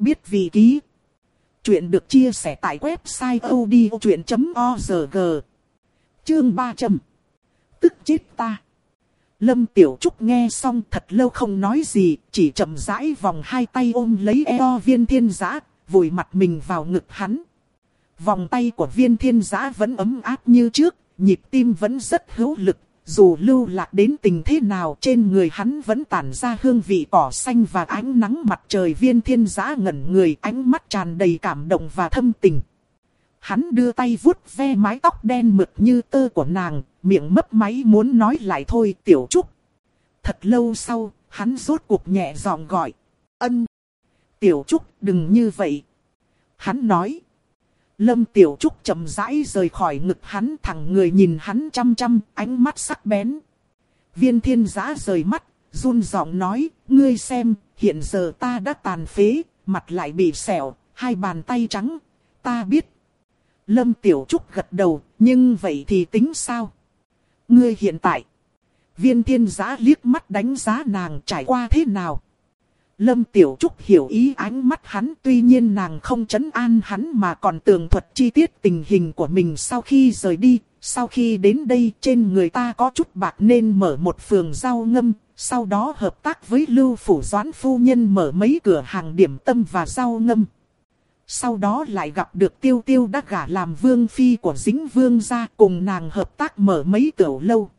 Biết vị ký. Chuyện được chia sẻ tại website odchuyện.org. Chương 300. Tức chết ta. Lâm Tiểu Trúc nghe xong thật lâu không nói gì, chỉ chậm rãi vòng hai tay ôm lấy eo viên thiên giã, vùi mặt mình vào ngực hắn. Vòng tay của viên thiên giã vẫn ấm áp như trước, nhịp tim vẫn rất hữu lực, dù lưu lạc đến tình thế nào trên người hắn vẫn tản ra hương vị cỏ xanh và ánh nắng mặt trời viên thiên giã ngẩn người ánh mắt tràn đầy cảm động và thâm tình. Hắn đưa tay vuốt ve mái tóc đen mượt như tơ của nàng, miệng mấp máy muốn nói lại thôi tiểu trúc. Thật lâu sau, hắn rốt cuộc nhẹ giọng gọi. Ân. Tiểu trúc đừng như vậy. Hắn nói. Lâm Tiểu Trúc chậm rãi rời khỏi ngực hắn thẳng người nhìn hắn chăm chăm, ánh mắt sắc bén. Viên thiên giã rời mắt, run giọng nói, ngươi xem, hiện giờ ta đã tàn phế, mặt lại bị sẹo, hai bàn tay trắng, ta biết. Lâm Tiểu Trúc gật đầu, nhưng vậy thì tính sao? Ngươi hiện tại, viên thiên giã liếc mắt đánh giá nàng trải qua thế nào? Lâm Tiểu Trúc hiểu ý ánh mắt hắn tuy nhiên nàng không chấn an hắn mà còn tường thuật chi tiết tình hình của mình sau khi rời đi. Sau khi đến đây trên người ta có chút bạc nên mở một phường rau ngâm, sau đó hợp tác với Lưu Phủ Doãn Phu Nhân mở mấy cửa hàng điểm tâm và rau ngâm. Sau đó lại gặp được Tiêu Tiêu đã gả làm vương phi của dính vương gia cùng nàng hợp tác mở mấy tiểu lâu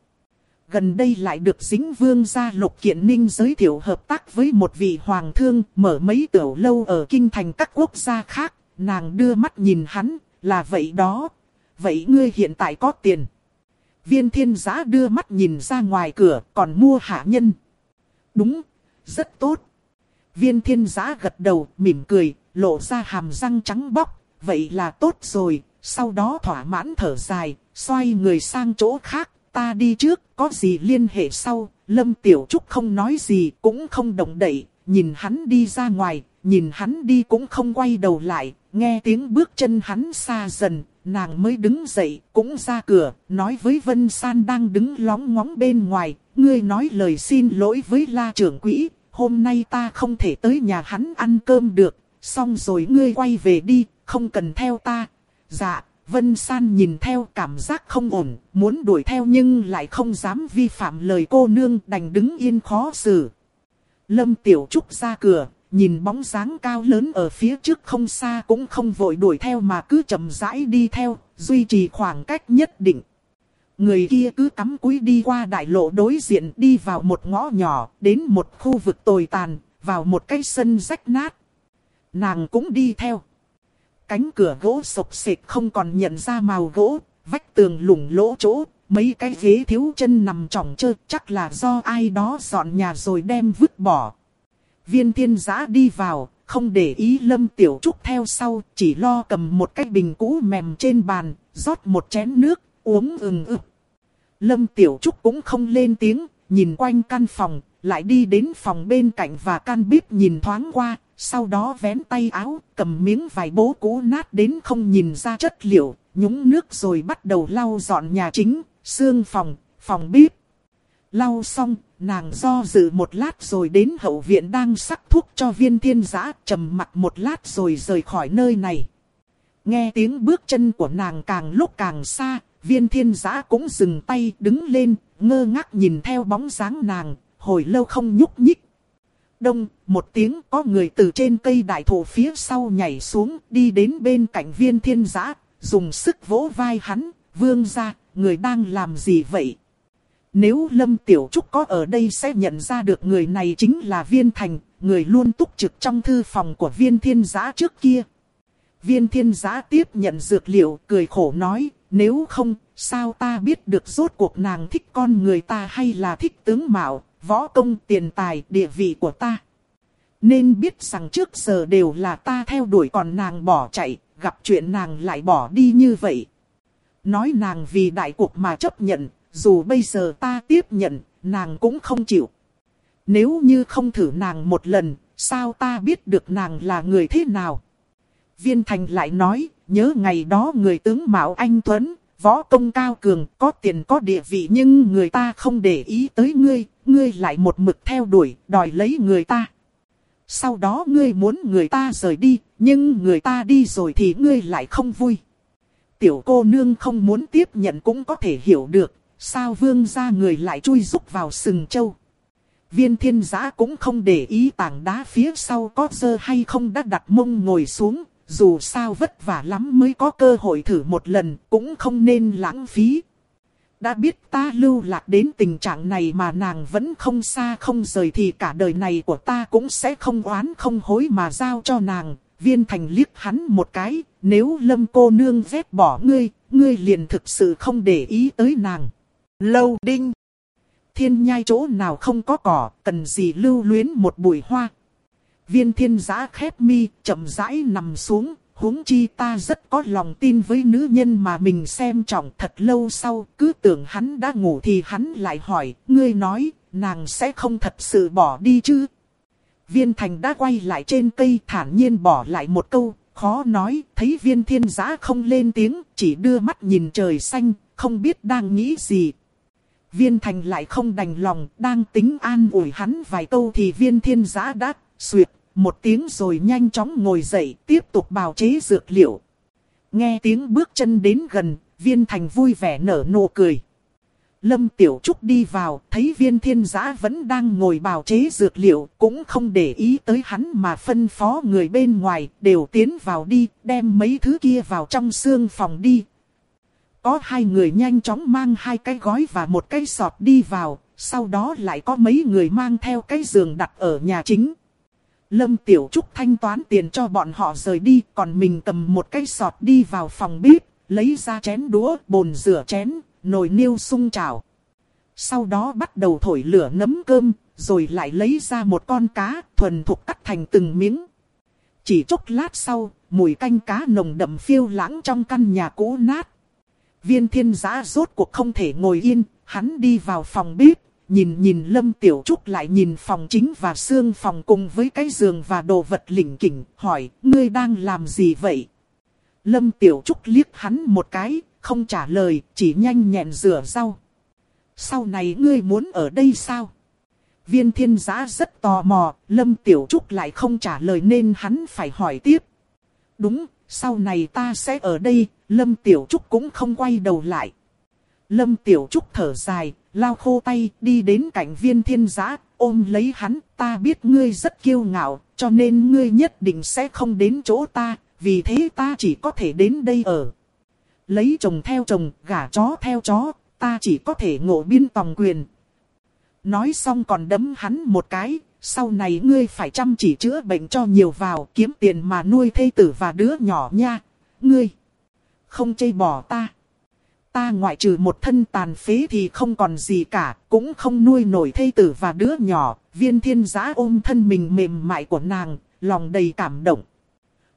gần đây lại được dính vương gia lục kiện ninh giới thiệu hợp tác với một vị hoàng thương mở mấy tiểu lâu ở kinh thành các quốc gia khác, nàng đưa mắt nhìn hắn, là vậy đó, vậy ngươi hiện tại có tiền. Viên thiên giã đưa mắt nhìn ra ngoài cửa, còn mua hạ nhân. Đúng, rất tốt. Viên thiên giã gật đầu, mỉm cười, lộ ra hàm răng trắng bóc, vậy là tốt rồi, sau đó thỏa mãn thở dài, xoay người sang chỗ khác, ta đi trước, có gì liên hệ sau, Lâm Tiểu Trúc không nói gì, cũng không động đậy, nhìn hắn đi ra ngoài, nhìn hắn đi cũng không quay đầu lại, nghe tiếng bước chân hắn xa dần, nàng mới đứng dậy, cũng ra cửa, nói với Vân San đang đứng lóng ngóng bên ngoài, ngươi nói lời xin lỗi với la trưởng quỹ, hôm nay ta không thể tới nhà hắn ăn cơm được, xong rồi ngươi quay về đi, không cần theo ta. Dạ, Vân San nhìn theo cảm giác không ổn, muốn đuổi theo nhưng lại không dám vi phạm lời cô nương đành đứng yên khó xử. Lâm Tiểu Trúc ra cửa, nhìn bóng dáng cao lớn ở phía trước không xa cũng không vội đuổi theo mà cứ chậm rãi đi theo, duy trì khoảng cách nhất định. Người kia cứ cắm cúi đi qua đại lộ đối diện đi vào một ngõ nhỏ, đến một khu vực tồi tàn, vào một cái sân rách nát. Nàng cũng đi theo. Cánh cửa gỗ sộc sệt không còn nhận ra màu gỗ, vách tường lủng lỗ chỗ, mấy cái ghế thiếu chân nằm trỏng trơ chắc là do ai đó dọn nhà rồi đem vứt bỏ. Viên thiên giã đi vào, không để ý lâm tiểu trúc theo sau, chỉ lo cầm một cái bình cũ mềm trên bàn, rót một chén nước, uống ừng ực. Lâm tiểu trúc cũng không lên tiếng, nhìn quanh căn phòng, lại đi đến phòng bên cạnh và căn bếp nhìn thoáng qua, sau đó vén tay áo, cầm miếng vải bố cũ nát đến không nhìn ra chất liệu, nhúng nước rồi bắt đầu lau dọn nhà chính, xương phòng, phòng bếp. Lau xong, nàng do dự một lát rồi đến hậu viện đang sắc thuốc cho viên thiên giã, trầm mặt một lát rồi rời khỏi nơi này. Nghe tiếng bước chân của nàng càng lúc càng xa, viên thiên giã cũng dừng tay đứng lên, ngơ ngác nhìn theo bóng dáng nàng, hồi lâu không nhúc nhích đông, một tiếng có người từ trên cây đại thụ phía sau nhảy xuống, đi đến bên cạnh viên thiên giã, dùng sức vỗ vai hắn, vương ra, người đang làm gì vậy? Nếu Lâm Tiểu Trúc có ở đây sẽ nhận ra được người này chính là viên thành, người luôn túc trực trong thư phòng của viên thiên giã trước kia. Viên thiên giã tiếp nhận dược liệu, cười khổ nói, nếu không, sao ta biết được rốt cuộc nàng thích con người ta hay là thích tướng mạo, võ công tiền tài địa vị của ta. Nên biết rằng trước giờ đều là ta theo đuổi còn nàng bỏ chạy, gặp chuyện nàng lại bỏ đi như vậy. Nói nàng vì đại cuộc mà chấp nhận, dù bây giờ ta tiếp nhận, nàng cũng không chịu. Nếu như không thử nàng một lần, sao ta biết được nàng là người thế nào? Viên Thành lại nói, nhớ ngày đó người tướng Mạo Anh Tuấn, võ công cao cường, có tiền có địa vị nhưng người ta không để ý tới ngươi, ngươi lại một mực theo đuổi, đòi lấy người ta. Sau đó ngươi muốn người ta rời đi, nhưng người ta đi rồi thì ngươi lại không vui. Tiểu cô nương không muốn tiếp nhận cũng có thể hiểu được, sao vương ra người lại chui rúc vào sừng châu. Viên thiên giã cũng không để ý tảng đá phía sau có dơ hay không đã đặt mông ngồi xuống, dù sao vất vả lắm mới có cơ hội thử một lần, cũng không nên lãng phí. Đã biết ta lưu lạc đến tình trạng này mà nàng vẫn không xa không rời thì cả đời này của ta cũng sẽ không oán không hối mà giao cho nàng. Viên thành liếc hắn một cái, nếu lâm cô nương vét bỏ ngươi, ngươi liền thực sự không để ý tới nàng. Lâu đinh. Thiên nhai chỗ nào không có cỏ, cần gì lưu luyến một bụi hoa. Viên thiên giã khép mi, chậm rãi nằm xuống, huống chi ta rất có lòng tin với nữ nhân mà mình xem trọng thật lâu sau, cứ tưởng hắn đã ngủ thì hắn lại hỏi, ngươi nói, nàng sẽ không thật sự bỏ đi chứ? Viên thành đã quay lại trên cây thản nhiên bỏ lại một câu, khó nói, thấy viên thiên giã không lên tiếng, chỉ đưa mắt nhìn trời xanh, không biết đang nghĩ gì. Viên thành lại không đành lòng, đang tính an ủi hắn vài câu thì viên thiên giã đã, suyệt, một tiếng rồi nhanh chóng ngồi dậy, tiếp tục bào chế dược liệu. Nghe tiếng bước chân đến gần, viên thành vui vẻ nở nụ cười. Lâm Tiểu Trúc đi vào, thấy viên thiên giã vẫn đang ngồi bào chế dược liệu, cũng không để ý tới hắn mà phân phó người bên ngoài, đều tiến vào đi, đem mấy thứ kia vào trong xương phòng đi. Có hai người nhanh chóng mang hai cái gói và một cái sọt đi vào, sau đó lại có mấy người mang theo cái giường đặt ở nhà chính. Lâm Tiểu Trúc thanh toán tiền cho bọn họ rời đi, còn mình cầm một cái sọt đi vào phòng bếp, lấy ra chén đũa, bồn rửa chén, nồi niêu sung chảo. Sau đó bắt đầu thổi lửa nấm cơm, rồi lại lấy ra một con cá, thuần thục cắt thành từng miếng. Chỉ chốc lát sau, mùi canh cá nồng đậm phiêu lãng trong căn nhà cũ nát. Viên thiên giã rốt cuộc không thể ngồi yên, hắn đi vào phòng bếp, nhìn nhìn Lâm Tiểu Trúc lại nhìn phòng chính và xương phòng cùng với cái giường và đồ vật lỉnh kỉnh, hỏi, ngươi đang làm gì vậy? Lâm Tiểu Trúc liếc hắn một cái, không trả lời, chỉ nhanh nhẹn rửa rau. Sau này ngươi muốn ở đây sao? Viên thiên giã rất tò mò, Lâm Tiểu Trúc lại không trả lời nên hắn phải hỏi tiếp. Đúng, sau này ta sẽ ở đây, Lâm Tiểu Trúc cũng không quay đầu lại. Lâm Tiểu Trúc thở dài, lao khô tay, đi đến cạnh viên thiên giã, ôm lấy hắn, ta biết ngươi rất kiêu ngạo, cho nên ngươi nhất định sẽ không đến chỗ ta, vì thế ta chỉ có thể đến đây ở. Lấy chồng theo chồng, gả chó theo chó, ta chỉ có thể ngộ biên tòng quyền. Nói xong còn đấm hắn một cái, sau này ngươi phải chăm chỉ chữa bệnh cho nhiều vào, kiếm tiền mà nuôi thê tử và đứa nhỏ nha, ngươi. Không chê bỏ ta. Ta ngoại trừ một thân tàn phế thì không còn gì cả, cũng không nuôi nổi thê tử và đứa nhỏ. Viên thiên giã ôm thân mình mềm mại của nàng, lòng đầy cảm động.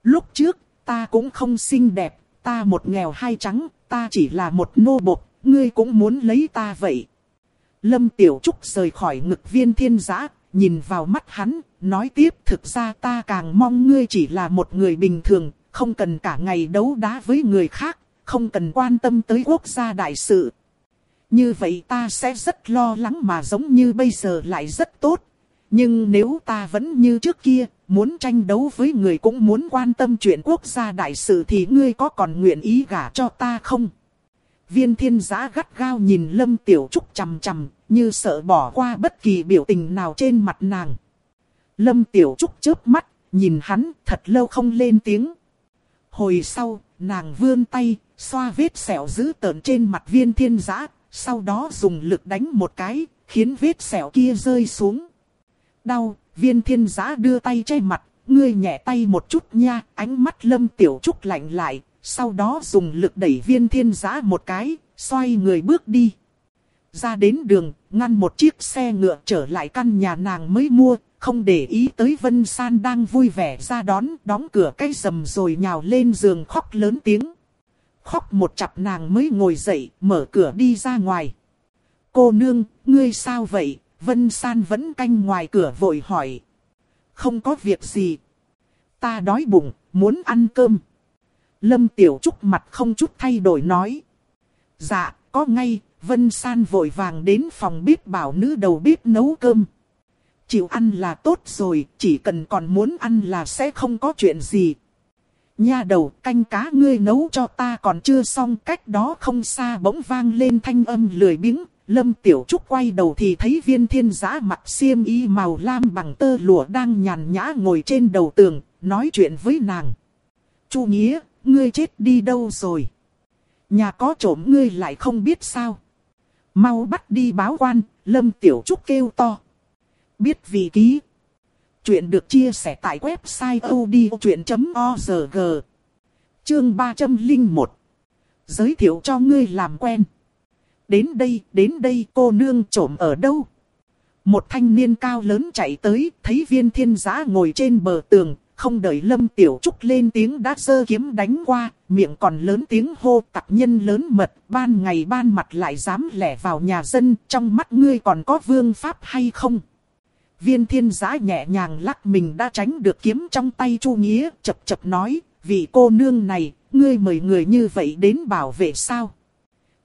Lúc trước, ta cũng không xinh đẹp, ta một nghèo hai trắng, ta chỉ là một nô bộc, ngươi cũng muốn lấy ta vậy. Lâm Tiểu Trúc rời khỏi ngực viên thiên giã, nhìn vào mắt hắn, nói tiếp thực ra ta càng mong ngươi chỉ là một người bình thường, không cần cả ngày đấu đá với người khác, không cần quan tâm tới quốc gia đại sự. Như vậy ta sẽ rất lo lắng mà giống như bây giờ lại rất tốt. Nhưng nếu ta vẫn như trước kia, muốn tranh đấu với người cũng muốn quan tâm chuyện quốc gia đại sự thì ngươi có còn nguyện ý gả cho ta không? Viên thiên giã gắt gao nhìn Lâm Tiểu Trúc chằm chằm, như sợ bỏ qua bất kỳ biểu tình nào trên mặt nàng. Lâm Tiểu Trúc chớp mắt, nhìn hắn thật lâu không lên tiếng. Hồi sau, nàng vươn tay, xoa vết sẹo dữ tợn trên mặt viên thiên giã, sau đó dùng lực đánh một cái, khiến vết sẹo kia rơi xuống. Đau, viên thiên giã đưa tay che mặt, ngươi nhẹ tay một chút nha, ánh mắt lâm tiểu trúc lạnh lại, sau đó dùng lực đẩy viên thiên giã một cái, xoay người bước đi. Ra đến đường, ngăn một chiếc xe ngựa trở lại căn nhà nàng mới mua, không để ý tới Vân San đang vui vẻ ra đón, đóng cửa cái rầm rồi nhào lên giường khóc lớn tiếng. Khóc một chặp nàng mới ngồi dậy, mở cửa đi ra ngoài. Cô nương, ngươi sao vậy? Vân San vẫn canh ngoài cửa vội hỏi. Không có việc gì. Ta đói bụng, muốn ăn cơm. Lâm Tiểu Trúc mặt không chút thay đổi nói. Dạ, có ngay, Vân San vội vàng đến phòng bếp bảo nữ đầu bếp nấu cơm. Chịu ăn là tốt rồi, chỉ cần còn muốn ăn là sẽ không có chuyện gì. Nha đầu, canh cá ngươi nấu cho ta còn chưa xong, cách đó không xa bỗng vang lên thanh âm lười biếng. Lâm Tiểu Trúc quay đầu thì thấy viên thiên giã mặc xiêm y màu lam bằng tơ lụa đang nhàn nhã ngồi trên đầu tường, nói chuyện với nàng. Chu Nghĩa, ngươi chết đi đâu rồi? Nhà có trộm ngươi lại không biết sao? Mau bắt đi báo quan, Lâm Tiểu Trúc kêu to. Biết vị ký. Chuyện được chia sẻ tại website odchuyện.org. Chương 301. Giới thiệu cho ngươi làm quen. Đến đây, đến đây cô nương trộm ở đâu? Một thanh niên cao lớn chạy tới, thấy viên thiên giã ngồi trên bờ tường, không đợi Lâm Tiểu Trúc lên tiếng đã sơ kiếm đánh qua, miệng còn lớn tiếng hô tặc nhân lớn mật, ban ngày ban mặt lại dám lẻ vào nhà dân, trong mắt ngươi còn có vương pháp hay không? Viên thiên giã nhẹ nhàng lắc mình đã tránh được kiếm trong tay Chu Nghĩa, chập chập nói, vì cô nương này, ngươi mời người như vậy đến bảo vệ sao?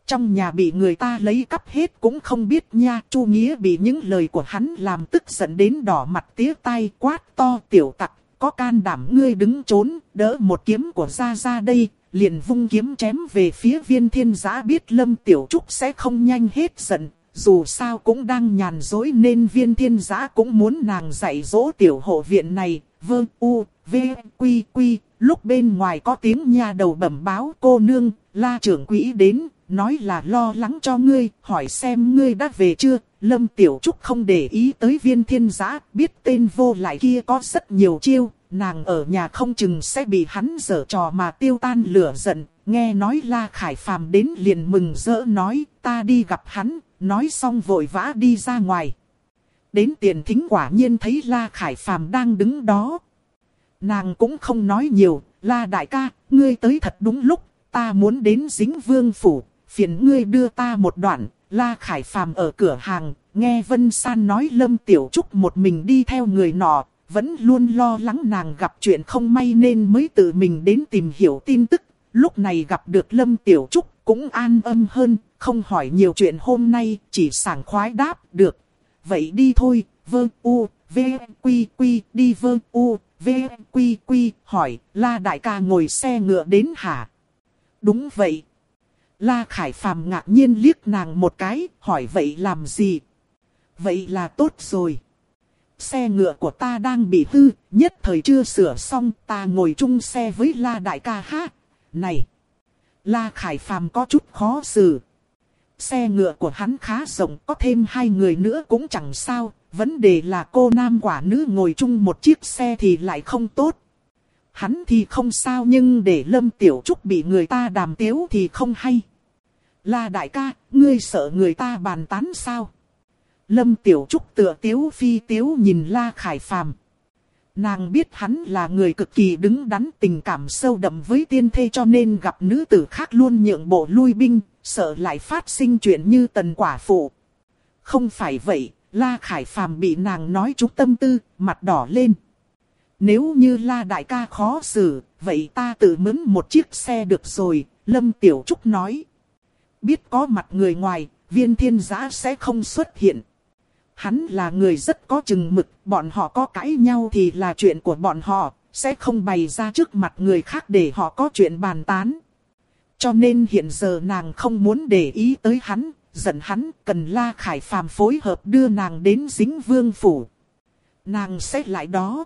Trong nhà bị người ta lấy cắp hết cũng không biết nha, Chu Nghĩa bị những lời của hắn làm tức giận đến đỏ mặt tía tay quát to tiểu tặc, có can đảm ngươi đứng trốn, đỡ một kiếm của gia gia đây, liền vung kiếm chém về phía viên thiên giã biết lâm tiểu trúc sẽ không nhanh hết giận, dù sao cũng đang nhàn dối nên viên thiên giã cũng muốn nàng dạy dỗ tiểu hộ viện này, vơ u, v, quy quy, lúc bên ngoài có tiếng nhà đầu bẩm báo cô nương, la trưởng quỹ đến, nói là lo lắng cho ngươi, hỏi xem ngươi đã về chưa, Lâm Tiểu Trúc không để ý tới viên thiên giã, biết tên vô lại kia có rất nhiều chiêu, nàng ở nhà không chừng sẽ bị hắn dở trò mà tiêu tan lửa giận, nghe nói La Khải Phàm đến liền mừng rỡ nói, ta đi gặp hắn, nói xong vội vã đi ra ngoài. Đến tiền thính quả nhiên thấy La Khải Phàm đang đứng đó. Nàng cũng không nói nhiều, La Đại ca, ngươi tới thật đúng lúc, ta muốn đến dính vương phủ, phiền ngươi đưa ta một đoạn, La Khải Phàm ở cửa hàng, nghe Vân San nói Lâm Tiểu Trúc một mình đi theo người nọ, vẫn luôn lo lắng nàng gặp chuyện không may nên mới tự mình đến tìm hiểu tin tức. Lúc này gặp được Lâm Tiểu Trúc cũng an âm hơn, không hỏi nhiều chuyện hôm nay, chỉ sảng khoái đáp được. Vậy đi thôi, vơ u, v, quy quy, đi vơ u, v, quy quy, hỏi, la đại ca ngồi xe ngựa đến hả? Đúng vậy. La Khải Phàm ngạc nhiên liếc nàng một cái, hỏi vậy làm gì? Vậy là tốt rồi. Xe ngựa của ta đang bị hư, nhất thời chưa sửa xong, ta ngồi chung xe với La Đại ca ha. Này! La Khải Phàm có chút khó xử. Xe ngựa của hắn khá rộng, có thêm hai người nữa cũng chẳng sao. Vấn đề là cô nam quả nữ ngồi chung một chiếc xe thì lại không tốt. Hắn thì không sao nhưng để Lâm Tiểu Trúc bị người ta đàm tiếu thì không hay. La đại ca, ngươi sợ người ta bàn tán sao? Lâm Tiểu Trúc tựa tiếu phi tiếu nhìn La Khải Phàm. Nàng biết hắn là người cực kỳ đứng đắn tình cảm sâu đậm với tiên thê cho nên gặp nữ tử khác luôn nhượng bộ lui binh, sợ lại phát sinh chuyện như tần quả phụ. Không phải vậy, La Khải Phàm bị nàng nói trúng tâm tư, mặt đỏ lên. Nếu như La Đại ca khó xử, vậy ta tự mướn một chiếc xe được rồi, Lâm Tiểu Trúc nói. Biết có mặt người ngoài, viên thiên giã sẽ không xuất hiện. Hắn là người rất có chừng mực, bọn họ có cãi nhau thì là chuyện của bọn họ, sẽ không bày ra trước mặt người khác để họ có chuyện bàn tán. Cho nên hiện giờ nàng không muốn để ý tới hắn, giận hắn cần La Khải Phàm phối hợp đưa nàng đến dính vương phủ. Nàng sẽ lại đó.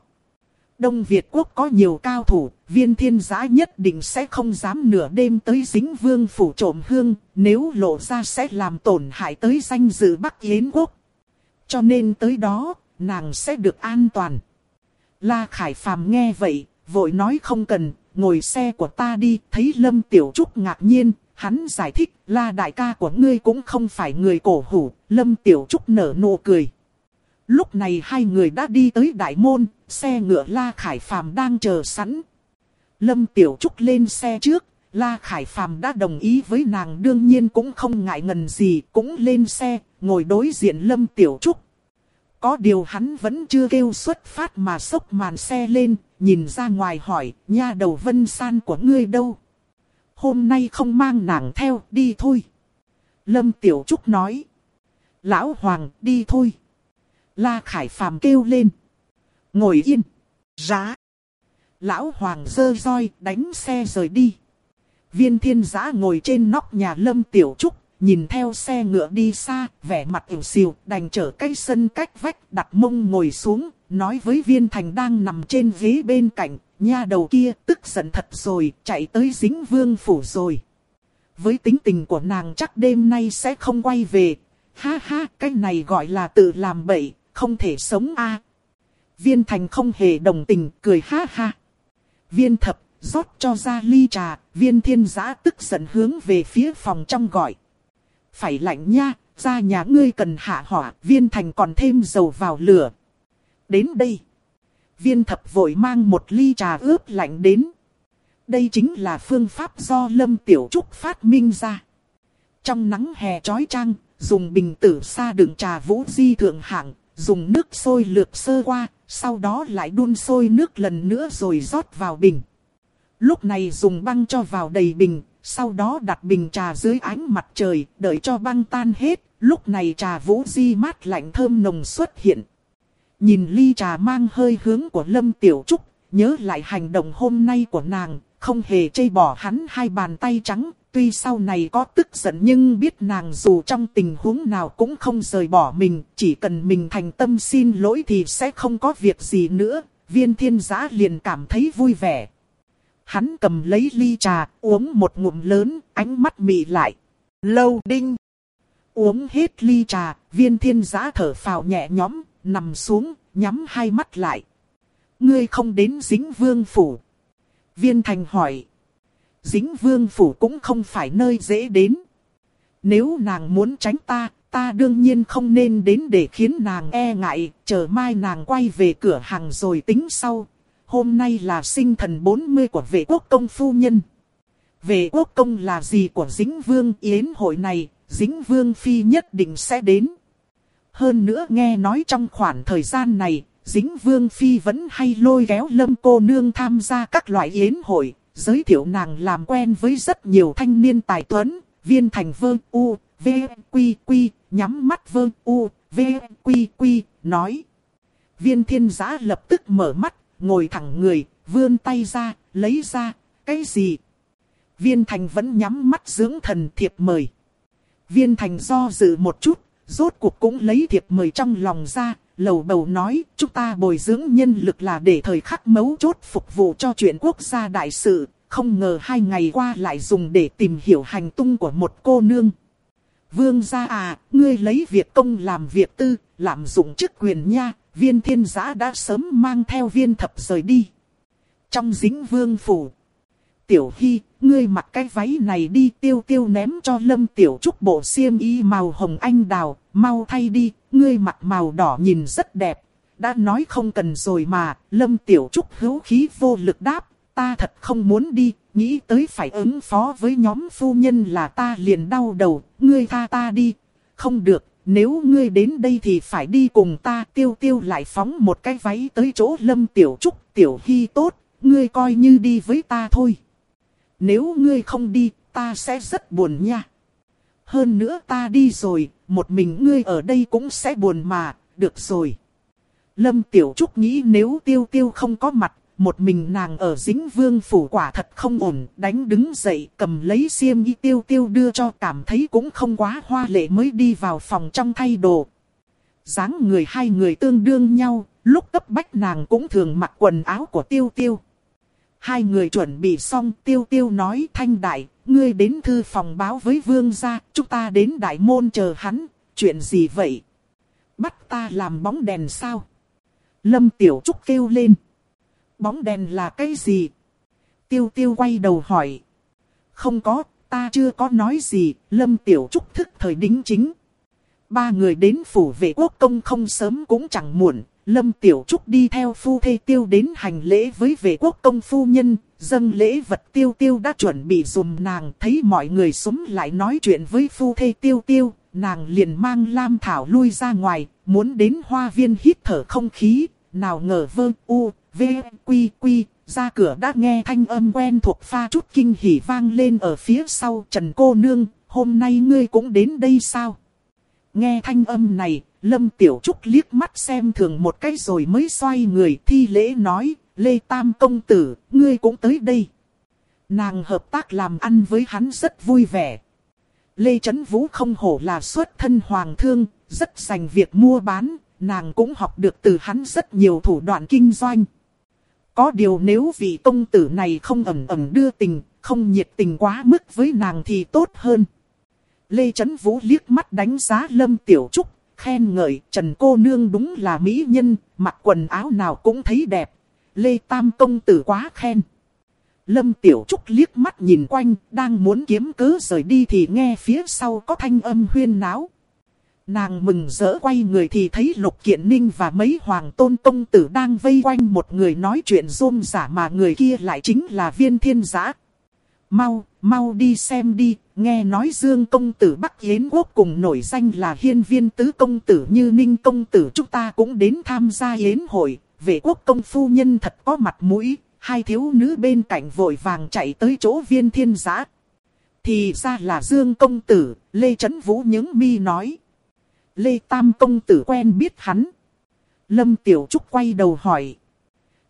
Đông Việt quốc có nhiều cao thủ, viên thiên giã nhất định sẽ không dám nửa đêm tới dính vương phủ trộm hương, nếu lộ ra sẽ làm tổn hại tới danh dự Bắc Yến quốc. Cho nên tới đó, nàng sẽ được an toàn. La Khải Phàm nghe vậy, vội nói không cần, ngồi xe của ta đi, thấy Lâm Tiểu Trúc ngạc nhiên, hắn giải thích, La đại ca của ngươi cũng không phải người cổ hủ, Lâm Tiểu Trúc nở nụ cười. Lúc này hai người đã đi tới đại môn, xe ngựa La Khải Phàm đang chờ sẵn. Lâm Tiểu Trúc lên xe trước, La Khải Phàm đã đồng ý với nàng đương nhiên cũng không ngại ngần gì, cũng lên xe, ngồi đối diện Lâm Tiểu Trúc. Có điều hắn vẫn chưa kêu xuất phát mà sốc màn xe lên, nhìn ra ngoài hỏi, nha đầu vân san của ngươi đâu? Hôm nay không mang nàng theo, đi thôi. Lâm Tiểu Trúc nói. Lão Hoàng, đi thôi. La Khải Phàm kêu lên. Ngồi yên. Rá. Lão Hoàng dơ roi đánh xe rời đi. Viên thiên giã ngồi trên nóc nhà Lâm Tiểu Trúc, nhìn theo xe ngựa đi xa, vẻ mặt ỉu xìu, đành trở cây sân cách vách đặt mông ngồi xuống, nói với viên thành đang nằm trên ghế bên cạnh, nha đầu kia tức giận thật rồi, chạy tới dính vương phủ rồi. Với tính tình của nàng chắc đêm nay sẽ không quay về, ha ha, cái này gọi là tự làm bậy, không thể sống a. Viên thành không hề đồng tình, cười ha ha. Viên thập, rót cho ra ly trà, viên thiên giã tức giận hướng về phía phòng trong gọi. Phải lạnh nha, ra nhà ngươi cần hạ hỏa, viên thành còn thêm dầu vào lửa. Đến đây. Viên thập vội mang một ly trà ướp lạnh đến. Đây chính là phương pháp do Lâm Tiểu Trúc phát minh ra. Trong nắng hè trói trăng, dùng bình tử sa đựng trà vũ di thượng hạng, dùng nước sôi lược sơ qua, sau đó lại đun sôi nước lần nữa rồi rót vào bình. Lúc này dùng băng cho vào đầy bình, sau đó đặt bình trà dưới ánh mặt trời, đợi cho băng tan hết, lúc này trà vũ di mát lạnh thơm nồng xuất hiện. Nhìn ly trà mang hơi hướng của Lâm Tiểu Trúc, nhớ lại hành động hôm nay của nàng, không hề chây bỏ hắn hai bàn tay trắng, tuy sau này có tức giận nhưng biết nàng dù trong tình huống nào cũng không rời bỏ mình, chỉ cần mình thành tâm xin lỗi thì sẽ không có việc gì nữa, viên thiên giã liền cảm thấy vui vẻ. Hắn cầm lấy ly trà, uống một ngụm lớn, ánh mắt mị lại. Lâu đinh. Uống hết ly trà, viên thiên giã thở phào nhẹ nhõm, nằm xuống, nhắm hai mắt lại. Ngươi không đến dính vương phủ. Viên thành hỏi. Dính vương phủ cũng không phải nơi dễ đến. Nếu nàng muốn tránh ta, ta đương nhiên không nên đến để khiến nàng e ngại, chờ mai nàng quay về cửa hàng rồi tính sau. Hôm nay là sinh thần 40 của vệ quốc công phu nhân. Vệ quốc công là gì của dính vương yến hội này, dính vương phi nhất định sẽ đến. Hơn nữa nghe nói trong khoảng thời gian này, dính vương phi vẫn hay lôi kéo lâm cô nương tham gia các loại yến hội, giới thiệu nàng làm quen với rất nhiều thanh niên tài tuấn, viên thành vương u, v, quy quy, nhắm mắt vương u, v, quy quy, nói. Viên thiên giã lập tức mở mắt, ngồi thẳng người, vươn tay ra, lấy ra, cái gì? Viên thành vẫn nhắm mắt dưỡng thần thiệp mời. Viên thành do dự một chút, rốt cuộc cũng lấy thiệp mời trong lòng ra, lầu bầu nói, chúng ta bồi dưỡng nhân lực là để thời khắc mấu chốt phục vụ cho chuyện quốc gia đại sự, không ngờ hai ngày qua lại dùng để tìm hiểu hành tung của một cô nương. Vương gia à, ngươi lấy việc công làm việc tư, làm dụng chức quyền nha, viên thiên giã đã sớm mang theo viên thập rời đi. Trong dính vương phủ, tiểu hy, ngươi mặc cái váy này đi tiêu tiêu ném cho lâm tiểu trúc bộ xiêm y màu hồng anh đào, mau thay đi, ngươi mặc màu đỏ nhìn rất đẹp. Đã nói không cần rồi mà, lâm tiểu trúc hữu khí vô lực đáp, ta thật không muốn đi, nghĩ tới phải ứng phó với nhóm phu nhân là ta liền đau đầu, ngươi tha ta đi. Không được, nếu ngươi đến đây thì phải đi cùng ta tiêu tiêu lại phóng một cái váy tới chỗ lâm tiểu trúc, tiểu hy tốt, ngươi coi như đi với ta thôi. Nếu ngươi không đi, ta sẽ rất buồn nha. Hơn nữa ta đi rồi, một mình ngươi ở đây cũng sẽ buồn mà, được rồi. Lâm Tiểu Trúc nghĩ nếu tiêu tiêu không có mặt, một mình nàng ở dính vương phủ quả thật không ổn, đánh đứng dậy cầm lấy xiêm y tiêu tiêu đưa cho cảm thấy cũng không quá hoa lệ mới đi vào phòng trong thay đồ. dáng người hai người tương đương nhau, lúc cấp bách nàng cũng thường mặc quần áo của tiêu tiêu. Hai người chuẩn bị xong tiêu tiêu nói thanh đại, ngươi đến thư phòng báo với vương gia, chúng ta đến đại môn chờ hắn, chuyện gì vậy? Bắt ta làm bóng đèn sao? Lâm Tiểu Trúc kêu lên. Bóng đèn là cái gì? Tiêu tiêu quay đầu hỏi. Không có, ta chưa có nói gì, Lâm Tiểu Trúc thức thời đính chính. Ba người đến phủ vệ quốc công không sớm cũng chẳng muộn, Lâm Tiểu Trúc đi theo phu thê tiêu đến hành lễ với vệ quốc công phu nhân, dâng lễ vật tiêu tiêu đã chuẩn bị dùm nàng, thấy mọi người súng lại nói chuyện với phu thê tiêu tiêu, nàng liền mang Lam Thảo lui ra ngoài, muốn đến hoa viên hít thở không khí, nào ngờ vơ u, v, quy quy, ra cửa đã nghe thanh âm quen thuộc pha chút kinh hỉ vang lên ở phía sau Trần cô nương, hôm nay ngươi cũng đến đây sao? Nghe thanh âm này, Lâm Tiểu Trúc liếc mắt xem thường một cái rồi mới xoay người thi lễ nói, Lê Tam Công Tử, ngươi cũng tới đây. Nàng hợp tác làm ăn với hắn rất vui vẻ. Lê Trấn Vũ không hổ là xuất thân hoàng thương, rất dành việc mua bán, nàng cũng học được từ hắn rất nhiều thủ đoạn kinh doanh. Có điều nếu vị công tử này không ẩm ẩm đưa tình, không nhiệt tình quá mức với nàng thì tốt hơn. Lê Trấn Vũ liếc mắt đánh giá Lâm Tiểu Trúc, khen ngợi Trần cô nương đúng là mỹ nhân, mặc quần áo nào cũng thấy đẹp. Lê Tam công tử quá khen. Lâm Tiểu Trúc liếc mắt nhìn quanh, đang muốn kiếm cớ rời đi thì nghe phía sau có thanh âm huyên náo. Nàng mừng rỡ quay người thì thấy Lục Kiện Ninh và mấy hoàng tôn công tử đang vây quanh một người nói chuyện rôm giả mà người kia lại chính là viên thiên giã. Mau, mau đi xem đi, nghe nói Dương công tử Bắc Yến quốc cùng nổi danh là hiên viên tứ công tử như Ninh công tử chúng ta cũng đến tham gia yến hội, vệ quốc công phu nhân thật có mặt mũi, hai thiếu nữ bên cạnh vội vàng chạy tới chỗ viên thiên giã. Thì ra là Dương công tử, Lê Trấn Vũ những mi nói. Lê Tam công tử quen biết hắn. Lâm Tiểu Trúc quay đầu hỏi.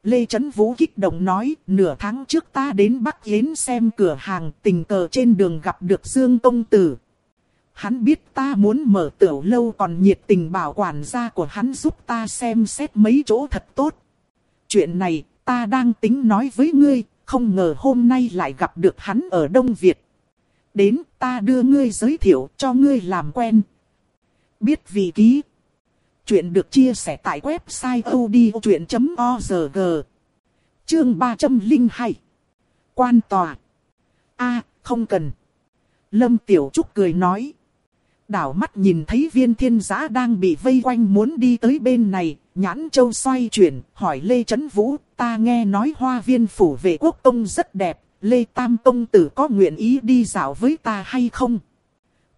Lê Trấn Vũ kích động nói, nửa tháng trước ta đến Bắc Yến xem cửa hàng tình cờ trên đường gặp được Dương Công Tử. Hắn biết ta muốn mở tiểu lâu còn nhiệt tình bảo quản gia của hắn giúp ta xem xét mấy chỗ thật tốt. Chuyện này, ta đang tính nói với ngươi, không ngờ hôm nay lại gặp được hắn ở Đông Việt. Đến ta đưa ngươi giới thiệu cho ngươi làm quen. Biết vì ký. Chuyện được chia sẻ tại website odchuyện.org Chương 302 Quan tòa a không cần. Lâm Tiểu Trúc cười nói. Đảo mắt nhìn thấy viên thiên giã đang bị vây quanh muốn đi tới bên này, nhãn châu xoay chuyển, hỏi Lê Trấn Vũ, ta nghe nói hoa viên phủ vệ quốc công rất đẹp, Lê Tam Công Tử có nguyện ý đi dạo với ta hay không?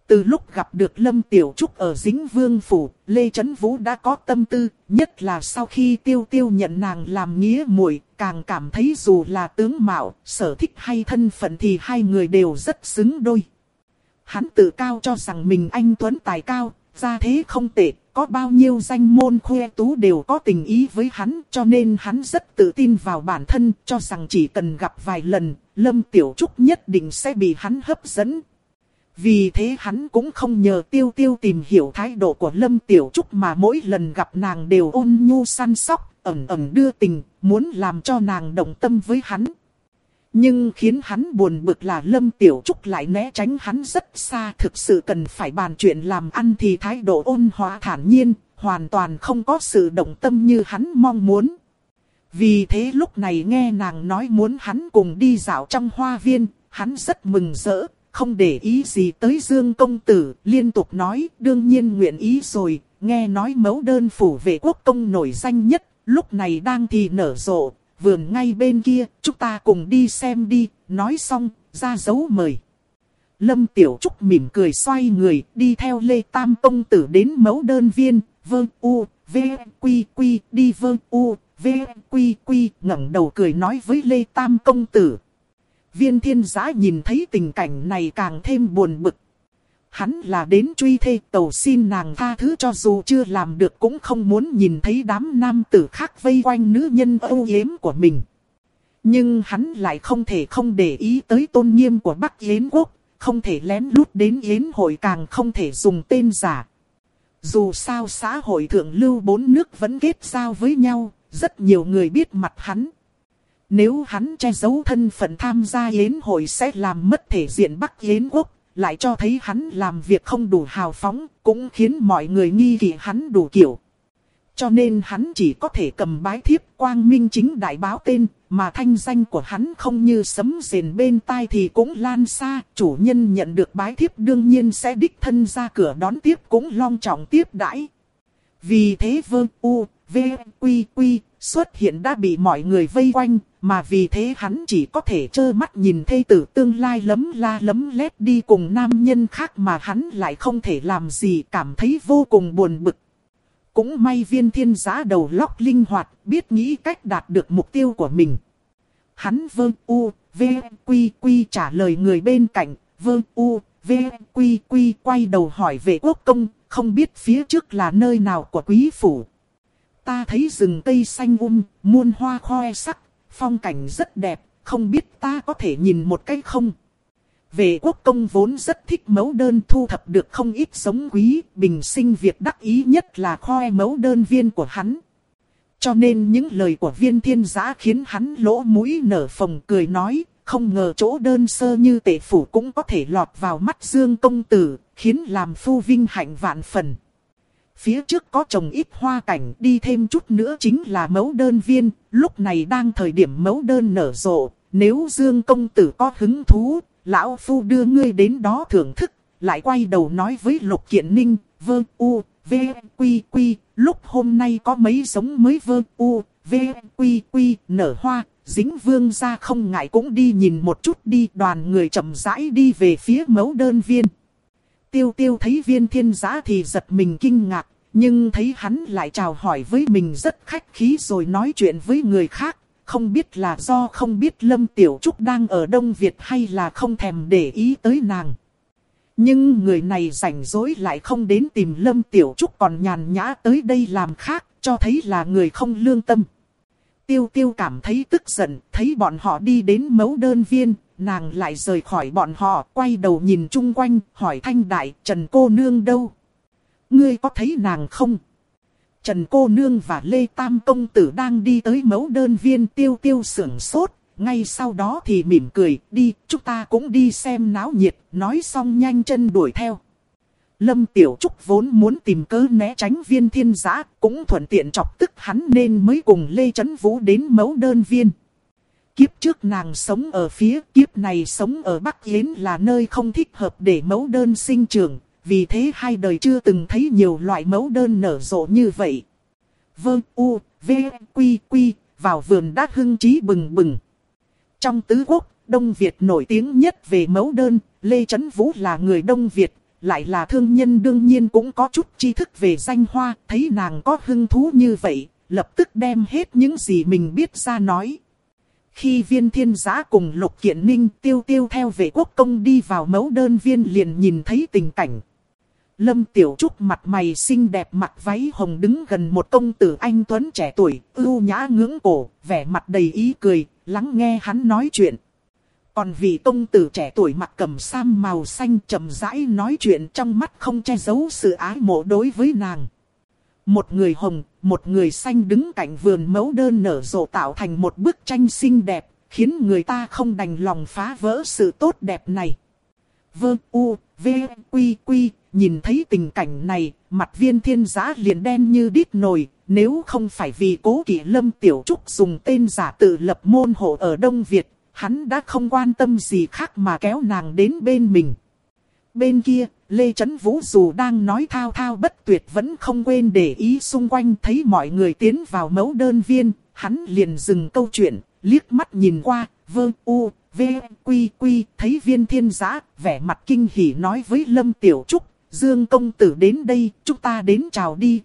Từ lúc gặp được Lâm Tiểu Trúc ở Dính Vương Phủ, Lê Trấn Vũ đã có tâm tư, nhất là sau khi tiêu tiêu nhận nàng làm nghĩa muội càng cảm thấy dù là tướng mạo, sở thích hay thân phận thì hai người đều rất xứng đôi. Hắn tự cao cho rằng mình anh Tuấn tài cao, ra thế không tệ, có bao nhiêu danh môn khoe tú đều có tình ý với hắn, cho nên hắn rất tự tin vào bản thân, cho rằng chỉ cần gặp vài lần, Lâm Tiểu Trúc nhất định sẽ bị hắn hấp dẫn, vì thế hắn cũng không nhờ tiêu tiêu tìm hiểu thái độ của Lâm Tiểu Trúc mà mỗi lần gặp nàng đều ôn nhu săn sóc, ẩn ẩn đưa tình, muốn làm cho nàng đồng tâm với hắn. Nhưng khiến hắn buồn bực là Lâm Tiểu Trúc lại né tránh hắn rất xa thực sự cần phải bàn chuyện làm ăn thì thái độ ôn hòa thản nhiên, hoàn toàn không có sự động tâm như hắn mong muốn. Vì thế lúc này nghe nàng nói muốn hắn cùng đi dạo trong hoa viên, hắn rất mừng rỡ, không để ý gì tới Dương Công Tử, liên tục nói đương nhiên nguyện ý rồi, nghe nói mẫu đơn phủ vệ quốc công nổi danh nhất, lúc này đang thì nở rộ, vườn ngay bên kia, chúng ta cùng đi xem đi, nói xong, ra dấu mời. Lâm Tiểu Trúc mỉm cười xoay người, đi theo Lê Tam Công Tử đến mẫu đơn viên, vương u, v, quy quy, đi vương u, v, quy quy, ngẩng đầu cười nói với Lê Tam Công Tử. Viên thiên giã nhìn thấy tình cảnh này càng thêm buồn bực. Hắn là đến truy thê tàu xin nàng tha thứ cho dù chưa làm được cũng không muốn nhìn thấy đám nam tử khác vây quanh nữ nhân âu yếm của mình. Nhưng hắn lại không thể không để ý tới tôn nghiêm của Bắc Yến quốc, không thể lén lút đến Yến hội càng không thể dùng tên giả. Dù sao xã hội thượng lưu bốn nước vẫn kết giao với nhau, rất nhiều người biết mặt hắn. Nếu hắn che giấu thân phận tham gia yến hội sẽ làm mất thể diện Bắc Yến quốc, lại cho thấy hắn làm việc không đủ hào phóng, cũng khiến mọi người nghi kỵ hắn đủ kiểu. Cho nên hắn chỉ có thể cầm bái thiếp quang minh chính đại báo tên, mà thanh danh của hắn không như sấm rền bên tai thì cũng lan xa. Chủ nhân nhận được bái thiếp đương nhiên sẽ đích thân ra cửa đón tiếp cũng long trọng tiếp đãi. Vì thế vương u, v, quy quy, xuất hiện đã bị mọi người vây quanh, mà vì thế hắn chỉ có thể trơ mắt nhìn thê tử tương lai lấm la lấm lét đi cùng nam nhân khác mà hắn lại không thể làm gì cảm thấy vô cùng buồn bực. Cũng may viên thiên giá đầu lóc linh hoạt, biết nghĩ cách đạt được mục tiêu của mình. Hắn vơ u, v, quy quy trả lời người bên cạnh, vơ u, v, quy quy quay đầu hỏi về quốc công, không biết phía trước là nơi nào của quý phủ. Ta thấy rừng cây xanh um, muôn hoa khoe sắc, phong cảnh rất đẹp, không biết ta có thể nhìn một cái không? Về quốc công vốn rất thích mẫu đơn thu thập được không ít sống quý, bình sinh việc đắc ý nhất là khoe mẫu đơn viên của hắn. Cho nên những lời của viên thiên giã khiến hắn lỗ mũi nở phồng cười nói, không ngờ chỗ đơn sơ như tể phủ cũng có thể lọt vào mắt dương công tử, khiến làm phu vinh hạnh vạn phần. Phía trước có trồng ít hoa cảnh đi thêm chút nữa chính là mẫu đơn viên, lúc này đang thời điểm mẫu đơn nở rộ, nếu dương công tử có hứng thú, lão phu đưa ngươi đến đó thưởng thức, lại quay đầu nói với lục kiện ninh, vơ u, v, quy quy, lúc hôm nay có mấy giống mới vơ u, v, quy quy, nở hoa, dính vương ra không ngại cũng đi nhìn một chút đi, đoàn người chậm rãi đi về phía mẫu đơn viên. Tiêu tiêu thấy viên thiên giã thì giật mình kinh ngạc, nhưng thấy hắn lại chào hỏi với mình rất khách khí rồi nói chuyện với người khác, không biết là do không biết Lâm Tiểu Trúc đang ở Đông Việt hay là không thèm để ý tới nàng. Nhưng người này rảnh rỗi lại không đến tìm Lâm Tiểu Trúc còn nhàn nhã tới đây làm khác, cho thấy là người không lương tâm. Tiêu tiêu cảm thấy tức giận, thấy bọn họ đi đến mẫu đơn viên, nàng lại rời khỏi bọn họ, quay đầu nhìn chung quanh, hỏi thanh đại, Trần cô nương đâu? Ngươi có thấy nàng không? Trần cô nương và Lê Tam công tử đang đi tới mẫu đơn viên tiêu tiêu sưởng sốt, ngay sau đó thì mỉm cười, đi, chúng ta cũng đi xem náo nhiệt, nói xong nhanh chân đuổi theo. Lâm Tiểu Trúc vốn muốn tìm cớ né tránh viên thiên giã, cũng thuận tiện chọc tức hắn nên mới cùng Lê Trấn Vũ đến mẫu đơn viên. Kiếp trước nàng sống ở phía, kiếp này sống ở Bắc Yến là nơi không thích hợp để mẫu đơn sinh trưởng, vì thế hai đời chưa từng thấy nhiều loại mẫu đơn nở rộ như vậy. vương u, v, quy quy, vào vườn đát hưng trí bừng bừng. Trong tứ quốc, Đông Việt nổi tiếng nhất về mẫu đơn, Lê Trấn Vũ là người Đông Việt, lại là thương nhân đương nhiên cũng có chút tri thức về danh hoa, thấy nàng có hứng thú như vậy, lập tức đem hết những gì mình biết ra nói. Khi viên thiên giã cùng lục kiện ninh tiêu tiêu theo vệ quốc công đi vào mẫu đơn viên liền nhìn thấy tình cảnh. Lâm Tiểu Trúc mặt mày xinh đẹp mặc váy hồng đứng gần một công tử anh Tuấn trẻ tuổi, ưu nhã ngưỡng cổ, vẻ mặt đầy ý cười, lắng nghe hắn nói chuyện. Còn vị công tử trẻ tuổi mặc cầm sam màu xanh trầm rãi nói chuyện trong mắt không che giấu sự ái mộ đối với nàng. Một người hồng, một người xanh đứng cạnh vườn mẫu đơn nở rộ tạo thành một bức tranh xinh đẹp, khiến người ta không đành lòng phá vỡ sự tốt đẹp này. Vơ u, v, quy quy, nhìn thấy tình cảnh này, mặt viên thiên giã liền đen như đít nồi, nếu không phải vì cố kỷ lâm tiểu trúc dùng tên giả tự lập môn hộ ở Đông Việt, hắn đã không quan tâm gì khác mà kéo nàng đến bên mình. Bên kia, Lê Trấn Vũ dù đang nói thao thao bất tuyệt vẫn không quên để ý xung quanh thấy mọi người tiến vào mẫu đơn viên, hắn liền dừng câu chuyện, liếc mắt nhìn qua, vơ u, v, quy quy, thấy viên thiên giã, vẻ mặt kinh hỉ nói với Lâm Tiểu Trúc, Dương công tử đến đây, chúng ta đến chào đi.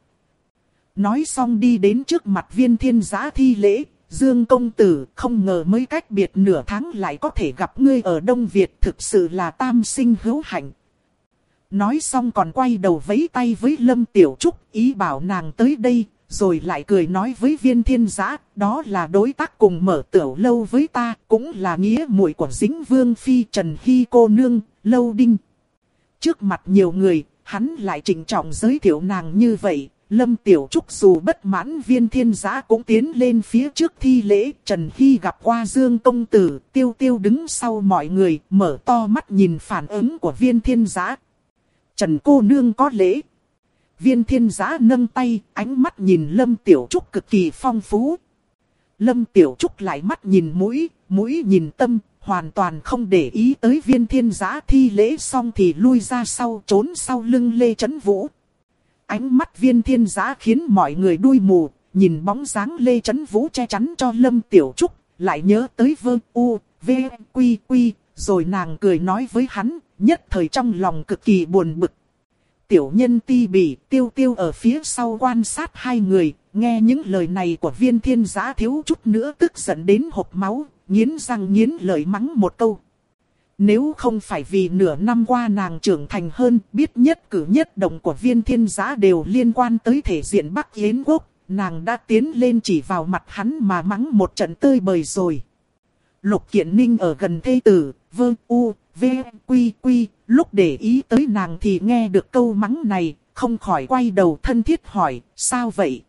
Nói xong đi đến trước mặt viên thiên giã thi lễ, Dương công tử không ngờ mới cách biệt nửa tháng lại có thể gặp ngươi ở Đông Việt thực sự là tam sinh hữu hạnh. Nói xong còn quay đầu vẫy tay với Lâm Tiểu Trúc ý bảo nàng tới đây, rồi lại cười nói với viên thiên giã, đó là đối tác cùng mở tiểu lâu với ta, cũng là nghĩa muội của dính vương phi Trần Hy cô nương, lâu đinh. Trước mặt nhiều người, hắn lại trình trọng giới thiệu nàng như vậy. Lâm Tiểu Trúc dù bất mãn viên thiên giã cũng tiến lên phía trước thi lễ. Trần Hy gặp qua Dương Công Tử, tiêu tiêu đứng sau mọi người, mở to mắt nhìn phản ứng của viên thiên giã. Trần cô nương có lễ. Viên thiên giã nâng tay, ánh mắt nhìn Lâm Tiểu Trúc cực kỳ phong phú. Lâm Tiểu Trúc lại mắt nhìn mũi, mũi nhìn tâm, hoàn toàn không để ý tới viên thiên giã thi lễ xong thì lui ra sau trốn sau lưng Lê Trấn Vũ. Ánh mắt viên thiên giã khiến mọi người đuôi mù, nhìn bóng dáng Lê Trấn Vũ che chắn cho Lâm Tiểu Trúc, lại nhớ tới vơ u, v, quy quy, rồi nàng cười nói với hắn, nhất thời trong lòng cực kỳ buồn bực. Tiểu nhân ti bỉ tiêu tiêu ở phía sau quan sát hai người, nghe những lời này của viên thiên giã thiếu chút nữa tức giận đến hộp máu, nghiến răng nghiến lợi mắng một câu. Nếu không phải vì nửa năm qua nàng trưởng thành hơn, biết nhất cử nhất động của viên thiên giá đều liên quan tới thể diện Bắc Yến Quốc, nàng đã tiến lên chỉ vào mặt hắn mà mắng một trận tơi bời rồi. Lục Kiện Ninh ở gần thê tử, vương u, v, quy quy, lúc để ý tới nàng thì nghe được câu mắng này, không khỏi quay đầu thân thiết hỏi, sao vậy?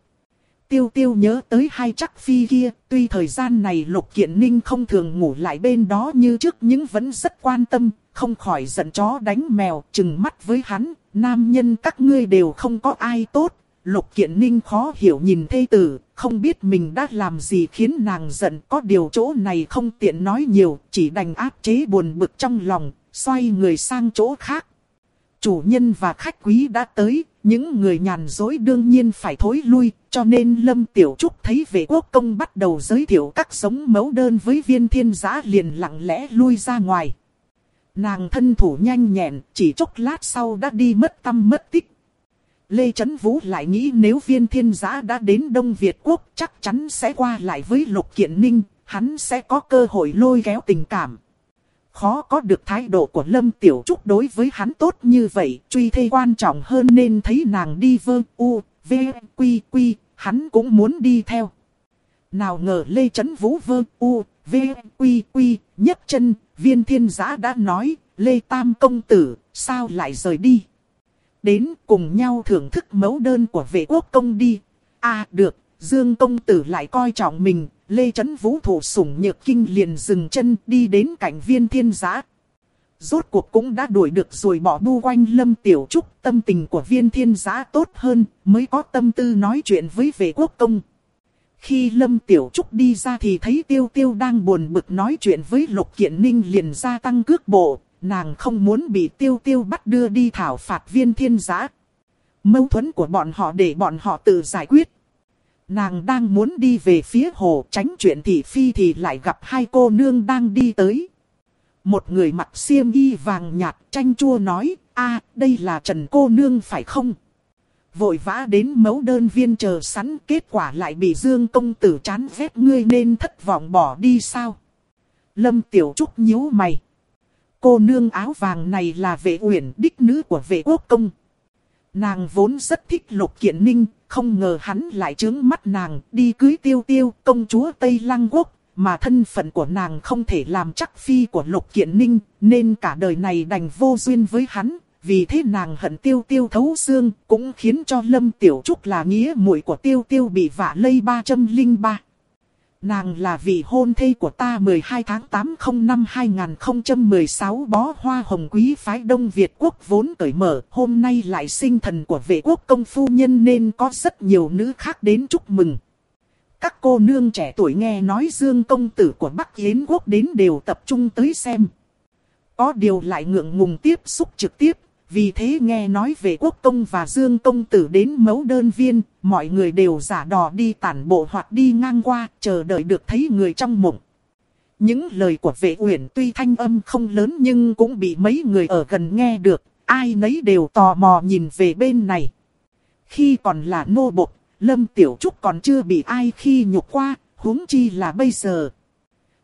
Tiêu tiêu nhớ tới hai chắc phi kia, tuy thời gian này Lục Kiện Ninh không thường ngủ lại bên đó như trước nhưng vẫn rất quan tâm, không khỏi giận chó đánh mèo, chừng mắt với hắn, nam nhân các ngươi đều không có ai tốt, Lục Kiện Ninh khó hiểu nhìn thê tử, không biết mình đã làm gì khiến nàng giận. Có điều chỗ này không tiện nói nhiều, chỉ đành áp chế buồn bực trong lòng, xoay người sang chỗ khác. Chủ nhân và khách quý đã tới, những người nhàn dối đương nhiên phải thối lui, cho nên Lâm Tiểu Trúc thấy vệ quốc công bắt đầu giới thiệu các sống mẫu đơn với viên thiên giã liền lặng lẽ lui ra ngoài. Nàng thân thủ nhanh nhẹn, chỉ chốc lát sau đã đi mất tâm mất tích. Lê Trấn Vũ lại nghĩ nếu viên thiên giã đã đến Đông Việt Quốc chắc chắn sẽ qua lại với Lục Kiện Ninh, hắn sẽ có cơ hội lôi kéo tình cảm. Khó có được thái độ của Lâm Tiểu Trúc đối với hắn tốt như vậy, truy thê quan trọng hơn nên thấy nàng đi vơ u, v, quy quy, hắn cũng muốn đi theo. Nào ngờ Lê Trấn Vũ vơ u, v, quy quy, nhấc chân, viên thiên giã đã nói, Lê Tam Công Tử, sao lại rời đi? Đến cùng nhau thưởng thức mẫu đơn của vệ quốc công đi. À được, Dương Công Tử lại coi trọng mình, Lê Trấn Vũ thủ sủng nhược kinh liền dừng chân đi đến cạnh viên thiên giã. Rốt cuộc cũng đã đuổi được rồi bỏ bu quanh Lâm Tiểu Trúc, tâm tình của viên thiên giã tốt hơn, mới có tâm tư nói chuyện với vệ quốc công. Khi Lâm Tiểu Trúc đi ra thì thấy Tiêu Tiêu đang buồn bực nói chuyện với Lục Kiện Ninh liền gia tăng cước bộ, nàng không muốn bị tiêu tiêu bắt đưa đi thảo phạt viên thiên giã. Mâu thuẫn của bọn họ để bọn họ tự giải quyết. Nàng đang muốn đi về phía hồ tránh chuyện thị phi thì lại gặp hai cô nương đang đi tới. Một người mặc xiêm y vàng nhạt tranh chua nói, a đây là Trần cô nương phải không? Vội vã đến mấu đơn viên chờ sẵn kết quả lại bị Dương công tử chán ghét ngươi nên thất vọng bỏ đi sao? Lâm Tiểu Trúc nhíu mày. Cô nương áo vàng này là vệ uyển đích nữ của vệ quốc công. Nàng vốn rất thích lục kiện ninh, không ngờ hắn lại trướng mắt nàng đi cưới tiêu tiêu công chúa Tây Lăng Quốc. Mà thân phận của nàng không thể làm chắc phi của lục kiện ninh, nên cả đời này đành vô duyên với hắn. Vì thế nàng hận tiêu tiêu thấu xương, cũng khiến cho Lâm Tiểu Trúc là nghĩa muội của tiêu tiêu bị vạ lây 303. Nàng là vị hôn thê của ta 12 tháng 8 năm 2016 bó hoa hồng quý phái Đông Việt quốc vốn cởi mở. Hôm nay lại sinh thần của vệ quốc công phu nhân nên có rất nhiều nữ khác đến chúc mừng. Các cô nương trẻ tuổi nghe nói Dương công tử của Bắc Yến quốc đến đều tập trung tới xem. Có điều lại ngượng ngùng tiếp xúc trực tiếp vì thế nghe nói về quốc công và dương công tử đến mấu đơn viên, mọi người đều giả đò đi tản bộ hoặc đi ngang qua, chờ đợi được thấy người trong mộng. Những lời của vệ uyển tuy thanh âm không lớn nhưng cũng bị mấy người ở gần nghe được, ai nấy đều tò mò nhìn về bên này. Khi còn là nô bộc, Lâm Tiểu Trúc còn chưa bị ai khi nhục qua, huống chi là bây giờ.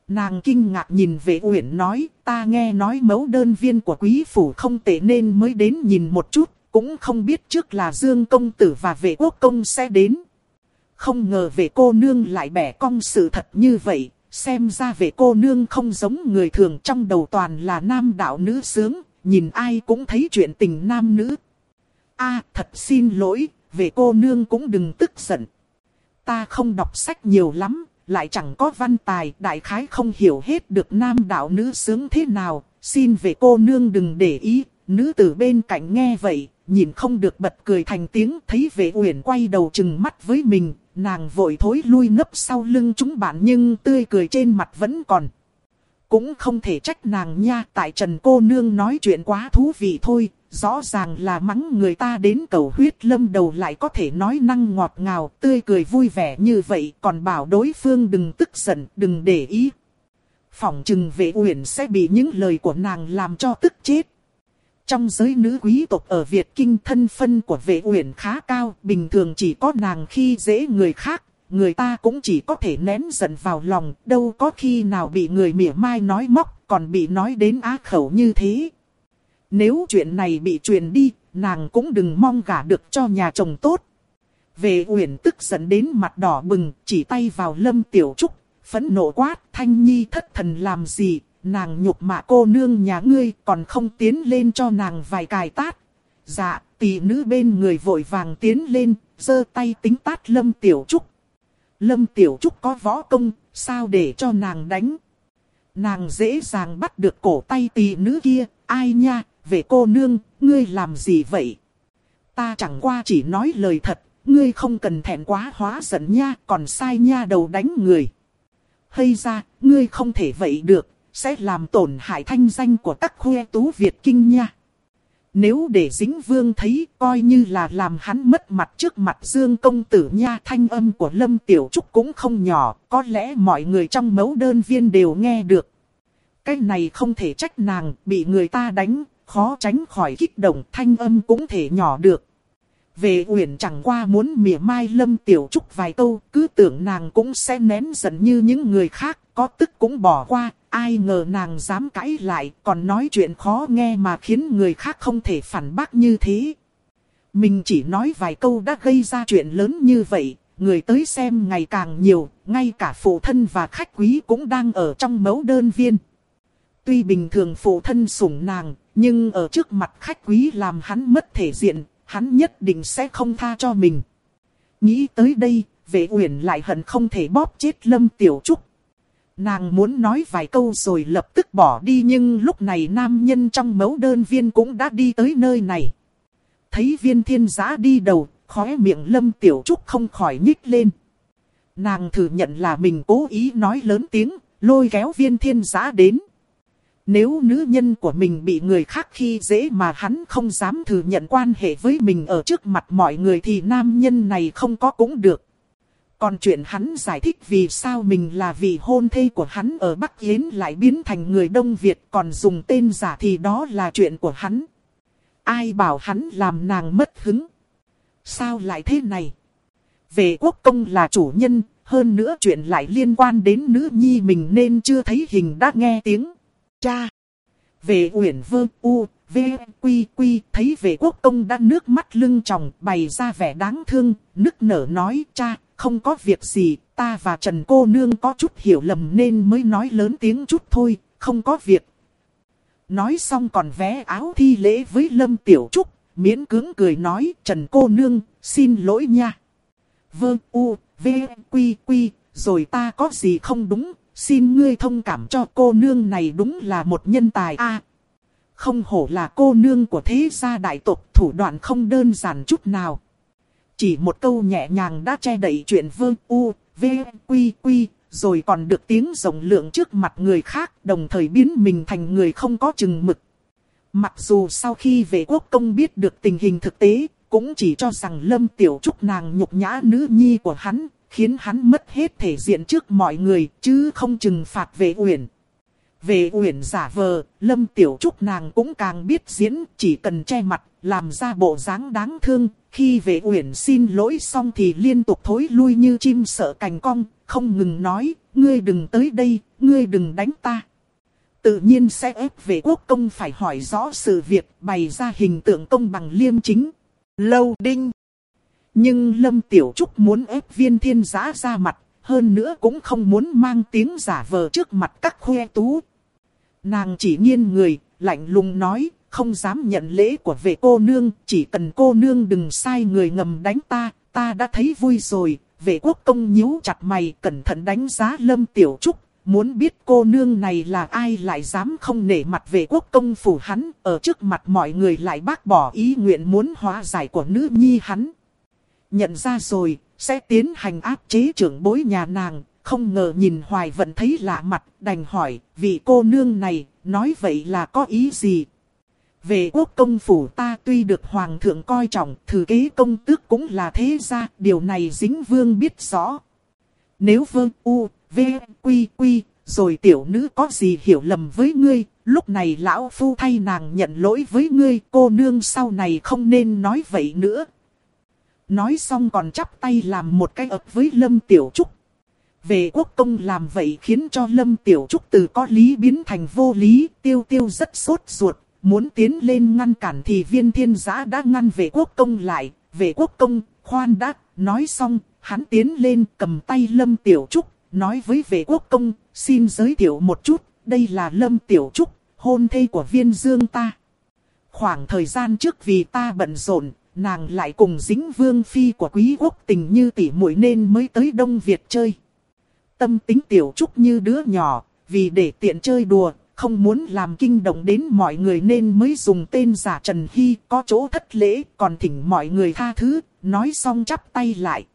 Nàng kinh ngạc nhìn về uyển nói, ta nghe nói mẫu đơn viên của quý phủ không tệ nên mới đến nhìn một chút, cũng không biết trước là Dương Công Tử và vệ quốc công sẽ đến. Không ngờ về cô nương lại bẻ cong sự thật như vậy, xem ra về cô nương không giống người thường trong đầu toàn là nam đạo nữ sướng, nhìn ai cũng thấy chuyện tình nam nữ. a thật xin lỗi, về cô nương cũng đừng tức giận. Ta không đọc sách nhiều lắm, lại chẳng có văn tài, đại khái không hiểu hết được nam đạo nữ sướng thế nào, xin về cô nương đừng để ý, nữ tử bên cạnh nghe vậy, nhìn không được bật cười thành tiếng, thấy vệ uyển quay đầu chừng mắt với mình, nàng vội thối lui nấp sau lưng chúng bạn nhưng tươi cười trên mặt vẫn còn. Cũng không thể trách nàng nha, tại Trần cô nương nói chuyện quá thú vị thôi, rõ ràng là mắng người ta đến cầu huyết lâm đầu lại có thể nói năng ngọt ngào, tươi cười vui vẻ như vậy, còn bảo đối phương đừng tức giận, đừng để ý. Phỏng chừng vệ uyển sẽ bị những lời của nàng làm cho tức chết. Trong giới nữ quý tộc ở Việt Kinh thân phân của vệ uyển khá cao, bình thường chỉ có nàng khi dễ người khác, người ta cũng chỉ có thể nén giận vào lòng, đâu có khi nào bị người mỉa mai nói móc, còn bị nói đến á khẩu như thế. Nếu chuyện này bị truyền đi, nàng cũng đừng mong gả được cho nhà chồng tốt. Về uyển tức giận đến mặt đỏ bừng, chỉ tay vào lâm tiểu trúc, phẫn nộ quát, thanh nhi thất thần làm gì, nàng nhục mạ cô nương nhà ngươi còn không tiến lên cho nàng vài cài tát. Dạ, tỷ nữ bên người vội vàng tiến lên, giơ tay tính tát lâm tiểu trúc. Lâm tiểu trúc có võ công, sao để cho nàng đánh. Nàng dễ dàng bắt được cổ tay tỷ nữ kia, ai nha, về cô nương, ngươi làm gì vậy? Ta chẳng qua chỉ nói lời thật, ngươi không cần thẹn quá hóa giận nha, còn sai nha đầu đánh người. Hay ra, ngươi không thể vậy được, sẽ làm tổn hại thanh danh của các khuê tú Việt Kinh nha. Nếu để dính vương thấy, coi như là làm hắn mất mặt trước mặt Dương công tử nha thanh âm của Lâm Tiểu Trúc cũng không nhỏ, có lẽ mọi người trong mẫu đơn viên đều nghe được. Cái này không thể trách nàng, bị người ta đánh, khó tránh khỏi kích động thanh âm cũng thể nhỏ được. Về Uyển chẳng qua muốn mỉa mai Lâm Tiểu Trúc vài câu, cứ tưởng nàng cũng sẽ nén giận như những người khác, có tức cũng bỏ qua, ai ngờ nàng dám cãi lại, còn nói chuyện khó nghe mà khiến người khác không thể phản bác như thế. Mình chỉ nói vài câu đã gây ra chuyện lớn như vậy, người tới xem ngày càng nhiều, ngay cả phụ thân và khách quý cũng đang ở trong mẫu đơn viên. Tuy bình thường phụ thân sủng nàng, nhưng ở trước mặt khách quý làm hắn mất thể diện, hắn nhất định sẽ không tha cho mình. Nghĩ tới đây, vệ uyển lại hận không thể bóp chết Lâm Tiểu Trúc. Nàng muốn nói vài câu rồi lập tức bỏ đi nhưng lúc này nam nhân trong mẫu đơn viên cũng đã đi tới nơi này. Thấy viên thiên giã đi đầu, khóe miệng Lâm Tiểu Trúc không khỏi nhích lên. Nàng thừa nhận là mình cố ý nói lớn tiếng, lôi kéo viên thiên giã đến. Nếu nữ nhân của mình bị người khác khi dễ mà hắn không dám thừa nhận quan hệ với mình ở trước mặt mọi người thì nam nhân này không có cũng được. Còn chuyện hắn giải thích vì sao mình là vị hôn thê của hắn ở Bắc Yến lại biến thành người Đông Việt còn dùng tên giả thì đó là chuyện của hắn. Ai bảo hắn làm nàng mất hứng? Sao lại thế này? Về quốc công là chủ nhân, hơn nữa chuyện lại liên quan đến nữ nhi mình nên chưa thấy hình đã nghe tiếng. Cha! Về uyển vương u, v, quy quy, thấy về quốc công đã nước mắt lưng tròng, bày ra vẻ đáng thương, nức nở nói, cha, không có việc gì, ta và Trần cô nương có chút hiểu lầm nên mới nói lớn tiếng chút thôi, không có việc. Nói xong còn vé áo thi lễ với Lâm Tiểu Trúc, miễn cưỡng cười nói, Trần cô nương, xin lỗi nha. vương u, v, quy quy, rồi ta có gì không đúng, Xin ngươi thông cảm cho cô nương này đúng là một nhân tài a. không hổ là cô nương của thế gia đại tộc thủ đoạn không đơn giản chút nào. Chỉ một câu nhẹ nhàng đã che đậy chuyện vương u, v, quy quy, rồi còn được tiếng rộng lượng trước mặt người khác đồng thời biến mình thành người không có chừng mực. Mặc dù sau khi về quốc công biết được tình hình thực tế, cũng chỉ cho rằng Lâm Tiểu Trúc nàng nhục nhã nữ nhi của hắn, khiến hắn mất hết thể diện trước mọi người, chứ không trừng phạt về uyển. Về uyển giả vờ, lâm tiểu trúc nàng cũng càng biết diễn, chỉ cần che mặt, làm ra bộ dáng đáng thương. Khi về uyển xin lỗi xong thì liên tục thối lui như chim sợ cành cong, không ngừng nói, ngươi đừng tới đây, ngươi đừng đánh ta. Tự nhiên sẽ ép về quốc công phải hỏi rõ sự việc, bày ra hình tượng công bằng liêm chính. Lâu đinh. Nhưng Lâm Tiểu Trúc muốn ép viên thiên giá ra mặt, hơn nữa cũng không muốn mang tiếng giả vờ trước mặt các khoe tú. Nàng chỉ nghiêng người, lạnh lùng nói, không dám nhận lễ của vệ cô nương, chỉ cần cô nương đừng sai người ngầm đánh ta, ta đã thấy vui rồi. Vệ quốc công nhíu chặt mày cẩn thận đánh giá Lâm Tiểu Trúc, muốn biết cô nương này là ai lại dám không nể mặt vệ quốc công phủ hắn, ở trước mặt mọi người lại bác bỏ ý nguyện muốn hóa giải của nữ nhi hắn. Nhận ra rồi, sẽ tiến hành áp chế trưởng bối nhà nàng, không ngờ nhìn hoài vẫn thấy lạ mặt, đành hỏi, vị cô nương này, nói vậy là có ý gì? Về quốc công phủ ta tuy được hoàng thượng coi trọng, thử kế công tước cũng là thế ra điều này dính vương biết rõ. Nếu vương u, v, quy quy, rồi tiểu nữ có gì hiểu lầm với ngươi, lúc này lão phu thay nàng nhận lỗi với ngươi, cô nương sau này không nên nói vậy nữa, Nói xong còn chắp tay làm một cái ập với Lâm Tiểu Trúc. Vệ quốc công làm vậy khiến cho Lâm Tiểu Trúc từ có lý biến thành vô lý, tiêu tiêu rất sốt ruột, muốn tiến lên ngăn cản thì viên thiên giã đã ngăn vệ quốc công lại, vệ quốc công, khoan đã, nói xong, hắn tiến lên cầm tay Lâm Tiểu Trúc, nói với vệ quốc công, xin giới thiệu một chút, đây là Lâm Tiểu Trúc, hôn thê của viên dương ta. Khoảng thời gian trước vì ta bận rộn, nàng lại cùng dính vương phi của quý quốc tình như tỷ muội nên mới tới Đông Việt chơi. Tâm tính Tiểu Trúc như đứa nhỏ, vì để tiện chơi đùa, không muốn làm kinh động đến mọi người nên mới dùng tên giả Trần Hy có chỗ thất lễ, còn thỉnh mọi người tha thứ, nói xong chắp tay lại.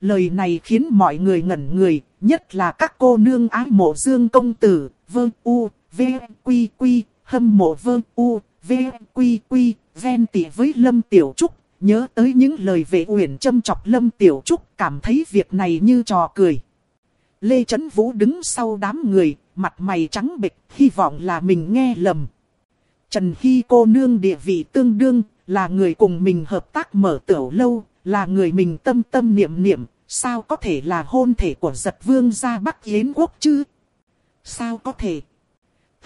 Lời này khiến mọi người ngẩn người, nhất là các cô nương ái mộ dương công tử, vương u, v, quy quy, hâm mộ vương u, v, quy quy, ven tỉ với Lâm Tiểu Trúc, nhớ tới những lời vệ uyển châm chọc Lâm Tiểu Trúc, cảm thấy việc này như trò cười. Lê Trấn Vũ đứng sau đám người, mặt mày trắng bệch, hy vọng là mình nghe lầm. Trần Hy cô nương địa vị tương đương, là người cùng mình hợp tác mở tiểu lâu, là người mình tâm tâm niệm niệm, sao có thể là hôn thể của giật vương gia Bắc Yến quốc chứ? Sao có thể?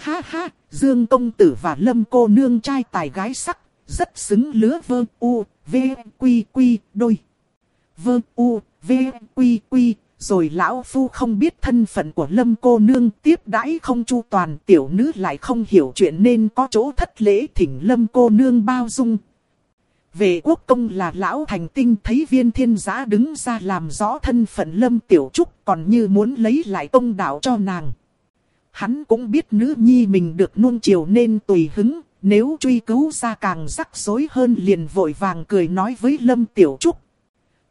Ha ha, Dương công tử và Lâm cô nương trai tài gái sắc, rất xứng lứa vơ u, v, quy quy, đôi. Vơ u, v, quy quy, rồi lão phu không biết thân phận của lâm cô nương tiếp đãi không chu toàn tiểu nữ lại không hiểu chuyện nên có chỗ thất lễ thỉnh lâm cô nương bao dung. Về quốc công là lão thành tinh thấy viên thiên giã đứng ra làm rõ thân phận lâm tiểu trúc còn như muốn lấy lại công đạo cho nàng. Hắn cũng biết nữ nhi mình được nuông chiều nên tùy hứng, nếu truy cứu ra càng rắc rối hơn liền vội vàng cười nói với lâm tiểu trúc.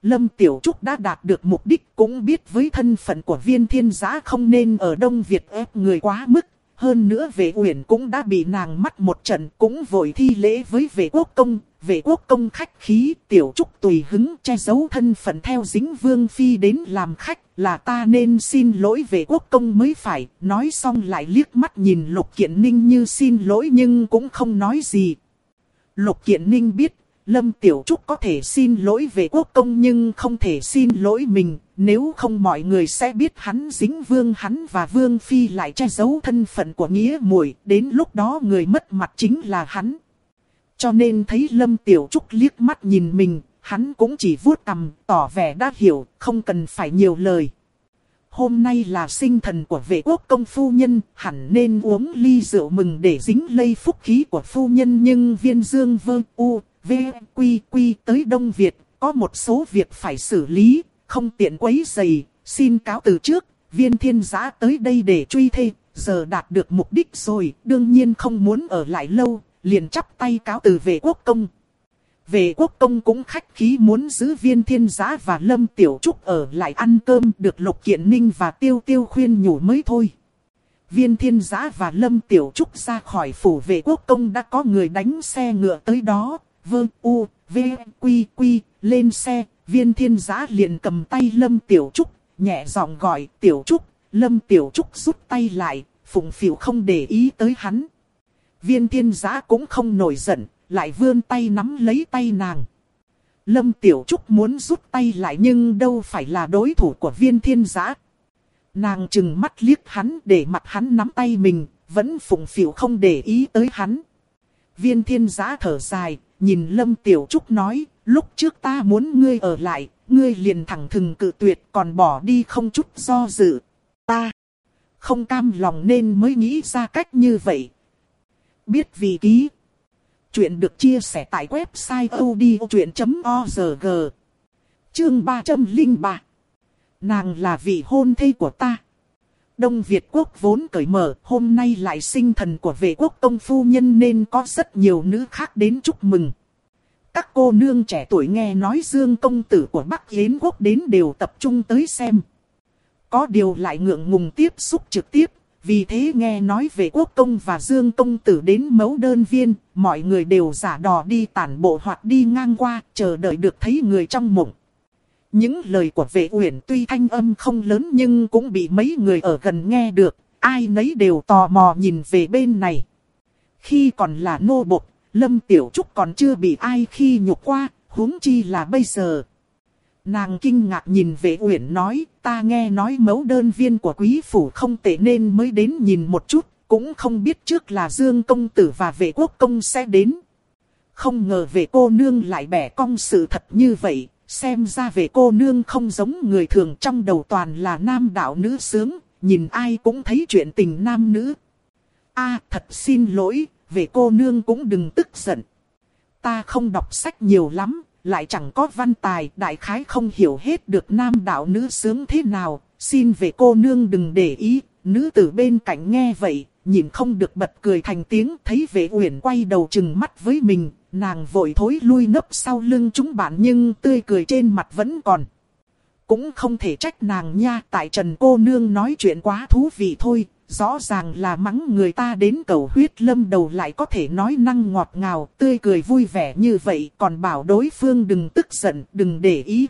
Lâm Tiểu Trúc đã đạt được mục đích cũng biết với thân phận của viên thiên giã không nên ở Đông Việt ép người quá mức. Hơn nữa vệ uyển cũng đã bị nàng mắt một trận cũng vội thi lễ với vệ quốc công. Vệ quốc công khách khí Tiểu Trúc tùy hứng che giấu thân phận theo dính vương phi đến làm khách là ta nên xin lỗi vệ quốc công mới phải. Nói xong lại liếc mắt nhìn Lục Kiện Ninh như xin lỗi nhưng cũng không nói gì. Lục Kiện Ninh biết Lâm Tiểu Trúc có thể xin lỗi về quốc công nhưng không thể xin lỗi mình, nếu không mọi người sẽ biết hắn dính vương hắn và vương phi lại che giấu thân phận của nghĩa muội đến lúc đó người mất mặt chính là hắn. Cho nên thấy Lâm Tiểu Trúc liếc mắt nhìn mình, hắn cũng chỉ vuốt cằm, tỏ vẻ đã hiểu, không cần phải nhiều lời. Hôm nay là sinh thần của vệ quốc công phu nhân, hẳn nên uống ly rượu mừng để dính lây phúc khí của phu nhân. Nhưng viên dương vơ u, V, Quy, Quy tới Đông Việt, có một số việc phải xử lý, không tiện quấy dày, xin cáo từ trước, viên thiên giã tới đây để truy thê, giờ đạt được mục đích rồi, đương nhiên không muốn ở lại lâu, liền chắp tay cáo từ về quốc công. Về quốc công cũng khách khí muốn giữ viên thiên giá và lâm tiểu trúc ở lại ăn cơm được lục kiện ninh và tiêu tiêu khuyên nhủ mới thôi. Viên thiên giá và lâm tiểu trúc ra khỏi phủ vệ quốc công đã có người đánh xe ngựa tới đó, vương u, v, quy quy, lên xe, viên thiên giá liền cầm tay Lâm Tiểu Trúc, nhẹ giọng gọi Tiểu Trúc, Lâm Tiểu Trúc rút tay lại, phụng phiểu không để ý tới hắn. Viên thiên giã cũng không nổi giận, lại vươn tay nắm lấy tay nàng. Lâm Tiểu Trúc muốn rút tay lại nhưng đâu phải là đối thủ của viên thiên giã. Nàng chừng mắt liếc hắn để mặt hắn nắm tay mình, vẫn phụng phịu không để ý tới hắn. Viên thiên giã thở dài, nhìn Lâm Tiểu Trúc nói, lúc trước ta muốn ngươi ở lại, ngươi liền thẳng thừng cự tuyệt còn bỏ đi không chút do dự. Ta không cam lòng nên mới nghĩ ra cách như vậy. Biết vì ký. Chuyện được chia sẻ tại website odchuyện.org. Chương 303. Nàng là vị hôn thê của ta. Đông Việt quốc vốn cởi mở, hôm nay lại sinh thần của vệ quốc công phu nhân nên có rất nhiều nữ khác đến chúc mừng. Các cô nương trẻ tuổi nghe nói Dương công tử của Bắc Yến quốc đến đều tập trung tới xem. Có điều lại ngượng ngùng tiếp xúc trực tiếp, vì thế nghe nói về quốc công và Dương công tử đến mấu đơn viên, mọi người đều giả đò đi tản bộ hoặc đi ngang qua, chờ đợi được thấy người trong mộng. Những lời của vệ uyển tuy thanh âm không lớn nhưng cũng bị mấy người ở gần nghe được, ai nấy đều tò mò nhìn về bên này. Khi còn là nô bộc, Lâm Tiểu Trúc còn chưa bị ai khi nhục qua, huống chi là bây giờ. Nàng kinh ngạc nhìn vệ uyển nói, ta nghe nói mẫu đơn viên của quý phủ không tệ nên mới đến nhìn một chút, cũng không biết trước là Dương Công Tử và vệ quốc công sẽ đến. Không ngờ vệ cô nương lại bẻ cong sự thật như vậy, xem ra vệ cô nương không giống người thường trong đầu toàn là nam đạo nữ sướng, nhìn ai cũng thấy chuyện tình nam nữ. a thật xin lỗi, vệ cô nương cũng đừng tức giận. Ta không đọc sách nhiều lắm, lại chẳng có văn tài, đại khái không hiểu hết được nam đạo nữ sướng thế nào, xin về cô nương đừng để ý, nữ tử bên cạnh nghe vậy, nhìn không được bật cười thành tiếng, thấy vệ uyển quay đầu chừng mắt với mình, nàng vội thối lui nấp sau lưng chúng bạn nhưng tươi cười trên mặt vẫn còn. Cũng không thể trách nàng nha, tại Trần cô nương nói chuyện quá thú vị thôi, rõ ràng là mắng người ta đến cầu huyết lâm đầu lại có thể nói năng ngọt ngào, tươi cười vui vẻ như vậy, còn bảo đối phương đừng tức giận, đừng để ý.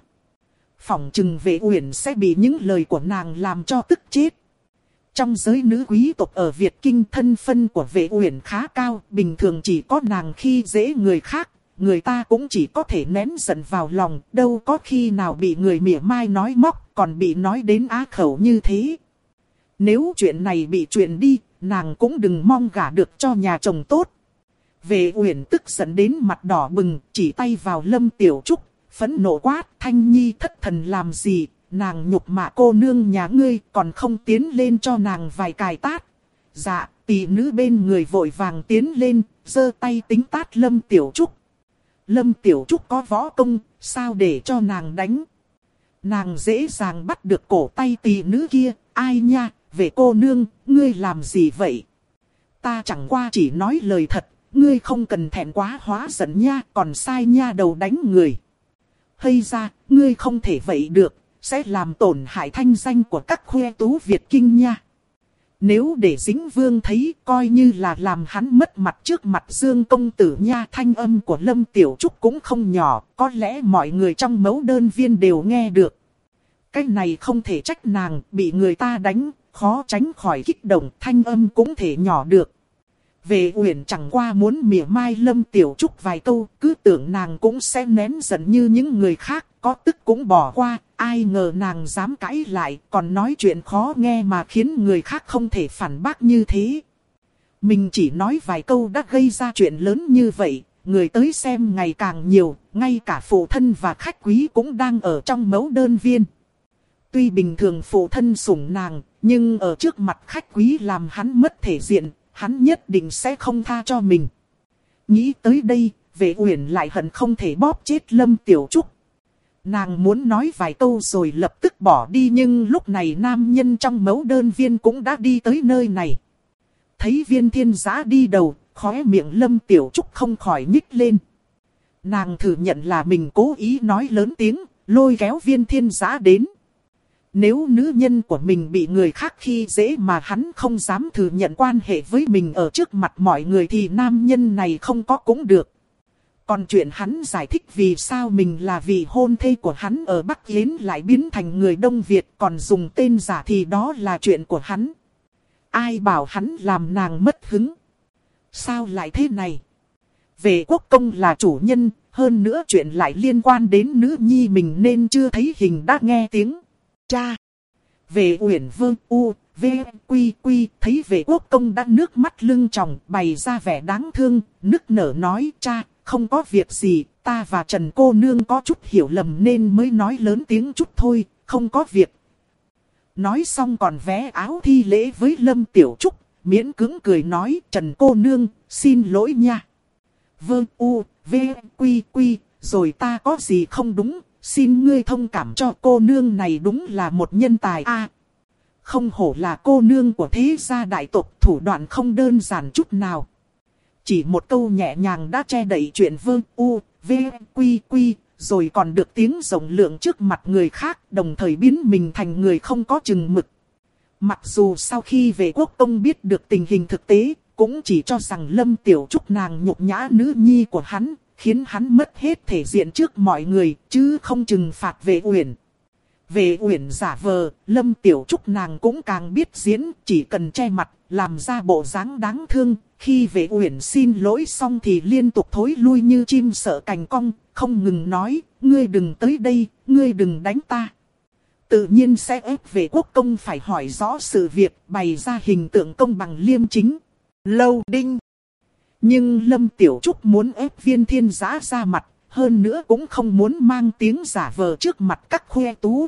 Phỏng chừng vệ uyển sẽ bị những lời của nàng làm cho tức chết. Trong giới nữ quý tộc ở Việt Kinh thân phân của vệ uyển khá cao, bình thường chỉ có nàng khi dễ người khác, người ta cũng chỉ có thể nén giận vào lòng, đâu có khi nào bị người mỉa mai nói móc, còn bị nói đến á khẩu như thế. Nếu chuyện này bị truyền đi, nàng cũng đừng mong gả được cho nhà chồng tốt. Về uyển tức giận đến mặt đỏ bừng, chỉ tay vào lâm tiểu trúc, phẫn nộ quát, thanh nhi thất thần làm gì, nàng nhục mạ cô nương nhà ngươi còn không tiến lên cho nàng vài cài tát. Dạ, tỷ nữ bên người vội vàng tiến lên, giơ tay tính tát lâm tiểu trúc. Lâm tiểu trúc có võ công, sao để cho nàng đánh. Nàng dễ dàng bắt được cổ tay tỷ nữ kia, ai nha, về cô nương, ngươi làm gì vậy? Ta chẳng qua chỉ nói lời thật, ngươi không cần thẹn quá hóa giận nha, còn sai nha đầu đánh người. Hay ra, ngươi không thể vậy được, sẽ làm tổn hại thanh danh của các khuê tú Việt Kinh nha. Nếu để dính vương thấy coi như là làm hắn mất mặt trước mặt Dương công tử nha thanh âm của Lâm Tiểu Trúc cũng không nhỏ, có lẽ mọi người trong mẫu đơn viên đều nghe được. Cái này không thể trách nàng, bị người ta đánh, khó tránh khỏi kích động thanh âm cũng thể nhỏ được. Về uyển chẳng qua muốn mỉa mai Lâm Tiểu Trúc vài câu, cứ tưởng nàng cũng sẽ nén giận như những người khác, có tức cũng bỏ qua, ai ngờ nàng dám cãi lại, còn nói chuyện khó nghe mà khiến người khác không thể phản bác như thế. Mình chỉ nói vài câu đã gây ra chuyện lớn như vậy, người tới xem ngày càng nhiều, ngay cả phụ thân và khách quý cũng đang ở trong mẫu đơn viên. Tuy bình thường phụ thân sủng nàng, nhưng ở trước mặt khách quý làm hắn mất thể diện, hắn nhất định sẽ không tha cho mình. Nghĩ tới đây, vệ uyển lại hận không thể bóp chết Lâm Tiểu Trúc. Nàng muốn nói vài câu rồi lập tức bỏ đi nhưng lúc này nam nhân trong mẫu đơn viên cũng đã đi tới nơi này. Thấy viên thiên giã đi đầu, khóe miệng Lâm Tiểu Trúc không khỏi nhích lên. Nàng thử nhận là mình cố ý nói lớn tiếng, lôi kéo viên thiên giã đến. Nếu nữ nhân của mình bị người khác khi dễ mà hắn không dám thừa nhận quan hệ với mình ở trước mặt mọi người thì nam nhân này không có cũng được. Còn chuyện hắn giải thích vì sao mình là vị hôn thê của hắn ở Bắc Yến lại biến thành người Đông Việt còn dùng tên giả thì đó là chuyện của hắn. Ai bảo hắn làm nàng mất hứng? Sao lại thế này? Về quốc công là chủ nhân, hơn nữa chuyện lại liên quan đến nữ nhi mình nên chưa thấy hình đã nghe tiếng cha. Về uyển vương u, v, quy quy, thấy về quốc công đã nước mắt lưng tròng, bày ra vẻ đáng thương, nức nở nói cha, không có việc gì, ta và Trần cô nương có chút hiểu lầm nên mới nói lớn tiếng chút thôi, không có việc. Nói xong còn vé áo thi lễ với Lâm Tiểu Trúc, miễn cứng cười nói Trần cô nương, xin lỗi nha. Vương U, V, Quy, Quy, rồi ta có gì không đúng, Xin ngươi thông cảm cho cô nương này đúng là một nhân tài a. không hổ là cô nương của thế gia đại tộc thủ đoạn không đơn giản chút nào. Chỉ một câu nhẹ nhàng đã che đậy chuyện vương u, v, quy quy, rồi còn được tiếng rộng lượng trước mặt người khác đồng thời biến mình thành người không có chừng mực. Mặc dù sau khi về quốc công biết được tình hình thực tế, cũng chỉ cho rằng Lâm Tiểu Trúc nàng nhục nhã nữ nhi của hắn, khiến hắn mất hết thể diện trước mọi người, chứ không trừng phạt về uyển. Về uyển giả vờ, lâm tiểu trúc nàng cũng càng biết diễn, chỉ cần che mặt, làm ra bộ dáng đáng thương. Khi về uyển xin lỗi xong thì liên tục thối lui như chim sợ cành cong, không ngừng nói, ngươi đừng tới đây, ngươi đừng đánh ta. Tự nhiên sẽ ép về quốc công phải hỏi rõ sự việc, bày ra hình tượng công bằng liêm chính. Lâu đinh. Nhưng Lâm Tiểu Trúc muốn ép viên thiên giã ra mặt, hơn nữa cũng không muốn mang tiếng giả vờ trước mặt các khoe tú.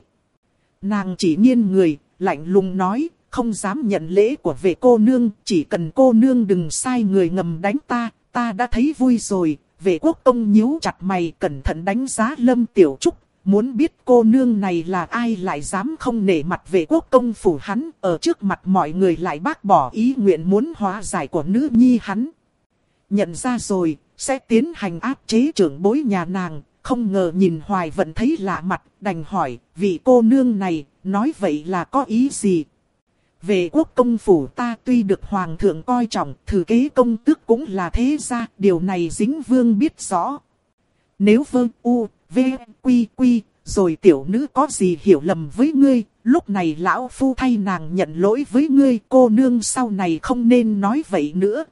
Nàng chỉ nghiêng người, lạnh lùng nói, không dám nhận lễ của vệ cô nương, chỉ cần cô nương đừng sai người ngầm đánh ta, ta đã thấy vui rồi. Vệ quốc công nhíu chặt mày cẩn thận đánh giá Lâm Tiểu Trúc, muốn biết cô nương này là ai lại dám không nể mặt vệ quốc công phủ hắn, ở trước mặt mọi người lại bác bỏ ý nguyện muốn hóa giải của nữ nhi hắn. Nhận ra rồi, sẽ tiến hành áp chế trưởng bối nhà nàng, không ngờ nhìn hoài vẫn thấy lạ mặt, đành hỏi, vị cô nương này, nói vậy là có ý gì? Về quốc công phủ ta tuy được hoàng thượng coi trọng, thử kế công tước cũng là thế ra điều này dính vương biết rõ. Nếu vương u, v, quy quy, rồi tiểu nữ có gì hiểu lầm với ngươi, lúc này lão phu thay nàng nhận lỗi với ngươi, cô nương sau này không nên nói vậy nữa.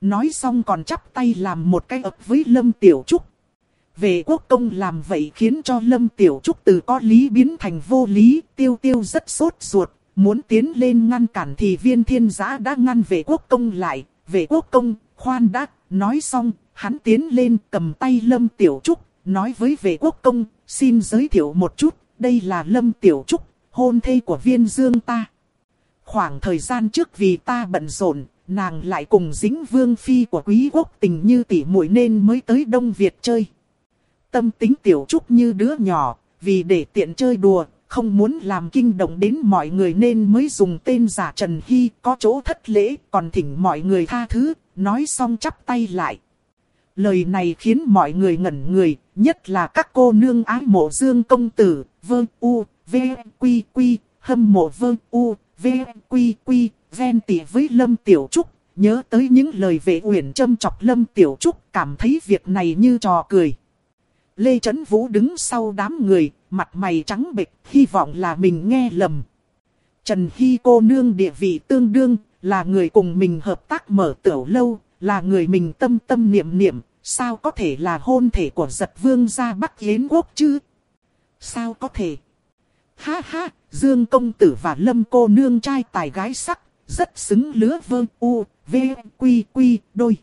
Nói xong còn chắp tay làm một cái ập với Lâm Tiểu Trúc. Về quốc công làm vậy khiến cho Lâm Tiểu Trúc từ có lý biến thành vô lý, tiêu tiêu rất sốt ruột, muốn tiến lên ngăn cản thì viên thiên giã đã ngăn về quốc công lại, về quốc công, khoan đã, nói xong, hắn tiến lên cầm tay Lâm Tiểu Trúc, nói với vệ quốc công, xin giới thiệu một chút, đây là Lâm Tiểu Trúc, hôn thê của viên dương ta. Khoảng thời gian trước vì ta bận rộn, nàng lại cùng dính vương phi của quý quốc tình như tỷ muội nên mới tới Đông Việt chơi. Tâm tính Tiểu Trúc như đứa nhỏ, vì để tiện chơi đùa, không muốn làm kinh động đến mọi người nên mới dùng tên giả Trần Hy có chỗ thất lễ, còn thỉnh mọi người tha thứ, nói xong chắp tay lại. Lời này khiến mọi người ngẩn người, nhất là các cô nương ái mộ dương công tử, vương u, v, quy quy, hâm mộ vương u, v, quy quy, ven tỉ với Lâm Tiểu Trúc, nhớ tới những lời về uyển châm chọc Lâm Tiểu Trúc, cảm thấy việc này như trò cười. Lê Trấn Vũ đứng sau đám người, mặt mày trắng bệch, hy vọng là mình nghe lầm. Trần Hy cô nương địa vị tương đương, là người cùng mình hợp tác mở tiểu lâu, là người mình tâm tâm niệm niệm, sao có thể là hôn thể của giật vương gia Bắc Yến Quốc chứ? Sao có thể? Ha ha, Dương công tử và Lâm cô nương trai tài gái sắc, rất xứng lứa vương u, v, quy quy, đôi.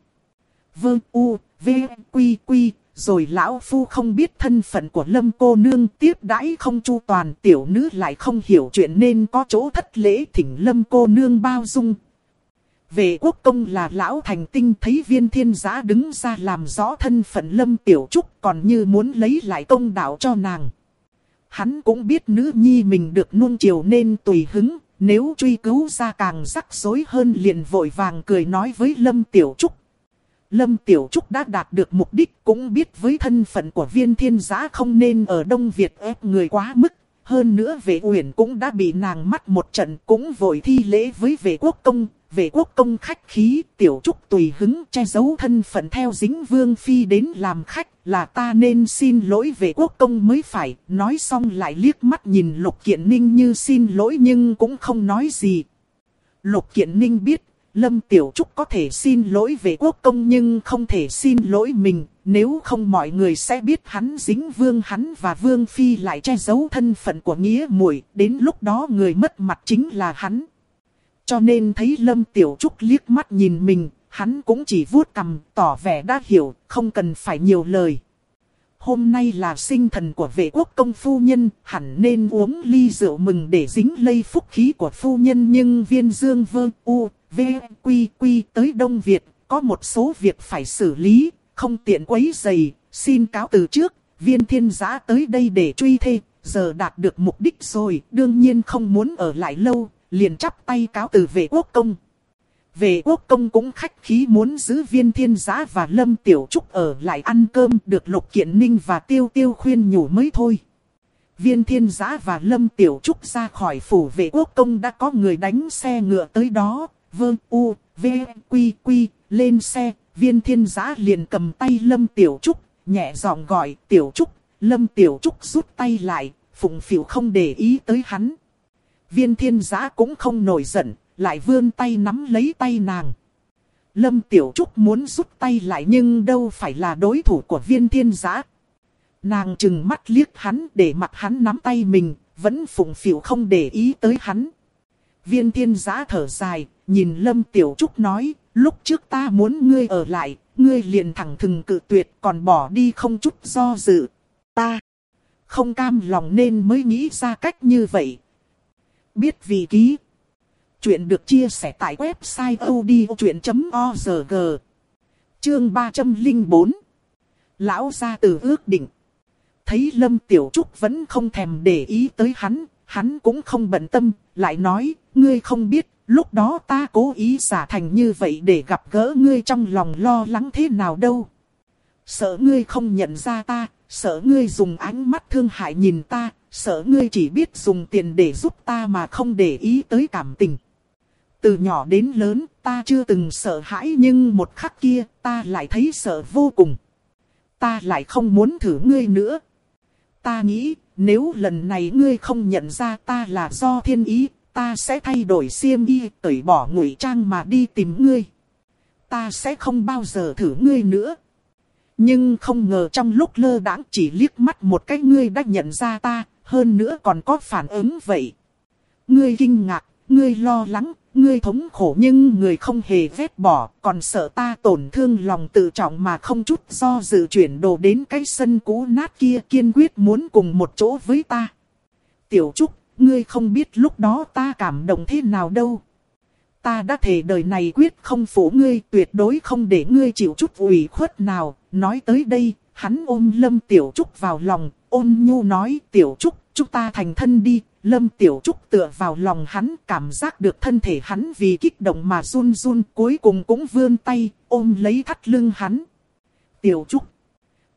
vương u, v, quy quy, rồi lão phu không biết thân phận của lâm cô nương tiếp đãi không chu toàn tiểu nữ lại không hiểu chuyện nên có chỗ thất lễ thỉnh lâm cô nương bao dung. Về quốc công là lão thành tinh thấy viên thiên giã đứng ra làm rõ thân phận lâm tiểu trúc còn như muốn lấy lại công đạo cho nàng. Hắn cũng biết nữ nhi mình được nuông chiều nên tùy hứng, nếu truy cứu ra càng rắc rối hơn liền vội vàng cười nói với lâm tiểu trúc. Lâm Tiểu Trúc đã đạt được mục đích cũng biết với thân phận của viên thiên giã không nên ở Đông Việt ép người quá mức. Hơn nữa vệ uyển cũng đã bị nàng mắt một trận cũng vội thi lễ với vệ quốc công. Vệ quốc công khách khí Tiểu Trúc tùy hứng che giấu thân phận theo dính vương phi đến làm khách là ta nên xin lỗi vệ quốc công mới phải. Nói xong lại liếc mắt nhìn Lục Kiện Ninh như xin lỗi nhưng cũng không nói gì. Lục Kiện Ninh biết Lâm Tiểu Trúc có thể xin lỗi về quốc công nhưng không thể xin lỗi mình, nếu không mọi người sẽ biết hắn dính vương hắn và vương phi lại che giấu thân phận của nghĩa muội đến lúc đó người mất mặt chính là hắn. Cho nên thấy Lâm Tiểu Trúc liếc mắt nhìn mình, hắn cũng chỉ vuốt cầm, tỏ vẻ đã hiểu, không cần phải nhiều lời. Hôm nay là sinh thần của vệ quốc công phu nhân, hẳn nên uống ly rượu mừng để dính lây phúc khí của phu nhân. Nhưng viên dương vơ u, V, Quy, Quy tới Đông Việt, có một số việc phải xử lý, không tiện quấy giày, xin cáo từ trước, viên thiên giã tới đây để truy thê, giờ đạt được mục đích rồi, đương nhiên không muốn ở lại lâu, liền chắp tay cáo từ về quốc công. Về quốc công cũng khách khí muốn giữ viên thiên giá và lâm tiểu trúc ở lại ăn cơm được lục kiện ninh và tiêu tiêu khuyên nhủ mới thôi. Viên thiên giá và lâm tiểu trúc ra khỏi phủ vệ quốc công đã có người đánh xe ngựa tới đó, vương u, v, quy quy, lên xe, viên thiên giá liền cầm tay Lâm Tiểu Trúc, nhẹ giọng gọi Tiểu Trúc, Lâm Tiểu Trúc rút tay lại, phụng phịu không để ý tới hắn. Viên thiên giã cũng không nổi giận, lại vươn tay nắm lấy tay nàng. Lâm Tiểu Trúc muốn rút tay lại nhưng đâu phải là đối thủ của viên thiên giã. Nàng chừng mắt liếc hắn để mặc hắn nắm tay mình, vẫn phụng phịu không để ý tới hắn. Viên thiên giã thở dài, nhìn Lâm Tiểu Trúc nói, lúc trước ta muốn ngươi ở lại, ngươi liền thẳng thừng cự tuyệt còn bỏ đi không chút do dự. Ta không cam lòng nên mới nghĩ ra cách như vậy. Biết vị ký. Chuyện được chia sẻ tại website odchuyện.org. Chương 304. Lão gia tử ước định. Thấy Lâm Tiểu Trúc vẫn không thèm để ý tới hắn, hắn cũng không bận tâm, lại nói, ngươi không biết, lúc đó ta cố ý giả thành như vậy để gặp gỡ ngươi trong lòng lo lắng thế nào đâu. Sợ ngươi không nhận ra ta, sợ ngươi dùng ánh mắt thương hại nhìn ta, sợ ngươi chỉ biết dùng tiền để giúp ta mà không để ý tới cảm tình. Từ nhỏ đến lớn, ta chưa từng sợ hãi nhưng một khắc kia, ta lại thấy sợ vô cùng. Ta lại không muốn thử ngươi nữa. Ta nghĩ, nếu lần này ngươi không nhận ra ta là do thiên ý, ta sẽ thay đổi xiêm y, tẩy bỏ ngụy trang mà đi tìm ngươi. Ta sẽ không bao giờ thử ngươi nữa. Nhưng không ngờ trong lúc lơ đãng chỉ liếc mắt một cái ngươi đã nhận ra ta, hơn nữa còn có phản ứng vậy. Ngươi kinh ngạc, ngươi lo lắng, ngươi thống khổ nhưng người không hề vết bỏ, còn sợ ta tổn thương lòng tự trọng mà không chút do dự chuyển đồ đến cái sân cũ nát kia kiên quyết muốn cùng một chỗ với ta. Tiểu Trúc, ngươi không biết lúc đó ta cảm động thế nào đâu. Ta đã thề đời này quyết không phủ ngươi, tuyệt đối không để ngươi chịu chút ủy khuất nào. Nói tới đây, hắn ôm Lâm Tiểu Trúc vào lòng, ôn nhu nói Tiểu Trúc, chúng ta thành thân đi. Lâm Tiểu Trúc tựa vào lòng hắn, cảm giác được thân thể hắn vì kích động mà run run, cuối cùng cũng vươn tay, ôm lấy thắt lưng hắn. Tiểu Trúc.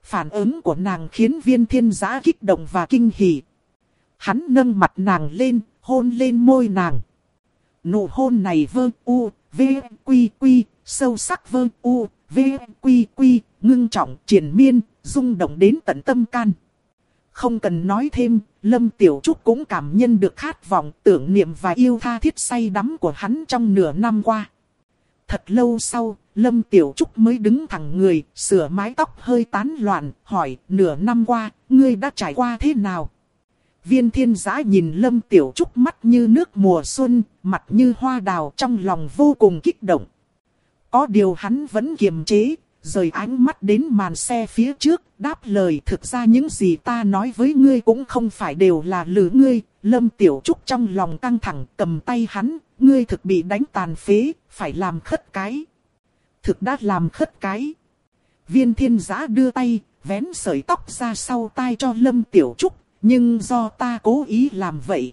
Phản ứng của nàng khiến viên thiên giã kích động và kinh hỉ. Hắn nâng mặt nàng lên, hôn lên môi nàng. Nụ hôn này vơ u, v, quy quy, sâu sắc vơ u, v, quy quy, ngưng trọng, triển miên, rung động đến tận tâm can. Không cần nói thêm, Lâm Tiểu Trúc cũng cảm nhận được khát vọng, tưởng niệm và yêu tha thiết say đắm của hắn trong nửa năm qua. Thật lâu sau, Lâm Tiểu Trúc mới đứng thẳng người, sửa mái tóc hơi tán loạn, hỏi, nửa năm qua, ngươi đã trải qua thế nào? Viên thiên giã nhìn Lâm Tiểu Trúc mắt như nước mùa xuân, mặt như hoa đào trong lòng vô cùng kích động. Có điều hắn vẫn kiềm chế, rời ánh mắt đến màn xe phía trước, đáp lời thực ra những gì ta nói với ngươi cũng không phải đều là lừa ngươi. Lâm Tiểu Trúc trong lòng căng thẳng cầm tay hắn, ngươi thực bị đánh tàn phế, phải làm khất cái. Thực đã làm khất cái. Viên thiên giã đưa tay, vén sợi tóc ra sau tai cho Lâm Tiểu Trúc, nhưng do ta cố ý làm vậy.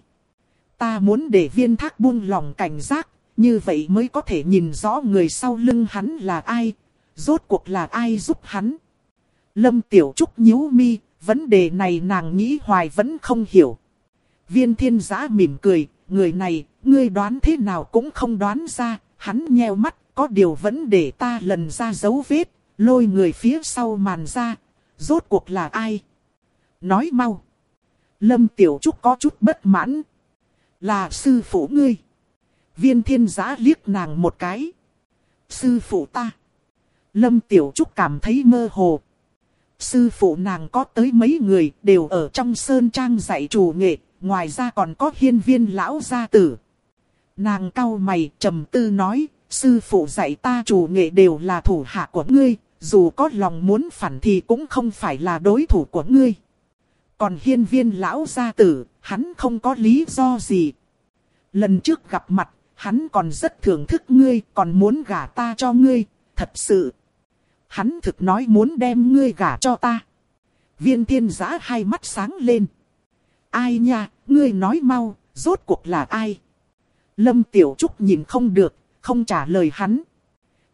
Ta muốn để viên thác buông lòng cảnh giác, như vậy mới có thể nhìn rõ người sau lưng hắn là ai, rốt cuộc là ai giúp hắn. Lâm Tiểu Trúc nhíu mi, vấn đề này nàng nghĩ hoài vẫn không hiểu. Viên thiên giã mỉm cười, người này, ngươi đoán thế nào cũng không đoán ra, hắn nheo mắt, có điều vẫn để ta lần ra dấu vết, lôi người phía sau màn ra, rốt cuộc là ai? Nói mau. Lâm Tiểu Trúc có chút bất mãn. Là sư phụ ngươi. Viên thiên giã liếc nàng một cái. Sư phụ ta. Lâm Tiểu Trúc cảm thấy mơ hồ. Sư phụ nàng có tới mấy người đều ở trong sơn trang dạy chủ nghệ, ngoài ra còn có hiên viên lão gia tử. Nàng cau mày trầm tư nói, sư phụ dạy ta chủ nghệ đều là thủ hạ của ngươi, dù có lòng muốn phản thì cũng không phải là đối thủ của ngươi. Còn hiên viên lão gia tử, hắn không có lý do gì. Lần trước gặp mặt, hắn còn rất thưởng thức ngươi, còn muốn gả ta cho ngươi, thật sự. Hắn thực nói muốn đem ngươi gả cho ta. Viên thiên giã hai mắt sáng lên. Ai nha, ngươi nói mau, rốt cuộc là ai? Lâm Tiểu Trúc nhìn không được, không trả lời hắn.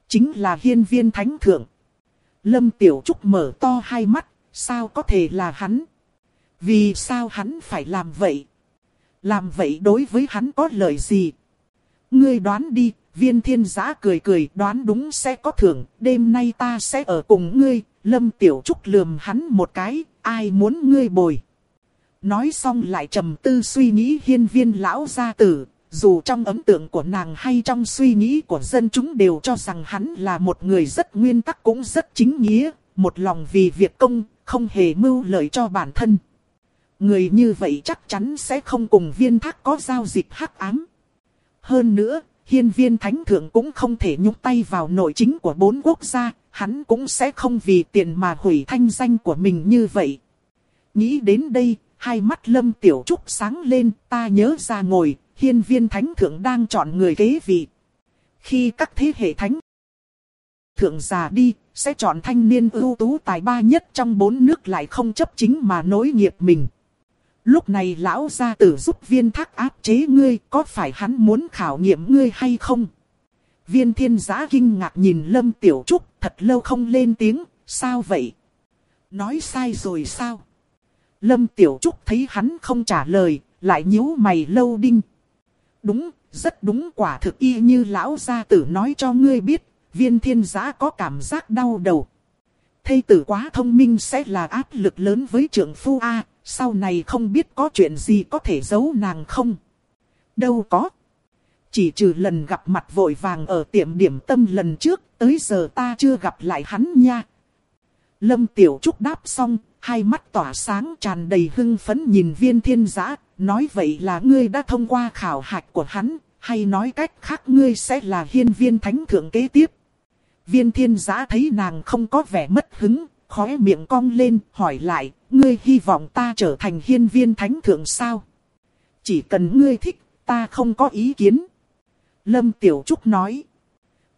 Chính là hiên viên thánh thượng. Lâm Tiểu Trúc mở to hai mắt, sao có thể là hắn? Vì sao hắn phải làm vậy? Làm vậy đối với hắn có lợi gì? Ngươi đoán đi, viên thiên giã cười cười đoán đúng sẽ có thưởng, đêm nay ta sẽ ở cùng ngươi, lâm tiểu trúc lườm hắn một cái, ai muốn ngươi bồi. Nói xong lại trầm tư suy nghĩ hiên viên lão gia tử, dù trong ấn tượng của nàng hay trong suy nghĩ của dân chúng đều cho rằng hắn là một người rất nguyên tắc cũng rất chính nghĩa, một lòng vì việc công, không hề mưu lợi cho bản thân. Người như vậy chắc chắn sẽ không cùng viên thác có giao dịch hắc ám. Hơn nữa, hiên viên thánh thượng cũng không thể nhúc tay vào nội chính của bốn quốc gia, hắn cũng sẽ không vì tiền mà hủy thanh danh của mình như vậy. Nghĩ đến đây, hai mắt lâm tiểu trúc sáng lên, ta nhớ ra ngồi, hiên viên thánh thượng đang chọn người kế vị. Khi các thế hệ thánh thượng già đi, sẽ chọn thanh niên ưu tú tài ba nhất trong bốn nước lại không chấp chính mà nối nghiệp mình. Lúc này lão gia tử giúp viên thác áp chế ngươi, có phải hắn muốn khảo nghiệm ngươi hay không? Viên thiên giã kinh ngạc nhìn Lâm Tiểu Trúc, thật lâu không lên tiếng, sao vậy? Nói sai rồi sao? Lâm Tiểu Trúc thấy hắn không trả lời, lại nhíu mày lâu đinh. Đúng, rất đúng quả thực y như lão gia tử nói cho ngươi biết, viên thiên giã có cảm giác đau đầu. Thây tử quá thông minh sẽ là áp lực lớn với trưởng phu A, sau này không biết có chuyện gì có thể giấu nàng không? Đâu có. Chỉ trừ lần gặp mặt vội vàng ở tiệm điểm tâm lần trước, tới giờ ta chưa gặp lại hắn nha. Lâm Tiểu Trúc đáp xong, hai mắt tỏa sáng tràn đầy hưng phấn nhìn viên thiên giã, nói vậy là ngươi đã thông qua khảo hạch của hắn, hay nói cách khác ngươi sẽ là hiên viên thánh thượng kế tiếp. Viên thiên giã thấy nàng không có vẻ mất hứng, khóe miệng cong lên, hỏi lại, ngươi hy vọng ta trở thành hiên viên thánh thượng sao? Chỉ cần ngươi thích, ta không có ý kiến. Lâm Tiểu Trúc nói.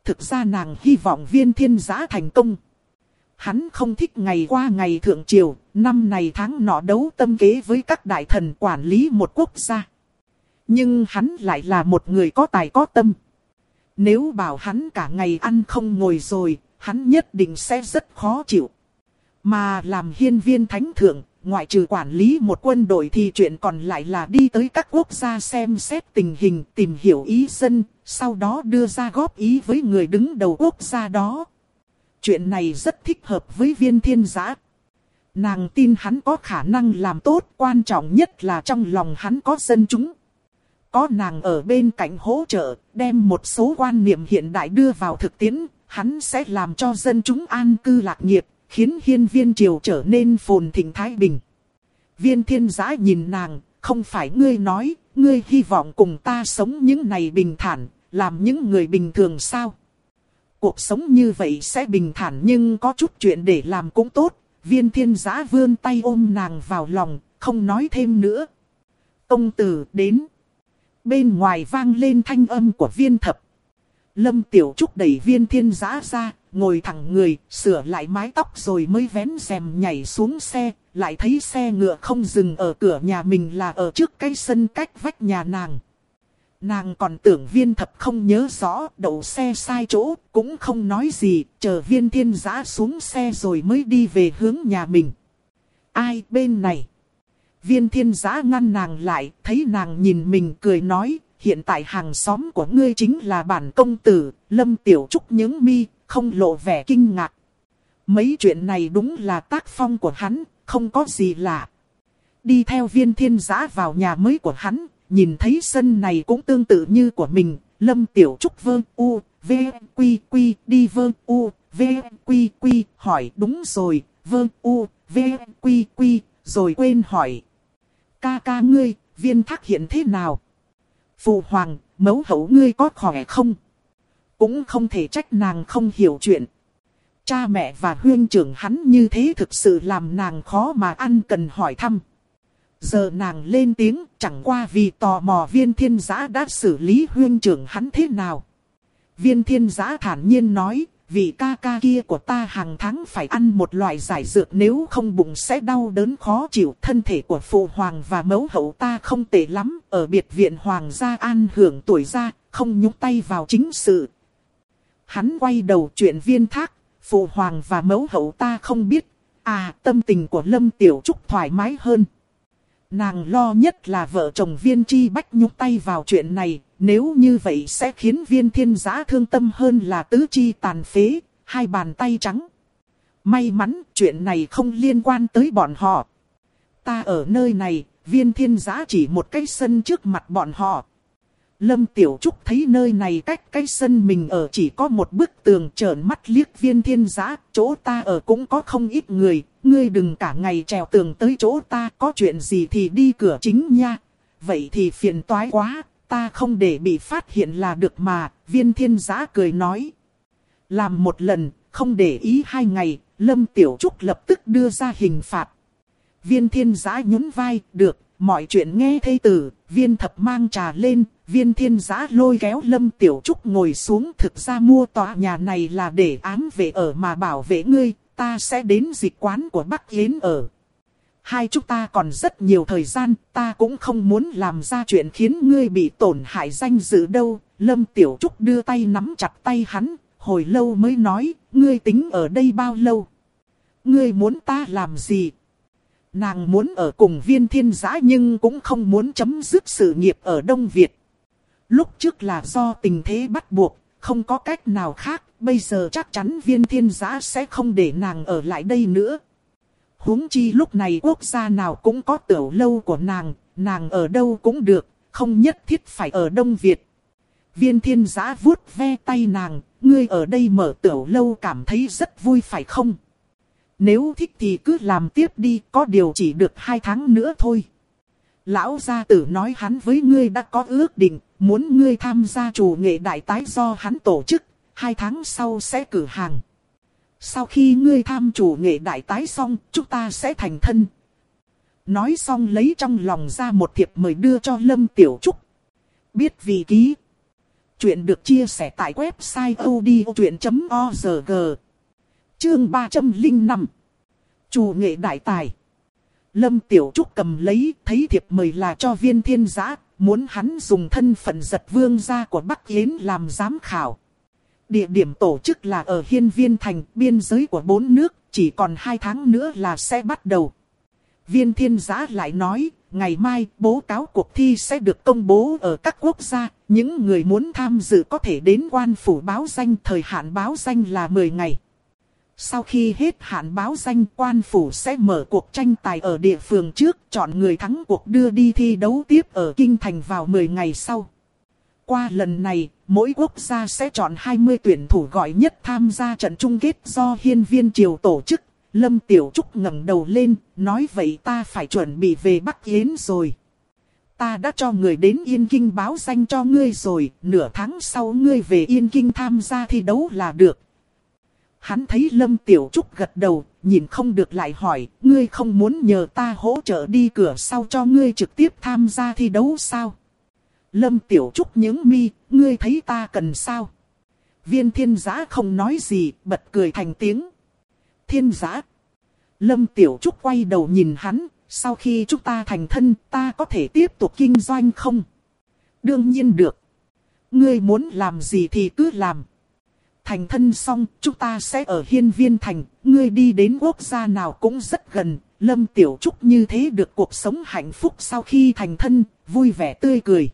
Thực ra nàng hy vọng viên thiên giã thành công. Hắn không thích ngày qua ngày thượng triều, năm này tháng nọ đấu tâm kế với các đại thần quản lý một quốc gia. Nhưng hắn lại là một người có tài có tâm. Nếu bảo hắn cả ngày ăn không ngồi rồi, hắn nhất định sẽ rất khó chịu. Mà làm hiên viên thánh thượng, ngoại trừ quản lý một quân đội thì chuyện còn lại là đi tới các quốc gia xem xét tình hình, tìm hiểu ý dân, sau đó đưa ra góp ý với người đứng đầu quốc gia đó. Chuyện này rất thích hợp với viên thiên giã. Nàng tin hắn có khả năng làm tốt, quan trọng nhất là trong lòng hắn có dân chúng. Có nàng ở bên cạnh hỗ trợ, đem một số quan niệm hiện đại đưa vào thực tiễn, hắn sẽ làm cho dân chúng an cư lạc nghiệp, khiến hiên viên triều trở nên phồn thịnh thái bình. Viên thiên giã nhìn nàng, không phải ngươi nói, ngươi hy vọng cùng ta sống những ngày bình thản, làm những người bình thường sao? Cuộc sống như vậy sẽ bình thản nhưng có chút chuyện để làm cũng tốt. Viên thiên giã vươn tay ôm nàng vào lòng, không nói thêm nữa. Công tử đến. Bên ngoài vang lên thanh âm của viên thập. Lâm Tiểu Trúc đẩy viên thiên giã ra, ngồi thẳng người, sửa lại mái tóc rồi mới vén rèm nhảy xuống xe, lại thấy xe ngựa không dừng ở cửa nhà mình là ở trước cái sân cách vách nhà nàng. Nàng còn tưởng viên thập không nhớ rõ, đậu xe sai chỗ, cũng không nói gì, chờ viên thiên giã xuống xe rồi mới đi về hướng nhà mình. Ai bên này? Viên thiên giã ngăn nàng lại, thấy nàng nhìn mình cười nói, hiện tại hàng xóm của ngươi chính là bản công tử, lâm tiểu trúc những mi, không lộ vẻ kinh ngạc. Mấy chuyện này đúng là tác phong của hắn, không có gì lạ. Đi theo viên thiên giã vào nhà mới của hắn, nhìn thấy sân này cũng tương tự như của mình, lâm tiểu trúc vơ u, v, quy quy, đi vơ u, v, quy quy, hỏi đúng rồi, vơ u, v, quy quy, rồi quên hỏi. Ca ca ngươi, viên thác hiện thế nào? Phụ hoàng, mẫu hậu ngươi có khỏe không? Cũng không thể trách nàng không hiểu chuyện. Cha mẹ và huyên trưởng hắn như thế thực sự làm nàng khó mà ăn cần hỏi thăm. Giờ nàng lên tiếng chẳng qua vì tò mò viên thiên giã đã xử lý huyên trưởng hắn thế nào. Viên thiên giã thản nhiên nói, vì ca ca kia của ta hàng tháng phải ăn một loại giải dược nếu không bụng sẽ đau đớn khó chịu. Thân thể của phụ hoàng và mẫu hậu ta không tệ lắm, ở biệt viện hoàng gia an hưởng tuổi gia, không nhúc tay vào chính sự. Hắn quay đầu chuyện viên thác, phụ hoàng và mẫu hậu ta không biết. À, tâm tình của Lâm Tiểu Trúc thoải mái hơn. Nàng lo nhất là vợ chồng viên chi bách nhúc tay vào chuyện này, nếu như vậy sẽ khiến viên thiên giã thương tâm hơn là tứ chi tàn phế, hai bàn tay trắng. May mắn chuyện này không liên quan tới bọn họ. Ta ở nơi này, viên thiên giã chỉ một cái sân trước mặt bọn họ. Lâm Tiểu Trúc thấy nơi này cách cái sân mình ở chỉ có một bức tường trợn mắt liếc viên thiên giã, chỗ ta ở cũng có không ít người, ngươi đừng cả ngày trèo tường tới chỗ ta, có chuyện gì thì đi cửa chính nha. Vậy thì phiền toái quá, ta không để bị phát hiện là được mà, viên thiên giã cười nói. Làm một lần, không để ý hai ngày, Lâm Tiểu Trúc lập tức đưa ra hình phạt. Viên thiên giã nhún vai, được, mọi chuyện nghe thây tử, viên thập mang trà lên, viên thiên giã lôi kéo Lâm Tiểu Trúc ngồi xuống thực ra mua tòa nhà này là để ám vệ ở mà bảo vệ ngươi, ta sẽ đến dịch quán của Bắc Yến ở. Hai chúng ta còn rất nhiều thời gian, ta cũng không muốn làm ra chuyện khiến ngươi bị tổn hại danh dự đâu. Lâm Tiểu Trúc đưa tay nắm chặt tay hắn, hồi lâu mới nói, ngươi tính ở đây bao lâu? Ngươi muốn ta làm gì? Nàng muốn ở cùng viên thiên giã nhưng cũng không muốn chấm dứt sự nghiệp ở Đông Việt. Lúc trước là do tình thế bắt buộc, không có cách nào khác, bây giờ chắc chắn viên thiên giã sẽ không để nàng ở lại đây nữa. huống chi lúc này quốc gia nào cũng có tiểu lâu của nàng, nàng ở đâu cũng được, không nhất thiết phải ở Đông Việt. Viên thiên giã vuốt ve tay nàng, ngươi ở đây mở tiểu lâu cảm thấy rất vui phải không? Nếu thích thì cứ làm tiếp đi, có điều chỉ được hai tháng nữa thôi. Lão gia tử nói hắn với ngươi đã có ước định, muốn ngươi tham gia chủ nghệ đại tái do hắn tổ chức, hai tháng sau sẽ cử hàng. Sau khi ngươi tham chủ nghệ đại tái xong, chúng ta sẽ thành thân. Nói xong lấy trong lòng ra một thiệp mời đưa cho Lâm Tiểu Trúc. Biết vì ký. Chuyện được chia sẻ tại website odchuyện.org. Chương 305. Chủ nghệ đại tài. Lâm Tiểu Trúc cầm lấy, thấy thiệp mời là cho viên thiên giã, muốn hắn dùng thân phận giật vương gia của Bắc Yến làm giám khảo. Địa điểm tổ chức là ở Hiên Viên Thành, biên giới của bốn nước, chỉ còn hai tháng nữa là sẽ bắt đầu. Viên thiên giã lại nói, ngày mai bố cáo cuộc thi sẽ được công bố ở các quốc gia, những người muốn tham dự có thể đến quan phủ báo danh, thời hạn báo danh là 10 ngày. Sau khi hết hạn báo danh quan phủ sẽ mở cuộc tranh tài ở địa phương trước, chọn người thắng cuộc đưa đi thi đấu tiếp ở Kinh Thành vào 10 ngày sau. Qua lần này, mỗi quốc gia sẽ chọn 20 tuyển thủ gọi nhất tham gia trận chung kết do hiên viên triều tổ chức. Lâm Tiểu Trúc ngẩng đầu lên, nói vậy ta phải chuẩn bị về Bắc Yến rồi. Ta đã cho người đến Yên Kinh báo danh cho ngươi rồi, nửa tháng sau ngươi về Yên Kinh tham gia thi đấu là được, Hắn thấy Lâm Tiểu Trúc gật đầu, nhìn không được lại hỏi, ngươi không muốn nhờ ta hỗ trợ đi cửa sau cho ngươi trực tiếp tham gia thi đấu sao? Lâm Tiểu Trúc những mi, ngươi thấy ta cần sao? Viên thiên giã không nói gì, bật cười thành tiếng. Thiên giã. Lâm Tiểu Trúc quay đầu nhìn hắn, sau khi chúng ta thành thân, ta có thể tiếp tục kinh doanh không? Đương nhiên được. Ngươi muốn làm gì thì cứ làm. Thành thân xong, chúng ta sẽ ở hiên viên thành, ngươi đi đến quốc gia nào cũng rất gần. Lâm Tiểu Trúc như thế được cuộc sống hạnh phúc sau khi thành thân, vui vẻ tươi cười.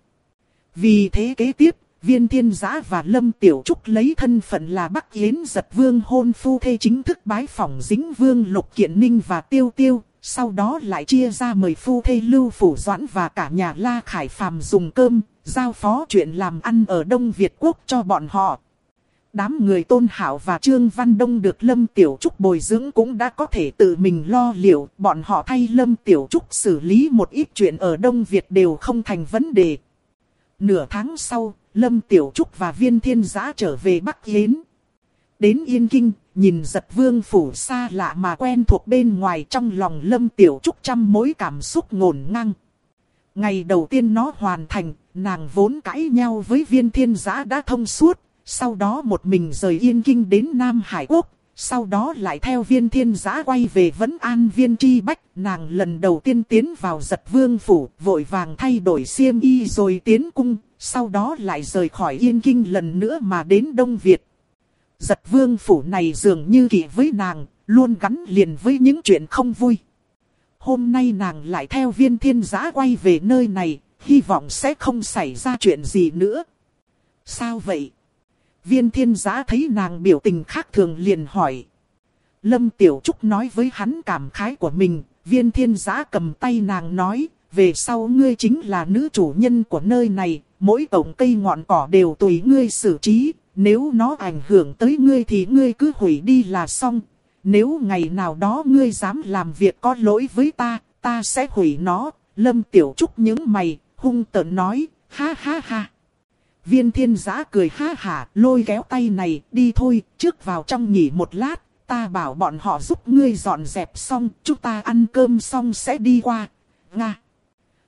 Vì thế kế tiếp, viên thiên giã và Lâm Tiểu Trúc lấy thân phận là Bắc Yến giật vương hôn phu thê chính thức bái phỏng dính vương Lục Kiện Ninh và Tiêu Tiêu. Sau đó lại chia ra mời phu thê Lưu Phủ Doãn và cả nhà La Khải Phàm dùng cơm, giao phó chuyện làm ăn ở Đông Việt Quốc cho bọn họ. Đám người tôn hảo và Trương Văn Đông được Lâm Tiểu Trúc bồi dưỡng cũng đã có thể tự mình lo liệu. Bọn họ thay Lâm Tiểu Trúc xử lý một ít chuyện ở Đông Việt đều không thành vấn đề. Nửa tháng sau, Lâm Tiểu Trúc và Viên Thiên Giã trở về Bắc Yến. Đến Yên Kinh, nhìn giật vương phủ xa lạ mà quen thuộc bên ngoài trong lòng Lâm Tiểu Trúc trăm mối cảm xúc ngổn ngang. Ngày đầu tiên nó hoàn thành, nàng vốn cãi nhau với viên thiên giã đã thông suốt, sau đó một mình rời Yên Kinh đến Nam Hải Quốc. Sau đó lại theo viên thiên giã quay về Vấn An viên tri bách. Nàng lần đầu tiên tiến vào giật vương phủ, vội vàng thay đổi xiêm y rồi tiến cung. Sau đó lại rời khỏi Yên Kinh lần nữa mà đến Đông Việt. Giật vương phủ này dường như kỳ với nàng, luôn gắn liền với những chuyện không vui. Hôm nay nàng lại theo viên thiên giã quay về nơi này, hy vọng sẽ không xảy ra chuyện gì nữa. Sao vậy? Viên thiên giá thấy nàng biểu tình khác thường liền hỏi. Lâm Tiểu Trúc nói với hắn cảm khái của mình, viên thiên giá cầm tay nàng nói, về sau ngươi chính là nữ chủ nhân của nơi này, mỗi tổng cây ngọn cỏ đều tùy ngươi xử trí, nếu nó ảnh hưởng tới ngươi thì ngươi cứ hủy đi là xong. nếu ngày nào đó ngươi dám làm việc có lỗi với ta, ta sẽ hủy nó. Lâm Tiểu Trúc những mày, hung tợn nói, ha ha ha. Viên thiên giã cười ha hả, lôi kéo tay này, đi thôi, trước vào trong nghỉ một lát, ta bảo bọn họ giúp ngươi dọn dẹp xong, chúng ta ăn cơm xong sẽ đi qua. Nga.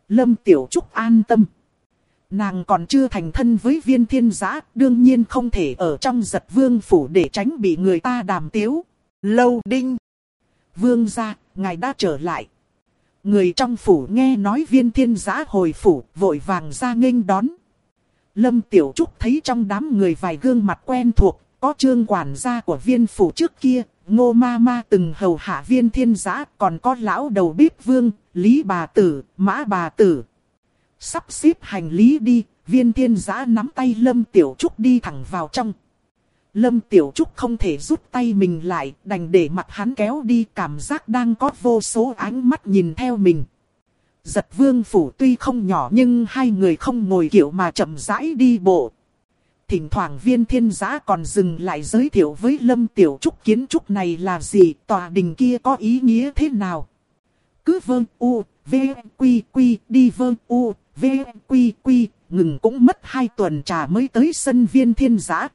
Lâm Tiểu Trúc an tâm. Nàng còn chưa thành thân với viên thiên giã, đương nhiên không thể ở trong giật vương phủ để tránh bị người ta đàm tiếu. Lâu đinh. Vương ra, ngài đã trở lại. Người trong phủ nghe nói viên thiên giã hồi phủ, vội vàng ra nghênh đón. Lâm Tiểu Trúc thấy trong đám người vài gương mặt quen thuộc, có trương quản gia của viên phủ trước kia, ngô ma ma từng hầu hạ viên thiên giã, còn có lão đầu bếp vương, lý bà tử, mã bà tử. Sắp xếp hành lý đi, viên thiên giã nắm tay Lâm Tiểu Trúc đi thẳng vào trong. Lâm Tiểu Trúc không thể rút tay mình lại, đành để mặt hắn kéo đi cảm giác đang có vô số ánh mắt nhìn theo mình. Giật vương phủ tuy không nhỏ nhưng hai người không ngồi kiểu mà chậm rãi đi bộ. Thỉnh thoảng viên thiên giã còn dừng lại giới thiệu với Lâm Tiểu Trúc kiến trúc này là gì, tòa đình kia có ý nghĩa thế nào. Cứ vương u, v, quy quy, đi vương u, v, quy quy, ngừng cũng mất hai tuần trà mới tới sân viên thiên giã.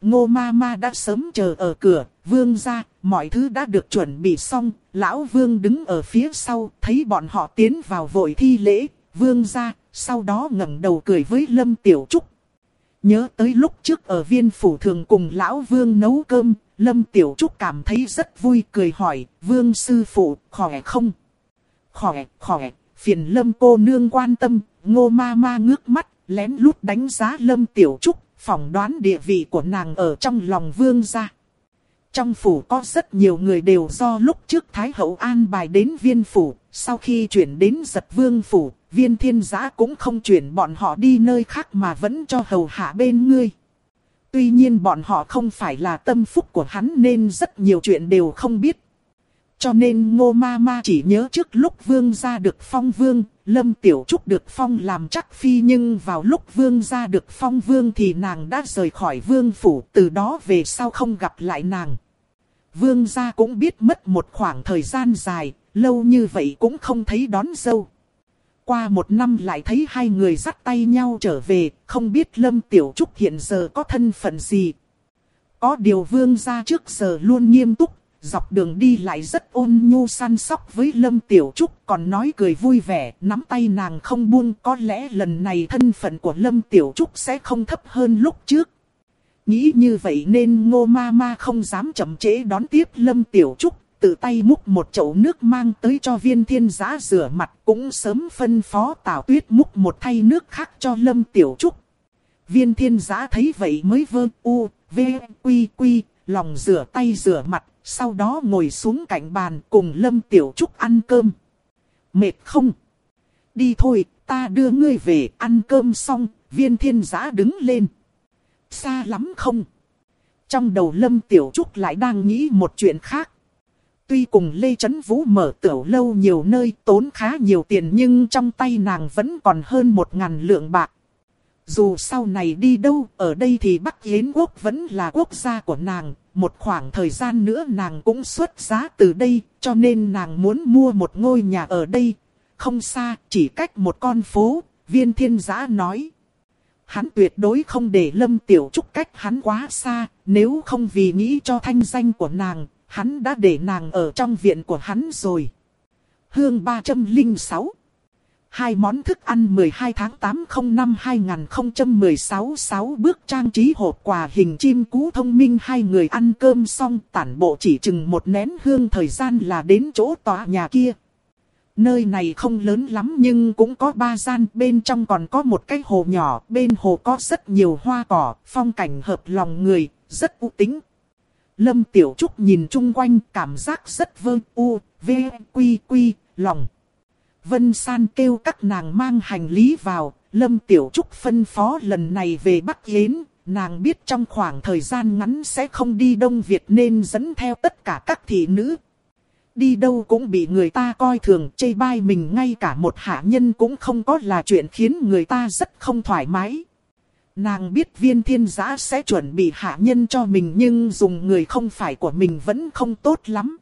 Ngô ma ma đã sớm chờ ở cửa, vương ra, mọi thứ đã được chuẩn bị xong, lão vương đứng ở phía sau, thấy bọn họ tiến vào vội thi lễ, vương ra, sau đó ngẩng đầu cười với Lâm Tiểu Trúc. Nhớ tới lúc trước ở viên phủ thường cùng lão vương nấu cơm, Lâm Tiểu Trúc cảm thấy rất vui cười hỏi, vương sư phụ, khỏe không? Khỏe, khỏe, phiền Lâm cô nương quan tâm, ngô ma ma ngước mắt, lén lút đánh giá Lâm Tiểu Trúc, phỏng đoán địa vị của nàng ở trong lòng vương gia. Trong phủ có rất nhiều người đều do lúc trước Thái Hậu an bài đến viên phủ, sau khi chuyển đến giật vương phủ, viên thiên giã cũng không chuyển bọn họ đi nơi khác mà vẫn cho hầu hạ bên ngươi. Tuy nhiên bọn họ không phải là tâm phúc của hắn nên rất nhiều chuyện đều không biết. Cho nên ngô ma ma chỉ nhớ trước lúc vương gia được phong vương, lâm tiểu trúc được phong làm chắc phi nhưng vào lúc vương gia được phong vương thì nàng đã rời khỏi vương phủ từ đó về sau không gặp lại nàng. Vương gia cũng biết mất một khoảng thời gian dài, lâu như vậy cũng không thấy đón dâu. Qua một năm lại thấy hai người dắt tay nhau trở về, không biết Lâm Tiểu Trúc hiện giờ có thân phận gì. Có điều vương gia trước giờ luôn nghiêm túc, dọc đường đi lại rất ôn nhu săn sóc với Lâm Tiểu Trúc, còn nói cười vui vẻ, nắm tay nàng không buông, có lẽ lần này thân phận của Lâm Tiểu Trúc sẽ không thấp hơn lúc trước. Nghĩ như vậy nên ngô ma ma không dám chậm trễ đón tiếp Lâm Tiểu Trúc, tự tay múc một chậu nước mang tới cho viên thiên giá rửa mặt, cũng sớm phân phó Tào Tuyết múc một thay nước khác cho Lâm Tiểu Trúc. Viên thiên giá thấy vậy mới vơ u, v, quy quy, lòng rửa tay rửa mặt, sau đó ngồi xuống cạnh bàn cùng Lâm Tiểu Trúc ăn cơm. Mệt không? Đi thôi, ta đưa ngươi về ăn cơm xong, viên thiên giã đứng lên. Xa lắm không? Trong đầu Lâm Tiểu Trúc lại đang nghĩ một chuyện khác. Tuy cùng Lê Trấn Vũ mở tiểu lâu nhiều nơi tốn khá nhiều tiền nhưng trong tay nàng vẫn còn hơn một ngàn lượng bạc. Dù sau này đi đâu, ở đây thì Bắc Yến Quốc vẫn là quốc gia của nàng, một khoảng thời gian nữa nàng cũng xuất giá từ đây, cho nên nàng muốn mua một ngôi nhà ở đây. Không xa, chỉ cách một con phố, viên thiên giã nói. Hắn tuyệt đối không để Lâm Tiểu Trúc cách hắn quá xa, nếu không vì nghĩ cho thanh danh của nàng, hắn đã để nàng ở trong viện của hắn rồi. Hương 306 Hai món thức ăn 12 tháng 8 05 2016 6 bước trang trí hộp quà hình chim cú thông minh hai người ăn cơm xong tản bộ chỉ chừng một nén hương thời gian là đến chỗ tòa nhà kia. Nơi này không lớn lắm nhưng cũng có ba gian, bên trong còn có một cái hồ nhỏ, bên hồ có rất nhiều hoa cỏ, phong cảnh hợp lòng người, rất u tính. Lâm Tiểu Trúc nhìn chung quanh cảm giác rất vơ u, v, quy quy, lòng. Vân San kêu các nàng mang hành lý vào, Lâm Tiểu Trúc phân phó lần này về Bắc Yến, nàng biết trong khoảng thời gian ngắn sẽ không đi Đông Việt nên dẫn theo tất cả các thị nữ. Đi đâu cũng bị người ta coi thường, chê bai mình ngay cả một hạ nhân cũng không có là chuyện khiến người ta rất không thoải mái. Nàng biết viên thiên giã sẽ chuẩn bị hạ nhân cho mình nhưng dùng người không phải của mình vẫn không tốt lắm.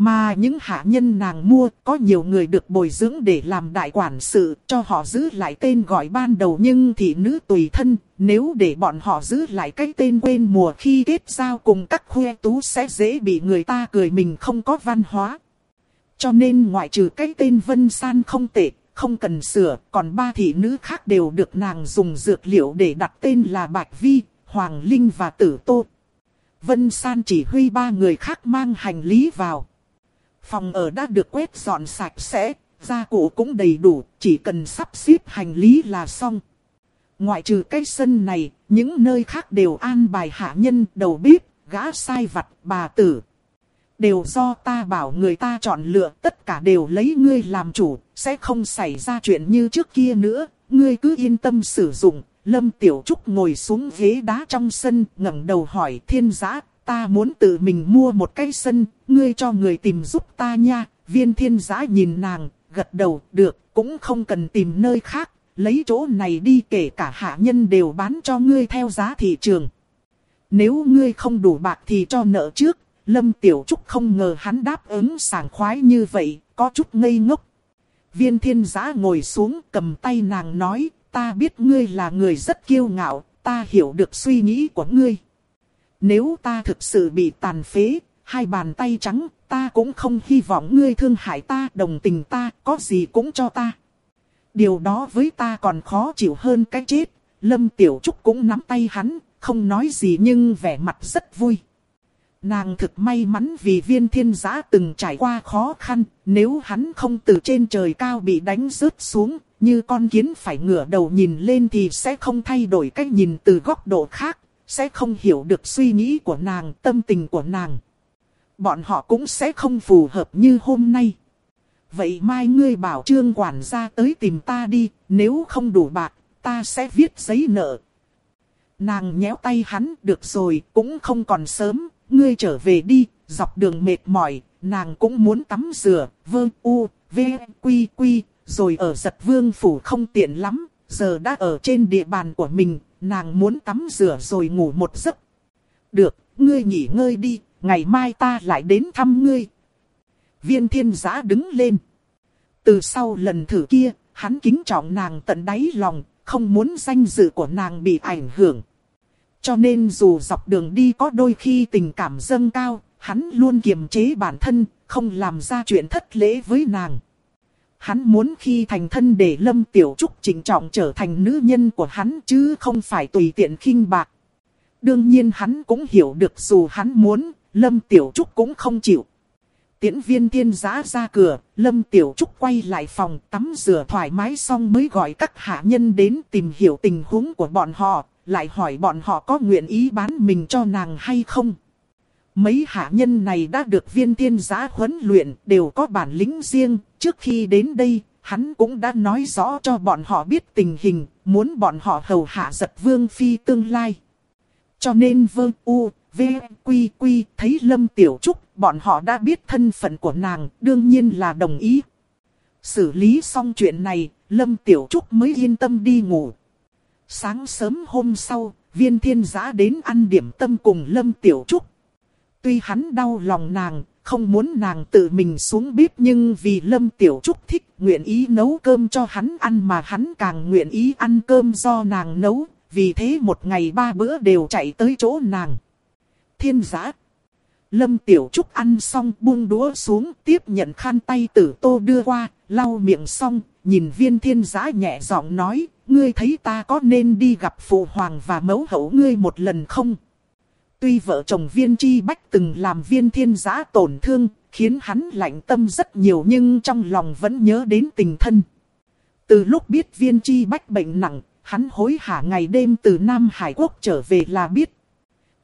Mà những hạ nhân nàng mua có nhiều người được bồi dưỡng để làm đại quản sự cho họ giữ lại tên gọi ban đầu nhưng thị nữ tùy thân. Nếu để bọn họ giữ lại cái tên quên mùa khi kết giao cùng các khuê tú sẽ dễ bị người ta cười mình không có văn hóa. Cho nên ngoại trừ cái tên Vân San không tệ, không cần sửa, còn ba thị nữ khác đều được nàng dùng dược liệu để đặt tên là Bạch Vi, Hoàng Linh và Tử Tô. Vân San chỉ huy ba người khác mang hành lý vào. Phòng ở đã được quét dọn sạch sẽ, gia cụ cũng đầy đủ, chỉ cần sắp xếp hành lý là xong. Ngoại trừ cái sân này, những nơi khác đều an bài hạ nhân, đầu bếp, gã sai vặt, bà tử. Đều do ta bảo người ta chọn lựa, tất cả đều lấy ngươi làm chủ, sẽ không xảy ra chuyện như trước kia nữa, ngươi cứ yên tâm sử dụng. Lâm Tiểu Trúc ngồi xuống ghế đá trong sân, ngẩng đầu hỏi thiên giã, ta muốn tự mình mua một cái sân, ngươi cho người tìm giúp ta nha. Viên thiên giã nhìn nàng, gật đầu, được, cũng không cần tìm nơi khác, lấy chỗ này đi kể cả hạ nhân đều bán cho ngươi theo giá thị trường. Nếu ngươi không đủ bạc thì cho nợ trước, Lâm Tiểu Trúc không ngờ hắn đáp ứng sảng khoái như vậy, có chút ngây ngốc. Viên thiên giã ngồi xuống cầm tay nàng nói, ta biết ngươi là người rất kiêu ngạo, ta hiểu được suy nghĩ của ngươi. Nếu ta thực sự bị tàn phế, hai bàn tay trắng, ta cũng không hy vọng ngươi thương hại ta, đồng tình ta, có gì cũng cho ta. Điều đó với ta còn khó chịu hơn cái chết. Lâm Tiểu Trúc cũng nắm tay hắn, không nói gì nhưng vẻ mặt rất vui. Nàng thực may mắn vì viên thiên giã từng trải qua khó khăn, nếu hắn không từ trên trời cao bị đánh rớt xuống, như con kiến phải ngửa đầu nhìn lên thì sẽ không thay đổi cách nhìn từ góc độ khác, sẽ không hiểu được suy nghĩ của nàng, tâm tình của nàng. Bọn họ cũng sẽ không phù hợp như hôm nay. Vậy mai ngươi bảo trương quản gia tới tìm ta đi, nếu không đủ bạc, ta sẽ viết giấy nợ. Nàng nhéo tay hắn, được rồi, cũng không còn sớm, ngươi trở về đi, dọc đường mệt mỏi, nàng cũng muốn tắm rửa, vơ u, v, quy quy, rồi ở giật vương phủ không tiện lắm, giờ đã ở trên địa bàn của mình, nàng muốn tắm rửa rồi ngủ một giấc. Được, ngươi nghỉ ngơi đi, ngày mai ta lại đến thăm ngươi. Viên thiên giã đứng lên. Từ sau lần thử kia, hắn kính trọng nàng tận đáy lòng, không muốn danh dự của nàng bị ảnh hưởng. Cho nên dù dọc đường đi có đôi khi tình cảm dâng cao, hắn luôn kiềm chế bản thân, không làm ra chuyện thất lễ với nàng. Hắn muốn khi thành thân để Lâm Tiểu Trúc chỉnh trọng trở thành nữ nhân của hắn chứ không phải tùy tiện khinh bạc. Đương nhiên hắn cũng hiểu được dù hắn muốn, Lâm Tiểu Trúc cũng không chịu. Tiễn viên thiên giá ra cửa, Lâm Tiểu Trúc quay lại phòng tắm rửa thoải mái xong mới gọi các hạ nhân đến tìm hiểu tình huống của bọn họ, lại hỏi bọn họ có nguyện ý bán mình cho nàng hay không. Mấy hạ nhân này đã được viên tiên giá huấn luyện, đều có bản lĩnh riêng, trước khi đến đây, hắn cũng đã nói rõ cho bọn họ biết tình hình, muốn bọn họ hầu hạ giật vương phi tương lai. Cho nên vương u, v, quy quy, thấy lâm tiểu trúc, bọn họ đã biết thân phận của nàng, đương nhiên là đồng ý. Xử lý xong chuyện này, lâm tiểu trúc mới yên tâm đi ngủ. Sáng sớm hôm sau, viên thiên giã đến ăn điểm tâm cùng Lâm Tiểu Trúc. Tuy hắn đau lòng nàng, không muốn nàng tự mình xuống bếp nhưng vì Lâm Tiểu Trúc thích nguyện ý nấu cơm cho hắn ăn mà hắn càng nguyện ý ăn cơm do nàng nấu, vì thế một ngày ba bữa đều chạy tới chỗ nàng. Thiên giã Lâm Tiểu Trúc ăn xong buông đũa xuống tiếp nhận khăn tay tử tô đưa qua, lau miệng xong, nhìn viên thiên giã nhẹ giọng nói, ngươi thấy ta có nên đi gặp phụ hoàng và mẫu hậu ngươi một lần không? Tuy vợ chồng viên chi bách từng làm viên thiên Giá tổn thương, khiến hắn lạnh tâm rất nhiều nhưng trong lòng vẫn nhớ đến tình thân. Từ lúc biết viên chi bách bệnh nặng, hắn hối hả ngày đêm từ Nam Hải Quốc trở về là biết.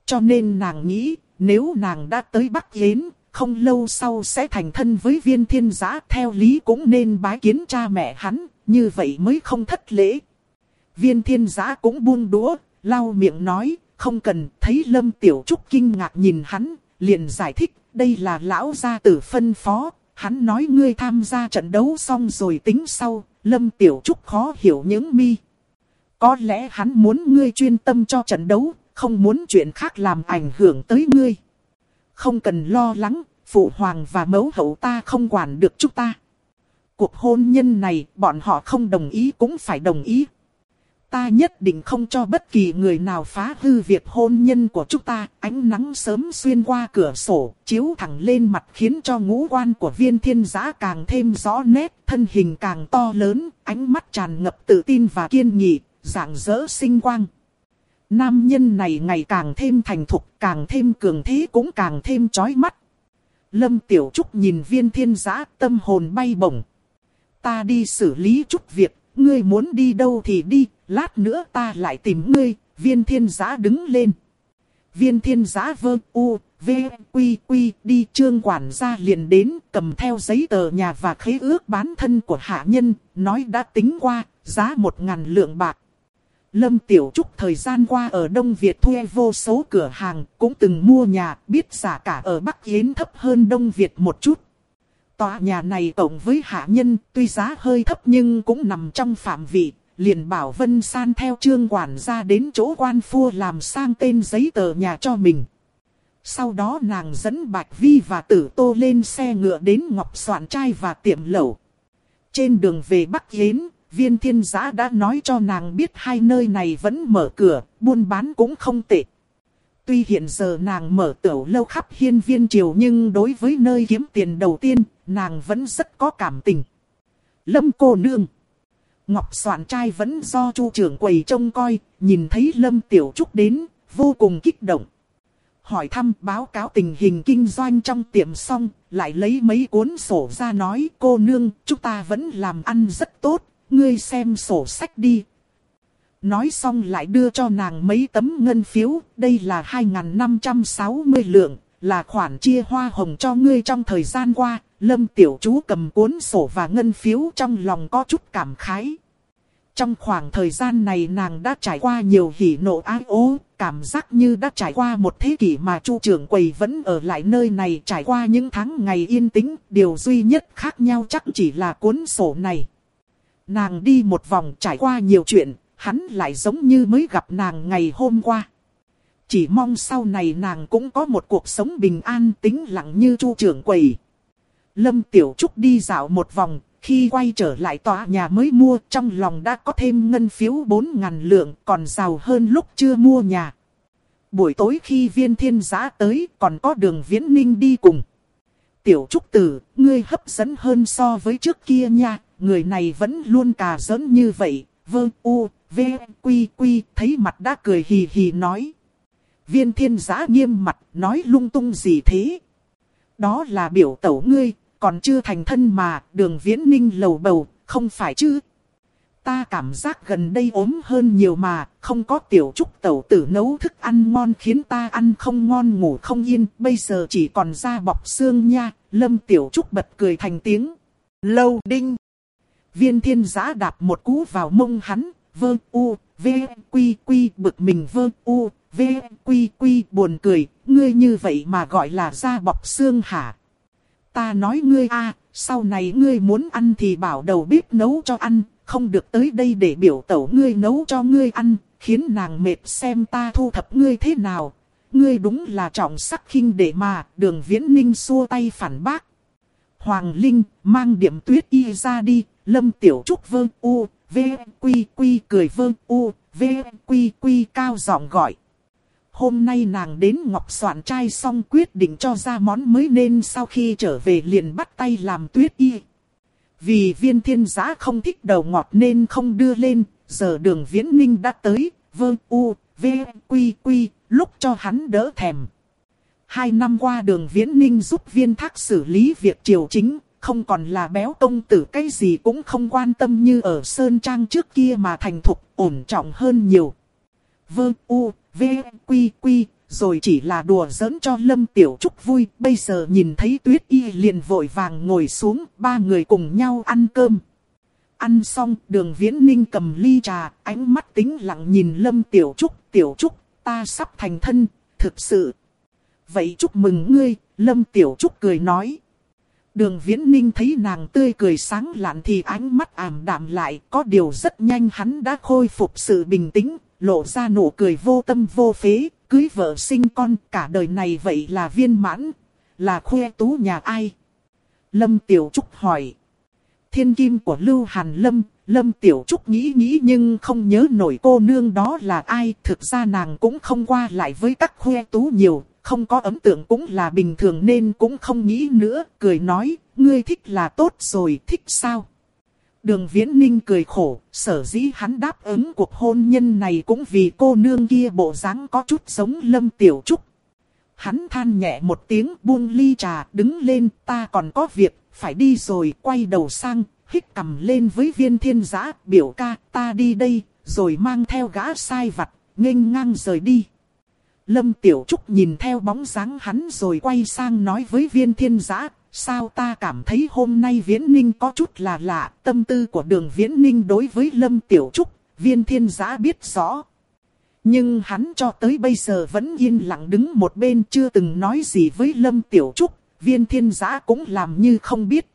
Cho nên nàng nghĩ, nếu nàng đã tới Bắc Yến, không lâu sau sẽ thành thân với viên thiên giã theo lý cũng nên bái kiến cha mẹ hắn, như vậy mới không thất lễ. Viên thiên giã cũng buông đũa, lau miệng nói, không cần, thấy Lâm Tiểu Trúc kinh ngạc nhìn hắn, liền giải thích, đây là lão gia tử phân phó, hắn nói ngươi tham gia trận đấu xong rồi tính sau, Lâm Tiểu Trúc khó hiểu những mi. Có lẽ hắn muốn ngươi chuyên tâm cho trận đấu, không muốn chuyện khác làm ảnh hưởng tới ngươi. Không cần lo lắng, phụ hoàng và mẫu hậu ta không quản được chúng ta. Cuộc hôn nhân này bọn họ không đồng ý cũng phải đồng ý. Ta nhất định không cho bất kỳ người nào phá hư việc hôn nhân của chúng ta. Ánh nắng sớm xuyên qua cửa sổ, chiếu thẳng lên mặt khiến cho ngũ quan của viên thiên giã càng thêm rõ nét, thân hình càng to lớn, ánh mắt tràn ngập tự tin và kiên nghị, dạng dỡ sinh quang. Nam nhân này ngày càng thêm thành thục, càng thêm cường thế cũng càng thêm chói mắt. Lâm Tiểu Trúc nhìn viên thiên giã tâm hồn bay bổng. Ta đi xử lý chút việc, ngươi muốn đi đâu thì đi, lát nữa ta lại tìm ngươi, viên thiên giã đứng lên. Viên thiên giã vơ u, v, quy quy đi trương quản gia liền đến cầm theo giấy tờ nhà và khế ước bán thân của hạ nhân, nói đã tính qua, giá một ngàn lượng bạc. Lâm Tiểu Trúc thời gian qua ở Đông Việt thuê vô số cửa hàng, cũng từng mua nhà, biết giá cả ở Bắc Yến thấp hơn Đông Việt một chút. Tòa nhà này tổng với hạ nhân, tuy giá hơi thấp nhưng cũng nằm trong phạm vị, liền bảo Vân San theo trương quản gia đến chỗ quan phu làm sang tên giấy tờ nhà cho mình. Sau đó nàng dẫn Bạch Vi và Tử Tô lên xe ngựa đến Ngọc Soạn Trai và tiệm lẩu. Trên đường về Bắc Yến, viên thiên giã đã nói cho nàng biết hai nơi này vẫn mở cửa, buôn bán cũng không tệ. Tuy hiện giờ nàng mở tiểu lâu khắp hiên viên triều nhưng đối với nơi kiếm tiền đầu tiên, nàng vẫn rất có cảm tình. Lâm cô nương. Ngọc soạn trai vẫn do chu trưởng quầy trông coi, nhìn thấy Lâm Tiểu Trúc đến, vô cùng kích động. Hỏi thăm báo cáo tình hình kinh doanh trong tiệm xong, lại lấy mấy cuốn sổ ra nói cô nương, chúng ta vẫn làm ăn rất tốt, ngươi xem sổ sách đi. Nói xong lại đưa cho nàng mấy tấm ngân phiếu, đây là 2.560 lượng, là khoản chia hoa hồng cho ngươi trong thời gian qua. Lâm tiểu chú cầm cuốn sổ và ngân phiếu trong lòng có chút cảm khái. Trong khoảng thời gian này nàng đã trải qua nhiều hỉ nộ ái ố, cảm giác như đã trải qua một thế kỷ mà chu trưởng quầy vẫn ở lại nơi này trải qua những tháng ngày yên tĩnh, điều duy nhất khác nhau chắc chỉ là cuốn sổ này. Nàng đi một vòng trải qua nhiều chuyện, hắn lại giống như mới gặp nàng ngày hôm qua. Chỉ mong sau này nàng cũng có một cuộc sống bình an tĩnh lặng như chu trưởng quầy. Lâm Tiểu Trúc đi dạo một vòng, khi quay trở lại tòa nhà mới mua trong lòng đã có thêm ngân phiếu 4.000 lượng còn giàu hơn lúc chưa mua nhà. Buổi tối khi viên thiên giã tới còn có đường viễn ninh đi cùng. Tiểu Trúc Tử, ngươi hấp dẫn hơn so với trước kia nha, người này vẫn luôn cà giỡn như vậy, vơ u, v, quy quy, thấy mặt đã cười hì hì nói. Viên thiên giã nghiêm mặt, nói lung tung gì thế? Đó là biểu tẩu ngươi, còn chưa thành thân mà, đường viễn ninh lầu bầu, không phải chứ? Ta cảm giác gần đây ốm hơn nhiều mà, không có tiểu trúc tẩu tử nấu thức ăn ngon khiến ta ăn không ngon ngủ không yên, bây giờ chỉ còn da bọc xương nha, lâm tiểu trúc bật cười thành tiếng. Lâu đinh. Viên thiên giã đạp một cú vào mông hắn, vơ u, v, quy quy bực mình vơ u, v, quy quy buồn cười, ngươi như vậy mà gọi là da bọc xương hả? Ta nói ngươi a, sau này ngươi muốn ăn thì bảo đầu bếp nấu cho ăn, không được tới đây để biểu tẩu ngươi nấu cho ngươi ăn, khiến nàng mệt xem ta thu thập ngươi thế nào. Ngươi đúng là trọng sắc khinh để mà, đường viễn ninh xua tay phản bác. Hoàng Linh, mang điểm tuyết y ra đi, lâm tiểu trúc vơ u, v, quy quy cười vơ u, v, quy quy cao giọng gọi. Hôm nay nàng đến Ngọc Soạn trai xong quyết định cho ra món mới nên sau khi trở về liền bắt tay làm tuyết y. Vì viên thiên giá không thích đầu ngọt nên không đưa lên, giờ đường viễn ninh đã tới, vơ u, v, quy quy, lúc cho hắn đỡ thèm. Hai năm qua đường viễn ninh giúp viên thác xử lý việc triều chính, không còn là béo công tử cái gì cũng không quan tâm như ở Sơn Trang trước kia mà thành thục, ổn trọng hơn nhiều. vương u, v, quy quy, rồi chỉ là đùa giỡn cho Lâm Tiểu Trúc vui. Bây giờ nhìn thấy Tuyết Y liền vội vàng ngồi xuống, ba người cùng nhau ăn cơm. Ăn xong, đường viễn ninh cầm ly trà, ánh mắt tính lặng nhìn Lâm Tiểu Trúc. Tiểu Trúc, ta sắp thành thân, thực sự. Vậy chúc mừng ngươi, Lâm Tiểu Trúc cười nói. Đường Viễn Ninh thấy nàng tươi cười sáng lạn thì ánh mắt ảm đạm lại, có điều rất nhanh hắn đã khôi phục sự bình tĩnh, lộ ra nụ cười vô tâm vô phế, cưới vợ sinh con cả đời này vậy là viên mãn, là khoe tú nhà ai? Lâm Tiểu Trúc hỏi. Thiên kim của Lưu Hàn Lâm, Lâm Tiểu Trúc nghĩ nghĩ nhưng không nhớ nổi cô nương đó là ai. Thực ra nàng cũng không qua lại với các khoe tú nhiều, không có ấn tượng cũng là bình thường nên cũng không nghĩ nữa. Cười nói, ngươi thích là tốt rồi, thích sao? Đường Viễn Ninh cười khổ, sở dĩ hắn đáp ứng cuộc hôn nhân này cũng vì cô nương kia bộ dáng có chút giống Lâm Tiểu Trúc. Hắn than nhẹ một tiếng buông ly trà đứng lên ta còn có việc, phải đi rồi quay đầu sang, hít cầm lên với viên thiên giã biểu ca ta đi đây, rồi mang theo gã sai vặt, nghênh ngang rời đi. Lâm Tiểu Trúc nhìn theo bóng dáng hắn rồi quay sang nói với viên thiên giã, sao ta cảm thấy hôm nay Viễn Ninh có chút là lạ, tâm tư của đường Viễn Ninh đối với Lâm Tiểu Trúc, viên thiên giã biết rõ. Nhưng hắn cho tới bây giờ vẫn yên lặng đứng một bên chưa từng nói gì với Lâm Tiểu Trúc, viên thiên giã cũng làm như không biết.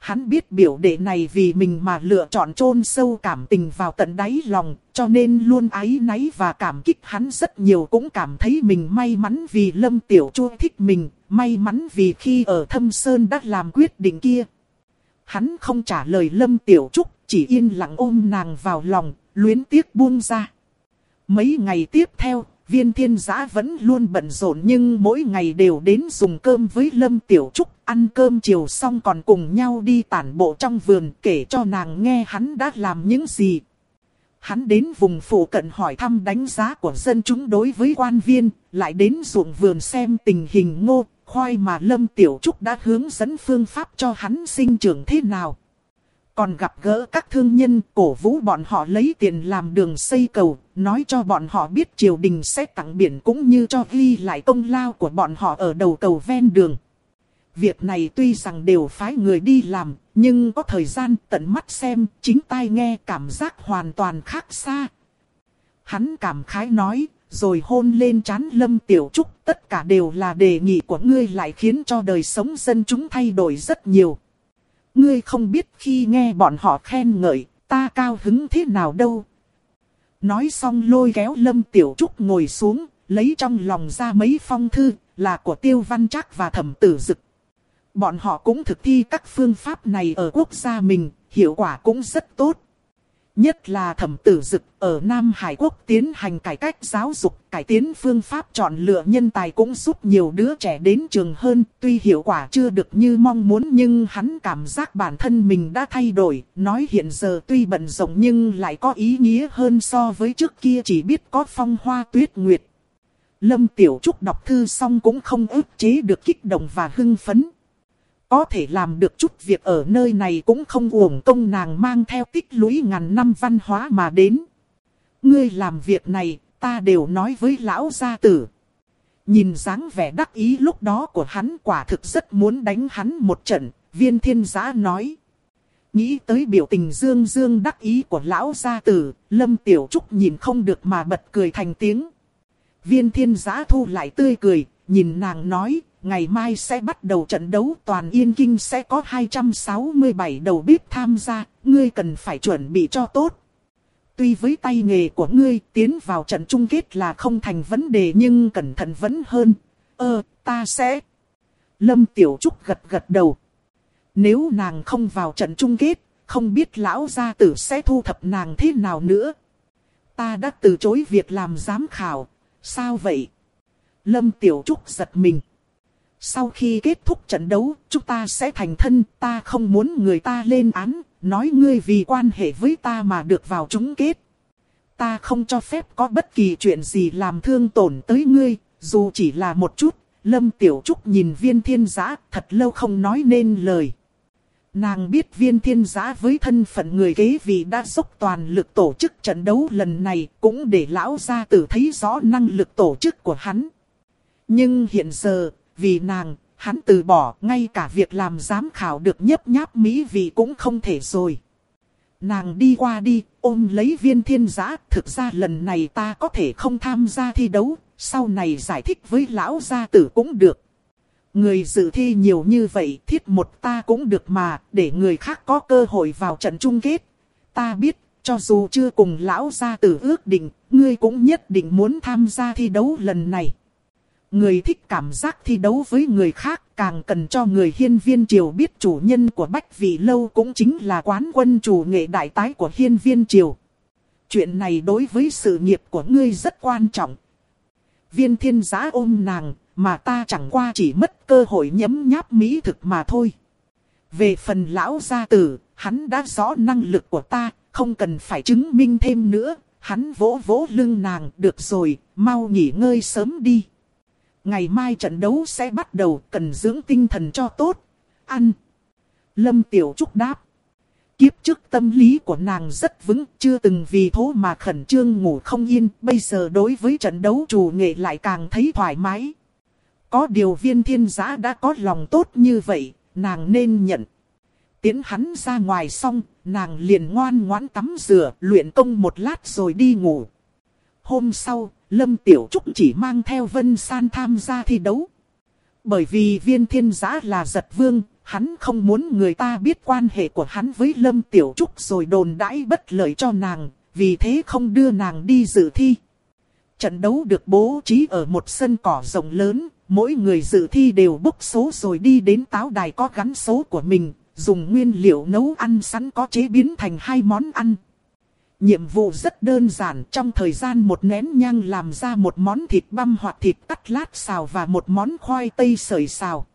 Hắn biết biểu đệ này vì mình mà lựa chọn chôn sâu cảm tình vào tận đáy lòng, cho nên luôn ái náy và cảm kích hắn rất nhiều cũng cảm thấy mình may mắn vì Lâm Tiểu Chu thích mình, may mắn vì khi ở Thâm Sơn đã làm quyết định kia. Hắn không trả lời Lâm Tiểu Trúc, chỉ yên lặng ôm nàng vào lòng, luyến tiếc buông ra. Mấy ngày tiếp theo, viên thiên giã vẫn luôn bận rộn nhưng mỗi ngày đều đến dùng cơm với Lâm Tiểu Trúc. Ăn cơm chiều xong còn cùng nhau đi tản bộ trong vườn kể cho nàng nghe hắn đã làm những gì. Hắn đến vùng phụ cận hỏi thăm đánh giá của dân chúng đối với quan viên, lại đến ruộng vườn xem tình hình ngô, khoai mà Lâm Tiểu Trúc đã hướng dẫn phương pháp cho hắn sinh trưởng thế nào. Còn gặp gỡ các thương nhân cổ vũ bọn họ lấy tiền làm đường xây cầu, nói cho bọn họ biết triều đình sẽ tặng biển cũng như cho ghi lại công lao của bọn họ ở đầu cầu ven đường. Việc này tuy rằng đều phái người đi làm, nhưng có thời gian tận mắt xem, chính tai nghe cảm giác hoàn toàn khác xa. Hắn cảm khái nói, rồi hôn lên chán lâm tiểu trúc, tất cả đều là đề nghị của ngươi lại khiến cho đời sống dân chúng thay đổi rất nhiều. Ngươi không biết khi nghe bọn họ khen ngợi, ta cao hứng thế nào đâu. Nói xong lôi kéo Lâm Tiểu Trúc ngồi xuống, lấy trong lòng ra mấy phong thư, là của Tiêu Văn Trác và Thẩm Tử Dực. Bọn họ cũng thực thi các phương pháp này ở quốc gia mình, hiệu quả cũng rất tốt. Nhất là thẩm tử dực ở Nam Hải Quốc tiến hành cải cách giáo dục, cải tiến phương pháp chọn lựa nhân tài cũng giúp nhiều đứa trẻ đến trường hơn. Tuy hiệu quả chưa được như mong muốn nhưng hắn cảm giác bản thân mình đã thay đổi. Nói hiện giờ tuy bận rộn nhưng lại có ý nghĩa hơn so với trước kia chỉ biết có phong hoa tuyết nguyệt. Lâm Tiểu Trúc đọc thư xong cũng không ức chế được kích động và hưng phấn. Có thể làm được chút việc ở nơi này cũng không uổng công nàng mang theo tích lũy ngàn năm văn hóa mà đến. Ngươi làm việc này, ta đều nói với lão gia tử. Nhìn dáng vẻ đắc ý lúc đó của hắn quả thực rất muốn đánh hắn một trận, viên thiên giã nói. Nghĩ tới biểu tình dương dương đắc ý của lão gia tử, lâm tiểu trúc nhìn không được mà bật cười thành tiếng. Viên thiên giã thu lại tươi cười, nhìn nàng nói, ngày mai sẽ bắt đầu trận đấu toàn Yên Kinh sẽ có 267 đầu bếp tham gia, ngươi cần phải chuẩn bị cho tốt. Tuy với tay nghề của ngươi tiến vào trận chung kết là không thành vấn đề nhưng cẩn thận vẫn hơn. Ơ, ta sẽ... Lâm Tiểu Trúc gật gật đầu. Nếu nàng không vào trận chung kết, không biết lão gia tử sẽ thu thập nàng thế nào nữa. Ta đã từ chối việc làm giám khảo, sao vậy? Lâm Tiểu Trúc giật mình. Sau khi kết thúc trận đấu, chúng ta sẽ thành thân, ta không muốn người ta lên án, nói ngươi vì quan hệ với ta mà được vào chúng kết. Ta không cho phép có bất kỳ chuyện gì làm thương tổn tới ngươi, dù chỉ là một chút. Lâm Tiểu Trúc nhìn viên thiên giã thật lâu không nói nên lời. Nàng biết viên thiên giã với thân phận người kế vị đã dốc toàn lực tổ chức trận đấu lần này cũng để lão gia tử thấy rõ năng lực tổ chức của hắn. Nhưng hiện giờ, vì nàng, hắn từ bỏ ngay cả việc làm giám khảo được nhấp nháp mỹ vị cũng không thể rồi. Nàng đi qua đi, ôm lấy viên thiên giã, thực ra lần này ta có thể không tham gia thi đấu, sau này giải thích với lão gia tử cũng được. Người dự thi nhiều như vậy thiết một ta cũng được mà, để người khác có cơ hội vào trận chung kết. Ta biết, cho dù chưa cùng lão gia tử ước định, ngươi cũng nhất định muốn tham gia thi đấu lần này. Người thích cảm giác thi đấu với người khác càng cần cho người hiên viên triều biết chủ nhân của Bách Vị Lâu cũng chính là quán quân chủ nghệ đại tái của hiên viên triều. Chuyện này đối với sự nghiệp của ngươi rất quan trọng. Viên thiên giá ôm nàng, mà ta chẳng qua chỉ mất cơ hội nhấm nháp mỹ thực mà thôi. Về phần lão gia tử, hắn đã rõ năng lực của ta, không cần phải chứng minh thêm nữa. Hắn vỗ vỗ lưng nàng, được rồi, mau nghỉ ngơi sớm đi. Ngày mai trận đấu sẽ bắt đầu, cần dưỡng tinh thần cho tốt. Ăn. Lâm Tiểu Trúc đáp. Kiếp trước tâm lý của nàng rất vững, chưa từng vì thố mà khẩn trương ngủ không yên, bây giờ đối với trận đấu chủ nghệ lại càng thấy thoải mái. Có điều viên thiên giã đã có lòng tốt như vậy, nàng nên nhận. Tiến hắn ra ngoài xong, nàng liền ngoan ngoãn tắm rửa, luyện công một lát rồi đi ngủ. Hôm sau, Lâm Tiểu Trúc chỉ mang theo Vân San tham gia thi đấu. Bởi vì viên thiên giã là giật vương, hắn không muốn người ta biết quan hệ của hắn với Lâm Tiểu Trúc rồi đồn đãi bất lợi cho nàng, vì thế không đưa nàng đi dự thi. Trận đấu được bố trí ở một sân cỏ rộng lớn, mỗi người dự thi đều bốc số rồi đi đến táo đài có gắn số của mình, dùng nguyên liệu nấu ăn sẵn có chế biến thành hai món ăn. Nhiệm vụ rất đơn giản trong thời gian một nén nhang làm ra một món thịt băm hoặc thịt cắt lát xào và một món khoai tây sợi xào.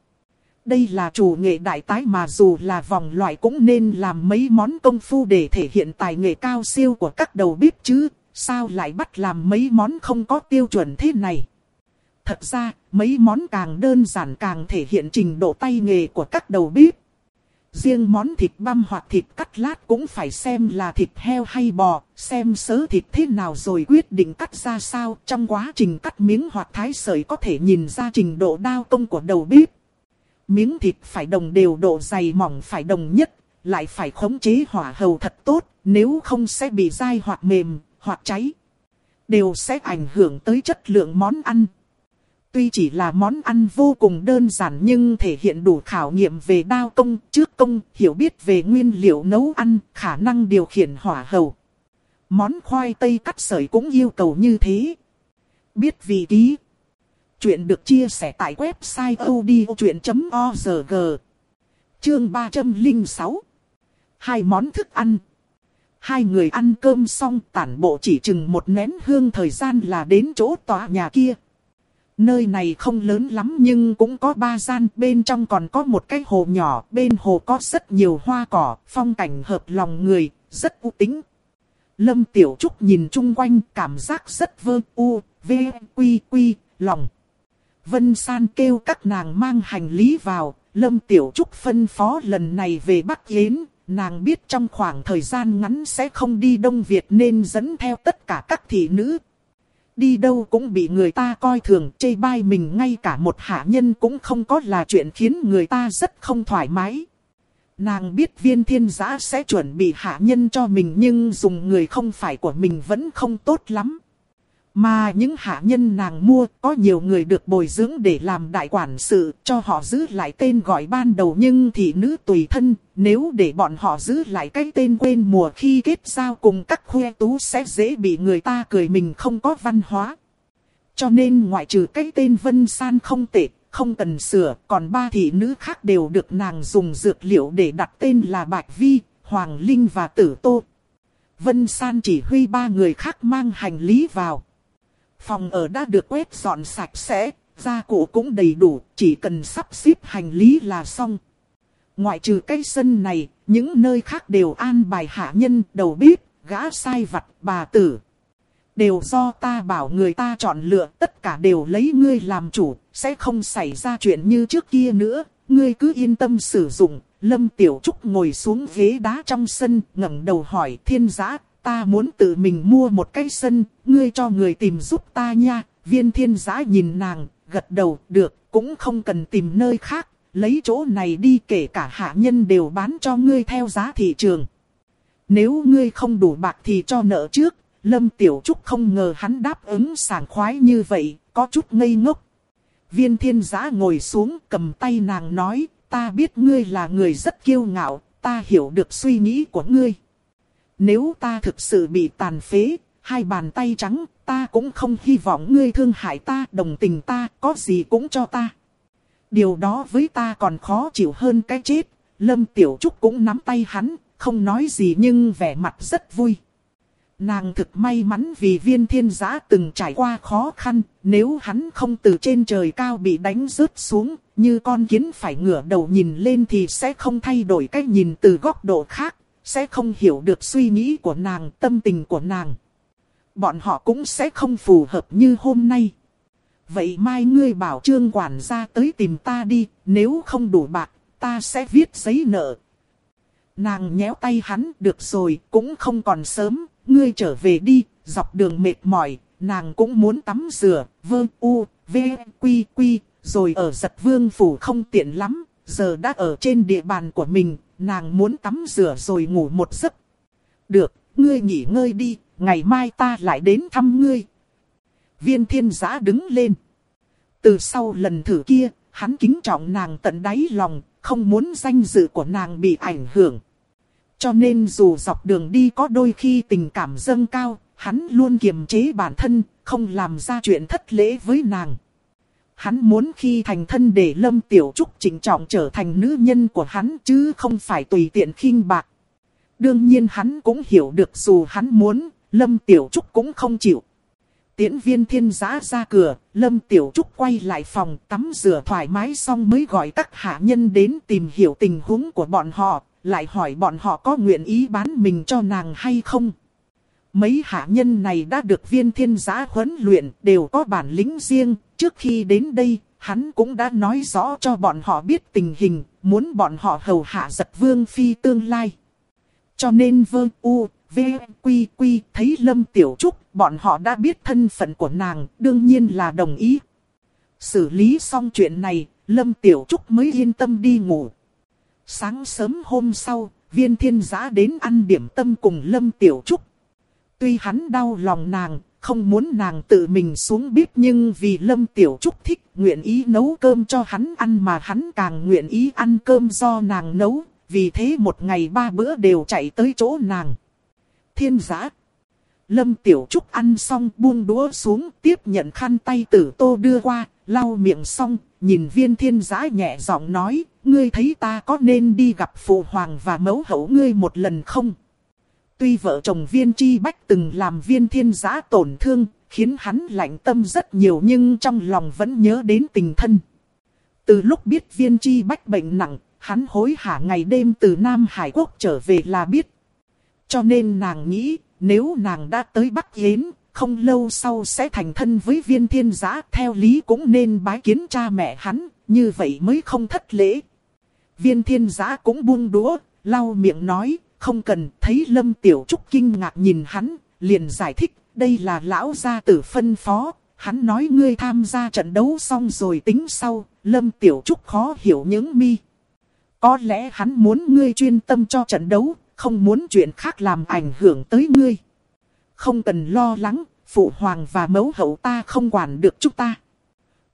Đây là chủ nghệ đại tái mà dù là vòng loại cũng nên làm mấy món công phu để thể hiện tài nghệ cao siêu của các đầu bếp chứ, sao lại bắt làm mấy món không có tiêu chuẩn thế này. Thật ra, mấy món càng đơn giản càng thể hiện trình độ tay nghề của các đầu bếp. Riêng món thịt băm hoặc thịt cắt lát cũng phải xem là thịt heo hay bò, xem sớ thịt thế nào rồi quyết định cắt ra sao. Trong quá trình cắt miếng hoặc thái sợi có thể nhìn ra trình độ đao công của đầu bếp. Miếng thịt phải đồng đều độ dày mỏng phải đồng nhất, lại phải khống chế hỏa hầu thật tốt, nếu không sẽ bị dai hoặc mềm, hoặc cháy. Đều sẽ ảnh hưởng tới chất lượng món ăn. Tuy chỉ là món ăn vô cùng đơn giản nhưng thể hiện đủ khảo nghiệm về đao công, trước công, hiểu biết về nguyên liệu nấu ăn, khả năng điều khiển hỏa hầu. Món khoai tây cắt sợi cũng yêu cầu như thế. Biết vị ký. Chuyện được chia sẻ tại website odchuyện.org. Chương 306. Hai món thức ăn. Hai người ăn cơm xong tản bộ chỉ chừng một nén hương thời gian là đến chỗ tòa nhà kia. Nơi này không lớn lắm nhưng cũng có ba gian, bên trong còn có một cái hồ nhỏ, bên hồ có rất nhiều hoa cỏ, phong cảnh hợp lòng người, rất u tính. Lâm Tiểu Trúc nhìn chung quanh, cảm giác rất vơ u, v, quy quy, lòng. Vân San kêu các nàng mang hành lý vào, Lâm Tiểu Trúc phân phó lần này về Bắc Yến, nàng biết trong khoảng thời gian ngắn sẽ không đi Đông Việt nên dẫn theo tất cả các thị nữ, Đi đâu cũng bị người ta coi thường, chê bai mình ngay cả một hạ nhân cũng không có là chuyện khiến người ta rất không thoải mái. Nàng biết viên thiên giã sẽ chuẩn bị hạ nhân cho mình nhưng dùng người không phải của mình vẫn không tốt lắm. Mà những hạ nhân nàng mua có nhiều người được bồi dưỡng để làm đại quản sự cho họ giữ lại tên gọi ban đầu nhưng thị nữ tùy thân. Nếu để bọn họ giữ lại cái tên quên mùa khi kết giao cùng các khuê tú sẽ dễ bị người ta cười mình không có văn hóa. Cho nên ngoại trừ cái tên Vân San không tệ, không cần sửa, còn ba thị nữ khác đều được nàng dùng dược liệu để đặt tên là Bạch Vi, Hoàng Linh và Tử Tô. Vân San chỉ huy ba người khác mang hành lý vào. Phòng ở đã được quét dọn sạch sẽ, gia cụ cũng đầy đủ, chỉ cần sắp xếp hành lý là xong. Ngoại trừ cây sân này, những nơi khác đều an bài hạ nhân, đầu bếp, gã sai vặt, bà tử. Đều do ta bảo người ta chọn lựa, tất cả đều lấy ngươi làm chủ, sẽ không xảy ra chuyện như trước kia nữa. Ngươi cứ yên tâm sử dụng, Lâm Tiểu Trúc ngồi xuống ghế đá trong sân, ngẩng đầu hỏi thiên giã, ta muốn tự mình mua một cái sân, ngươi cho người tìm giúp ta nha. Viên thiên giã nhìn nàng, gật đầu, được, cũng không cần tìm nơi khác, lấy chỗ này đi kể cả hạ nhân đều bán cho ngươi theo giá thị trường. Nếu ngươi không đủ bạc thì cho nợ trước, Lâm Tiểu Trúc không ngờ hắn đáp ứng sảng khoái như vậy, có chút ngây ngốc. Viên thiên giã ngồi xuống cầm tay nàng nói, ta biết ngươi là người rất kiêu ngạo, ta hiểu được suy nghĩ của ngươi. Nếu ta thực sự bị tàn phế, hai bàn tay trắng, ta cũng không hy vọng ngươi thương hại ta, đồng tình ta, có gì cũng cho ta. Điều đó với ta còn khó chịu hơn cái chết. Lâm Tiểu Trúc cũng nắm tay hắn, không nói gì nhưng vẻ mặt rất vui. Nàng thực may mắn vì viên thiên giã từng trải qua khó khăn, nếu hắn không từ trên trời cao bị đánh rớt xuống, như con kiến phải ngửa đầu nhìn lên thì sẽ không thay đổi cách nhìn từ góc độ khác, sẽ không hiểu được suy nghĩ của nàng, tâm tình của nàng. Bọn họ cũng sẽ không phù hợp như hôm nay. Vậy mai ngươi bảo trương quản gia tới tìm ta đi, nếu không đủ bạc, ta sẽ viết giấy nợ. Nàng nhéo tay hắn, được rồi, cũng không còn sớm, ngươi trở về đi, dọc đường mệt mỏi, nàng cũng muốn tắm rửa, vơ u, v, quy quy, rồi ở giật vương phủ không tiện lắm, giờ đã ở trên địa bàn của mình, nàng muốn tắm rửa rồi ngủ một giấc. Được, ngươi nghỉ ngơi đi, ngày mai ta lại đến thăm ngươi. Viên thiên giã đứng lên. Từ sau lần thử kia, hắn kính trọng nàng tận đáy lòng, không muốn danh dự của nàng bị ảnh hưởng. Cho nên dù dọc đường đi có đôi khi tình cảm dâng cao, hắn luôn kiềm chế bản thân, không làm ra chuyện thất lễ với nàng. Hắn muốn khi thành thân để Lâm Tiểu Trúc chỉnh trọng trở thành nữ nhân của hắn chứ không phải tùy tiện khinh bạc. Đương nhiên hắn cũng hiểu được dù hắn muốn, Lâm Tiểu Trúc cũng không chịu. Tiễn viên thiên giã ra cửa, Lâm Tiểu Trúc quay lại phòng tắm rửa thoải mái xong mới gọi các hạ nhân đến tìm hiểu tình huống của bọn họ, lại hỏi bọn họ có nguyện ý bán mình cho nàng hay không. Mấy hạ nhân này đã được viên thiên giã huấn luyện, đều có bản lĩnh riêng, trước khi đến đây, hắn cũng đã nói rõ cho bọn họ biết tình hình, muốn bọn họ hầu hạ giật vương phi tương lai. Cho nên vương u, v, quy quy, thấy Lâm Tiểu Trúc, bọn họ đã biết thân phận của nàng, đương nhiên là đồng ý. Xử lý xong chuyện này, Lâm Tiểu Trúc mới yên tâm đi ngủ. Sáng sớm hôm sau, viên thiên giã đến ăn điểm tâm cùng Lâm Tiểu Trúc. Tuy hắn đau lòng nàng, không muốn nàng tự mình xuống bếp nhưng vì Lâm Tiểu Trúc thích nguyện ý nấu cơm cho hắn ăn mà hắn càng nguyện ý ăn cơm do nàng nấu, vì thế một ngày ba bữa đều chạy tới chỗ nàng. Thiên giã Lâm Tiểu Trúc ăn xong buông đũa xuống tiếp nhận khăn tay tử tô đưa qua, lau miệng xong, nhìn viên thiên giã nhẹ giọng nói, ngươi thấy ta có nên đi gặp phụ hoàng và mẫu hậu ngươi một lần không? Tuy vợ chồng viên chi bách từng làm viên thiên giã tổn thương, khiến hắn lạnh tâm rất nhiều nhưng trong lòng vẫn nhớ đến tình thân. Từ lúc biết viên chi bách bệnh nặng, hắn hối hả ngày đêm từ Nam Hải Quốc trở về là biết. Cho nên nàng nghĩ, nếu nàng đã tới Bắc Yến, không lâu sau sẽ thành thân với viên thiên giã, theo lý cũng nên bái kiến cha mẹ hắn, như vậy mới không thất lễ. Viên thiên giã cũng buông đũa, lau miệng nói, không cần, thấy Lâm Tiểu Trúc kinh ngạc nhìn hắn, liền giải thích, đây là lão gia tử phân phó, hắn nói ngươi tham gia trận đấu xong rồi tính sau, Lâm Tiểu Trúc khó hiểu những mi. Có lẽ hắn muốn ngươi chuyên tâm cho trận đấu, không muốn chuyện khác làm ảnh hưởng tới ngươi. Không cần lo lắng, phụ hoàng và mẫu hậu ta không quản được chúng ta.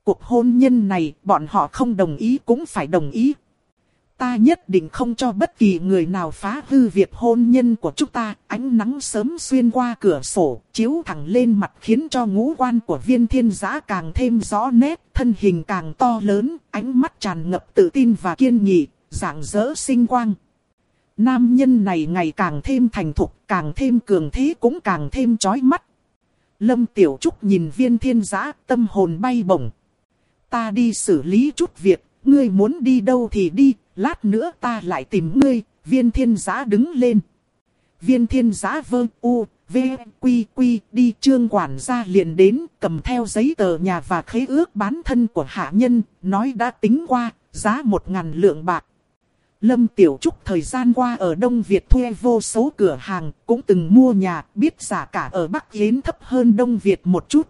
Cuộc hôn nhân này bọn họ không đồng ý cũng phải đồng ý. Ta nhất định không cho bất kỳ người nào phá hư việc hôn nhân của chúng ta. Ánh nắng sớm xuyên qua cửa sổ, chiếu thẳng lên mặt khiến cho ngũ quan của viên thiên giã càng thêm rõ nét, thân hình càng to lớn, ánh mắt tràn ngập tự tin và kiên nghị, dạng dỡ sinh quang. Nam nhân này ngày càng thêm thành thục, càng thêm cường thế cũng càng thêm chói mắt. Lâm Tiểu Trúc nhìn viên thiên giã, tâm hồn bay bổng. Ta đi xử lý chút việc, ngươi muốn đi đâu thì đi, lát nữa ta lại tìm ngươi, viên thiên giá đứng lên. Viên thiên giá vơ u, v, quy quy đi trương quản gia liền đến, cầm theo giấy tờ nhà và khế ước bán thân của hạ nhân, nói đã tính qua, giá một ngàn lượng bạc. Lâm Tiểu Trúc thời gian qua ở Đông Việt thuê vô số cửa hàng, cũng từng mua nhà, biết giả cả ở Bắc Yến thấp hơn Đông Việt một chút.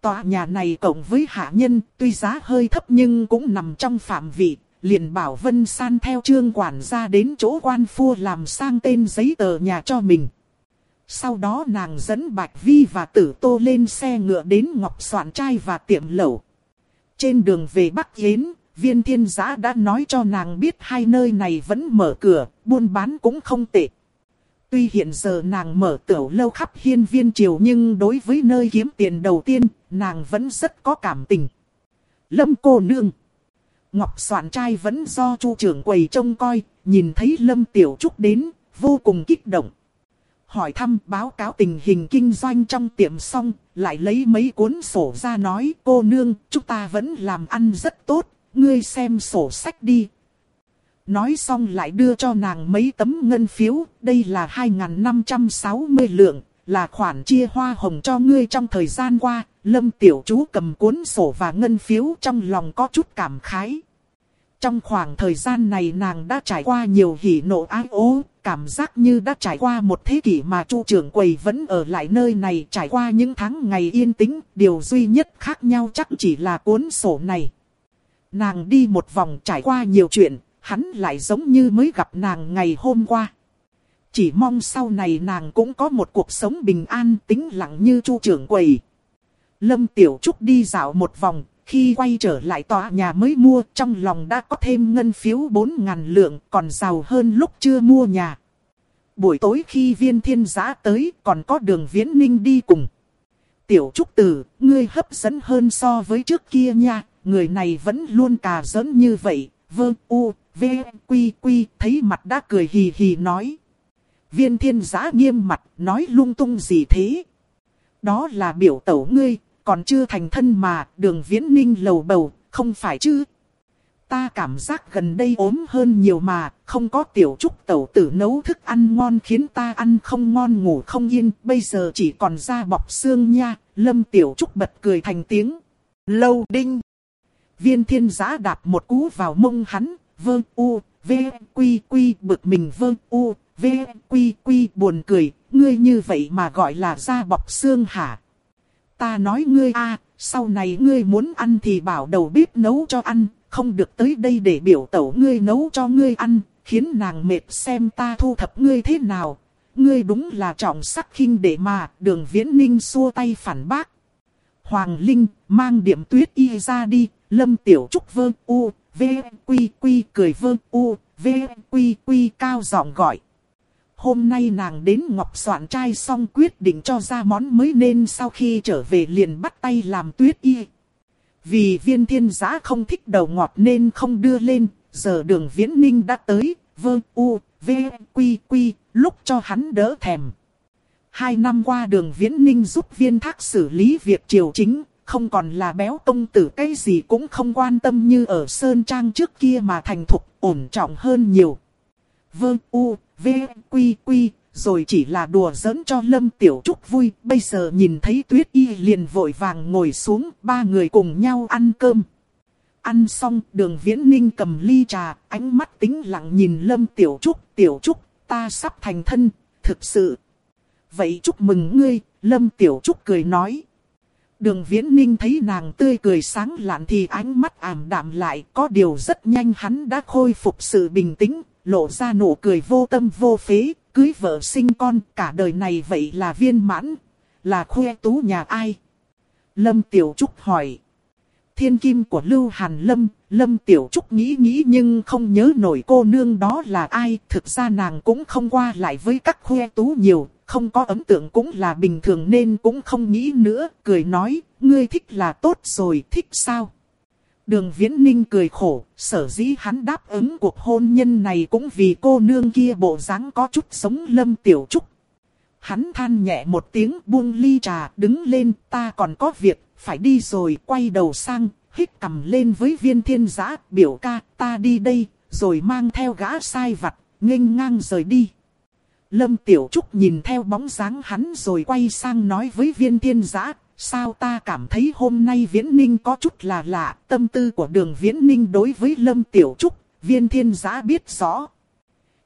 Tòa nhà này cộng với hạ nhân, tuy giá hơi thấp nhưng cũng nằm trong phạm vị, liền bảo Vân San theo trương quản gia đến chỗ quan phu làm sang tên giấy tờ nhà cho mình. Sau đó nàng dẫn Bạch Vi và Tử Tô lên xe ngựa đến Ngọc Soạn Trai và tiệm lẩu. Trên đường về Bắc Yến, viên thiên giã đã nói cho nàng biết hai nơi này vẫn mở cửa, buôn bán cũng không tệ. Tuy hiện giờ nàng mở tiểu lâu khắp hiên viên triều nhưng đối với nơi kiếm tiền đầu tiên, nàng vẫn rất có cảm tình. Lâm cô nương. Ngọc soạn trai vẫn do chu trưởng quầy trông coi, nhìn thấy Lâm Tiểu Trúc đến, vô cùng kích động. Hỏi thăm báo cáo tình hình kinh doanh trong tiệm xong, lại lấy mấy cuốn sổ ra nói cô nương, chúng ta vẫn làm ăn rất tốt, ngươi xem sổ sách đi. Nói xong lại đưa cho nàng mấy tấm ngân phiếu, đây là 2.560 lượng, là khoản chia hoa hồng cho ngươi trong thời gian qua. Lâm tiểu chú cầm cuốn sổ và ngân phiếu trong lòng có chút cảm khái. Trong khoảng thời gian này nàng đã trải qua nhiều hỉ nộ ái ố, cảm giác như đã trải qua một thế kỷ mà chu trưởng quầy vẫn ở lại nơi này trải qua những tháng ngày yên tĩnh, điều duy nhất khác nhau chắc chỉ là cuốn sổ này. Nàng đi một vòng trải qua nhiều chuyện, hắn lại giống như mới gặp nàng ngày hôm qua. Chỉ mong sau này nàng cũng có một cuộc sống bình an tĩnh lặng như chu trưởng quầy. Lâm Tiểu Trúc đi dạo một vòng, khi quay trở lại tòa nhà mới mua trong lòng đã có thêm ngân phiếu 4.000 lượng còn giàu hơn lúc chưa mua nhà. Buổi tối khi viên thiên giã tới còn có đường viễn ninh đi cùng. Tiểu Trúc Tử, ngươi hấp dẫn hơn so với trước kia nha, người này vẫn luôn cà giỡn như vậy, Vương u, v, quy quy, thấy mặt đã cười hì hì nói. Viên thiên giã nghiêm mặt, nói lung tung gì thế? Đó là biểu tẩu ngươi, còn chưa thành thân mà, đường viễn ninh lầu bầu, không phải chứ? Ta cảm giác gần đây ốm hơn nhiều mà, không có tiểu trúc tẩu tử nấu thức ăn ngon khiến ta ăn không ngon ngủ không yên, bây giờ chỉ còn da bọc xương nha, lâm tiểu trúc bật cười thành tiếng. Lâu đinh. Viên thiên giã đạp một cú vào mông hắn, vơ u, v, quy quy bực mình vơ u, v, quy quy buồn cười, ngươi như vậy mà gọi là da bọc xương hả? Ta nói ngươi a, sau này ngươi muốn ăn thì bảo đầu bếp nấu cho ăn, không được tới đây để biểu tẩu ngươi nấu cho ngươi ăn, khiến nàng mệt xem ta thu thập ngươi thế nào. Ngươi đúng là trọng sắc khinh để mà, đường viễn ninh xua tay phản bác. Hoàng Linh, mang điểm tuyết y ra đi, lâm tiểu trúc vơ u, v, quy quy cười vơ u, v, quy quy cao giọng gọi. Hôm nay nàng đến Ngọc Soạn trai xong quyết định cho ra món mới nên sau khi trở về liền bắt tay làm tuyết y. Vì viên thiên giã không thích đầu ngọt nên không đưa lên, giờ đường viễn ninh đã tới, vơ u, v, quy quy, lúc cho hắn đỡ thèm. Hai năm qua đường viễn ninh giúp viên thác xử lý việc triều chính, không còn là béo công tử cái gì cũng không quan tâm như ở Sơn Trang trước kia mà thành thục, ổn trọng hơn nhiều. Vơ u, v, quy quy, rồi chỉ là đùa giỡn cho Lâm Tiểu Trúc vui. Bây giờ nhìn thấy Tuyết Y liền vội vàng ngồi xuống, ba người cùng nhau ăn cơm. Ăn xong, đường Viễn Ninh cầm ly trà, ánh mắt tính lặng nhìn Lâm Tiểu Trúc. Tiểu Trúc, ta sắp thành thân, thực sự. Vậy chúc mừng ngươi, Lâm Tiểu Trúc cười nói. Đường Viễn Ninh thấy nàng tươi cười sáng lạn thì ánh mắt ảm đạm lại, có điều rất nhanh hắn đã khôi phục sự bình tĩnh, lộ ra nụ cười vô tâm vô phế, cưới vợ sinh con, cả đời này vậy là viên mãn, là khoe tú nhà ai? Lâm Tiểu Trúc hỏi. Thiên kim của Lưu Hàn Lâm, Lâm Tiểu Trúc nghĩ nghĩ nhưng không nhớ nổi cô nương đó là ai. Thực ra nàng cũng không qua lại với các khoe tú nhiều, không có ấn tượng cũng là bình thường nên cũng không nghĩ nữa. Cười nói, ngươi thích là tốt rồi, thích sao? Đường Viễn Ninh cười khổ, sở dĩ hắn đáp ứng cuộc hôn nhân này cũng vì cô nương kia bộ dáng có chút sống lâm tiểu trúc. Hắn than nhẹ một tiếng buông ly trà đứng lên ta còn có việc, phải đi rồi quay đầu sang, hít cầm lên với viên thiên giã biểu ca ta đi đây, rồi mang theo gã sai vặt, nghênh ngang rời đi. Lâm Tiểu Trúc nhìn theo bóng dáng hắn rồi quay sang nói với viên thiên giã, Sao ta cảm thấy hôm nay Viễn Ninh có chút là lạ, tâm tư của đường Viễn Ninh đối với Lâm Tiểu Trúc, viên thiên giã biết rõ.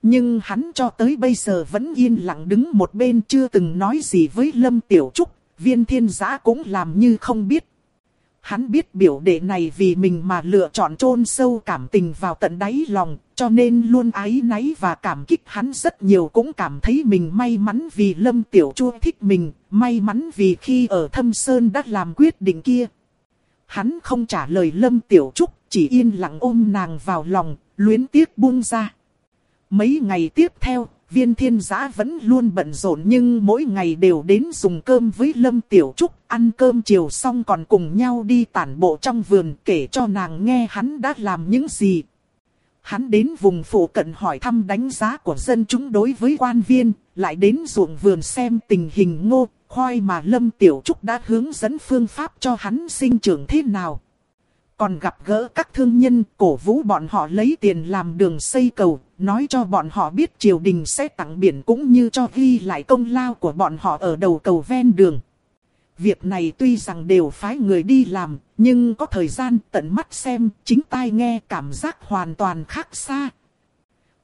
Nhưng hắn cho tới bây giờ vẫn yên lặng đứng một bên chưa từng nói gì với Lâm Tiểu Trúc, viên thiên giã cũng làm như không biết. Hắn biết biểu đệ này vì mình mà lựa chọn chôn sâu cảm tình vào tận đáy lòng, cho nên luôn ái náy và cảm kích hắn rất nhiều cũng cảm thấy mình may mắn vì Lâm Tiểu Chua thích mình, may mắn vì khi ở Thâm Sơn đã làm quyết định kia. Hắn không trả lời Lâm Tiểu Trúc, chỉ yên lặng ôm nàng vào lòng, luyến tiếc buông ra. Mấy ngày tiếp theo, viên thiên giã vẫn luôn bận rộn nhưng mỗi ngày đều đến dùng cơm với Lâm Tiểu Trúc. Ăn cơm chiều xong còn cùng nhau đi tản bộ trong vườn kể cho nàng nghe hắn đã làm những gì. Hắn đến vùng phụ cận hỏi thăm đánh giá của dân chúng đối với quan viên, lại đến ruộng vườn xem tình hình ngô, khoai mà Lâm Tiểu Trúc đã hướng dẫn phương pháp cho hắn sinh trưởng thế nào. Còn gặp gỡ các thương nhân cổ vũ bọn họ lấy tiền làm đường xây cầu, nói cho bọn họ biết triều đình sẽ tặng biển cũng như cho ghi lại công lao của bọn họ ở đầu cầu ven đường. Việc này tuy rằng đều phái người đi làm, nhưng có thời gian tận mắt xem, chính tai nghe cảm giác hoàn toàn khác xa.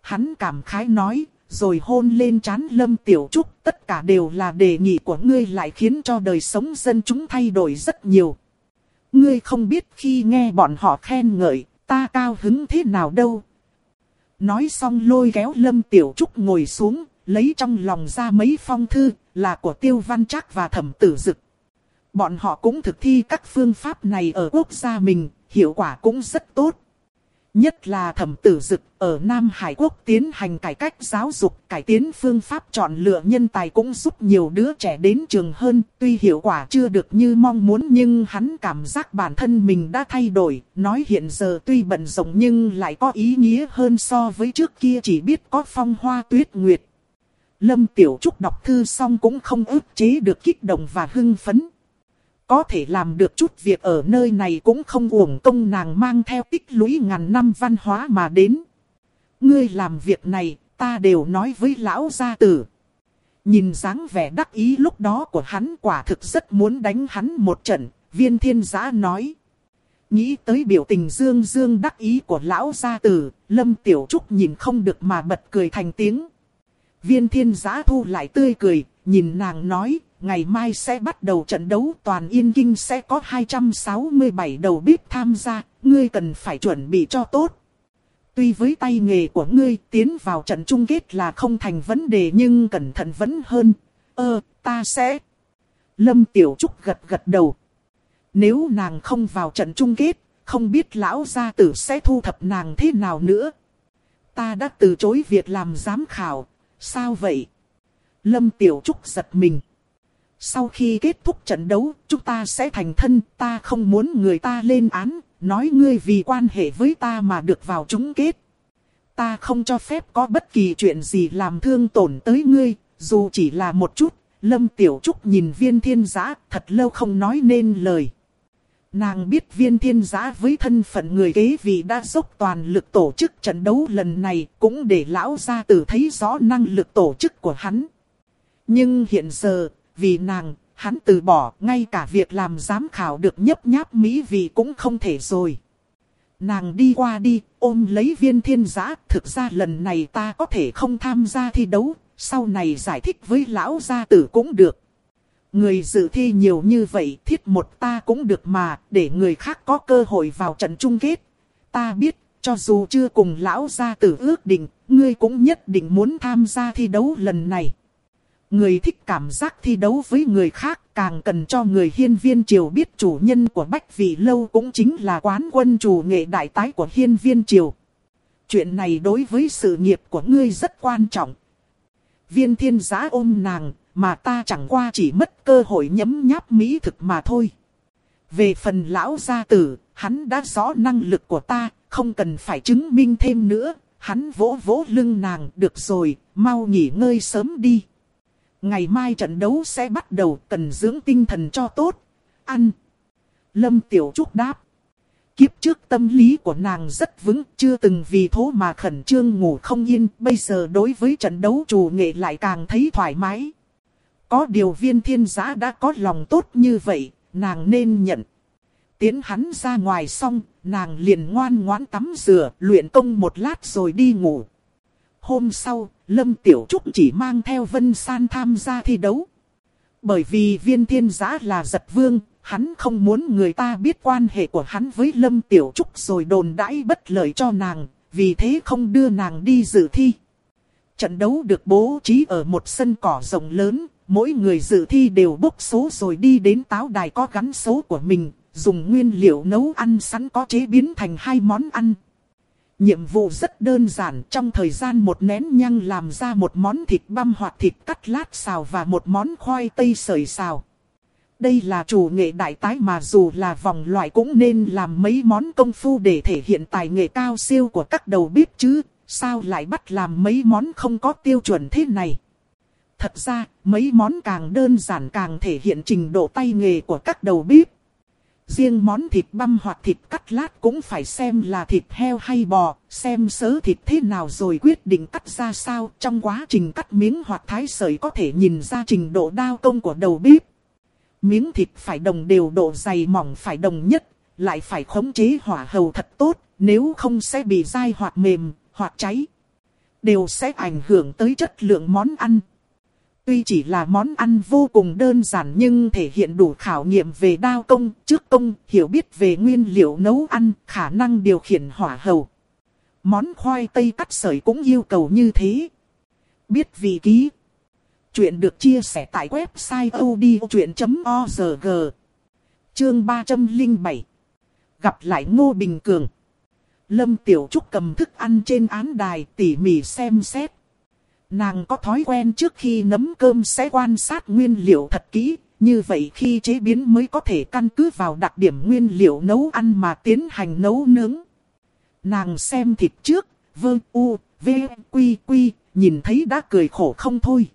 Hắn cảm khái nói, rồi hôn lên chán lâm tiểu trúc, tất cả đều là đề nghị của ngươi lại khiến cho đời sống dân chúng thay đổi rất nhiều. Ngươi không biết khi nghe bọn họ khen ngợi, ta cao hứng thế nào đâu. Nói xong lôi kéo Lâm Tiểu Trúc ngồi xuống, lấy trong lòng ra mấy phong thư, là của Tiêu Văn Trác và Thẩm Tử Dực. Bọn họ cũng thực thi các phương pháp này ở quốc gia mình, hiệu quả cũng rất tốt. Nhất là thẩm tử dực ở Nam Hải Quốc tiến hành cải cách giáo dục, cải tiến phương pháp chọn lựa nhân tài cũng giúp nhiều đứa trẻ đến trường hơn. Tuy hiệu quả chưa được như mong muốn nhưng hắn cảm giác bản thân mình đã thay đổi. Nói hiện giờ tuy bận rộn nhưng lại có ý nghĩa hơn so với trước kia chỉ biết có phong hoa tuyết nguyệt. Lâm Tiểu Trúc đọc thư xong cũng không ức chế được kích động và hưng phấn. Có thể làm được chút việc ở nơi này cũng không uổng công nàng mang theo tích lũy ngàn năm văn hóa mà đến. Ngươi làm việc này, ta đều nói với lão gia tử. Nhìn dáng vẻ đắc ý lúc đó của hắn quả thực rất muốn đánh hắn một trận, viên thiên giã nói. Nghĩ tới biểu tình dương dương đắc ý của lão gia tử, lâm tiểu trúc nhìn không được mà bật cười thành tiếng. Viên thiên giã thu lại tươi cười, nhìn nàng nói, ngày mai sẽ bắt đầu trận đấu toàn Yên Kinh sẽ có 267 đầu bếp tham gia, ngươi cần phải chuẩn bị cho tốt. Tuy với tay nghề của ngươi tiến vào trận chung kết là không thành vấn đề nhưng cẩn thận vẫn hơn. Ơ, ta sẽ... Lâm Tiểu Trúc gật gật đầu. Nếu nàng không vào trận chung kết, không biết lão gia tử sẽ thu thập nàng thế nào nữa. Ta đã từ chối việc làm giám khảo, sao vậy? Lâm Tiểu Trúc giật mình. Sau khi kết thúc trận đấu, chúng ta sẽ thành thân, ta không muốn người ta lên án, nói ngươi vì quan hệ với ta mà được vào chung kết. Ta không cho phép có bất kỳ chuyện gì làm thương tổn tới ngươi, dù chỉ là một chút. Lâm Tiểu Trúc nhìn viên thiên giã thật lâu không nói nên lời. Nàng biết viên thiên giã với thân phận người kế vị đã dốc toàn lực tổ chức trận đấu lần này cũng để lão gia tử thấy rõ năng lực tổ chức của hắn. Nhưng hiện giờ, vì nàng, hắn từ bỏ, ngay cả việc làm giám khảo được nhấp nháp mỹ vị cũng không thể rồi. Nàng đi qua đi, ôm lấy viên thiên giã, thực ra lần này ta có thể không tham gia thi đấu, sau này giải thích với lão gia tử cũng được. Người dự thi nhiều như vậy, thiết một ta cũng được mà, để người khác có cơ hội vào trận chung kết. Ta biết, cho dù chưa cùng lão gia tử ước định, ngươi cũng nhất định muốn tham gia thi đấu lần này. Người thích cảm giác thi đấu với người khác càng cần cho người hiên viên triều biết chủ nhân của Bách Vị Lâu cũng chính là quán quân chủ nghệ đại tái của hiên viên triều. Chuyện này đối với sự nghiệp của ngươi rất quan trọng. Viên thiên giá ôm nàng, mà ta chẳng qua chỉ mất cơ hội nhấm nháp mỹ thực mà thôi. Về phần lão gia tử, hắn đã rõ năng lực của ta, không cần phải chứng minh thêm nữa. Hắn vỗ vỗ lưng nàng, được rồi, mau nghỉ ngơi sớm đi. Ngày mai trận đấu sẽ bắt đầu cần dưỡng tinh thần cho tốt. Ăn. Lâm Tiểu Trúc đáp. Kiếp trước tâm lý của nàng rất vững, chưa từng vì thố mà khẩn trương ngủ không yên, bây giờ đối với trận đấu chủ nghệ lại càng thấy thoải mái. Có điều viên thiên giã đã có lòng tốt như vậy, nàng nên nhận. Tiến hắn ra ngoài xong, nàng liền ngoan ngoãn tắm rửa, luyện công một lát rồi đi ngủ. Hôm sau, Lâm Tiểu Trúc chỉ mang theo Vân San tham gia thi đấu. Bởi vì viên thiên giã là giật vương, hắn không muốn người ta biết quan hệ của hắn với Lâm Tiểu Trúc rồi đồn đãi bất lợi cho nàng, vì thế không đưa nàng đi dự thi. Trận đấu được bố trí ở một sân cỏ rộng lớn, mỗi người dự thi đều bốc số rồi đi đến táo đài có gắn số của mình, dùng nguyên liệu nấu ăn sẵn có chế biến thành hai món ăn. Nhiệm vụ rất đơn giản, trong thời gian một nén nhăng làm ra một món thịt băm hoặc thịt cắt lát xào và một món khoai tây sợi xào. Đây là chủ nghệ đại tái mà dù là vòng loại cũng nên làm mấy món công phu để thể hiện tài nghệ cao siêu của các đầu bếp chứ, sao lại bắt làm mấy món không có tiêu chuẩn thế này. Thật ra, mấy món càng đơn giản càng thể hiện trình độ tay nghề của các đầu bếp. Riêng món thịt băm hoặc thịt cắt lát cũng phải xem là thịt heo hay bò, xem sớ thịt thế nào rồi quyết định cắt ra sao. Trong quá trình cắt miếng hoặc thái sợi có thể nhìn ra trình độ đao công của đầu bếp. Miếng thịt phải đồng đều độ dày mỏng phải đồng nhất, lại phải khống chế hỏa hầu thật tốt, nếu không sẽ bị dai hoặc mềm, hoặc cháy. Đều sẽ ảnh hưởng tới chất lượng món ăn. Tuy chỉ là món ăn vô cùng đơn giản nhưng thể hiện đủ khảo nghiệm về đao công, trước công, hiểu biết về nguyên liệu nấu ăn, khả năng điều khiển hỏa hầu. Món khoai tây cắt sợi cũng yêu cầu như thế. Biết vị ký. Chuyện được chia sẻ tại website odchuyện.org. Chương 307. Gặp lại Ngô Bình Cường. Lâm Tiểu Trúc cầm thức ăn trên án đài tỉ mỉ xem xét. Nàng có thói quen trước khi nấm cơm sẽ quan sát nguyên liệu thật kỹ, như vậy khi chế biến mới có thể căn cứ vào đặc điểm nguyên liệu nấu ăn mà tiến hành nấu nướng. Nàng xem thịt trước, vơ u, v, quy quy, nhìn thấy đã cười khổ không thôi.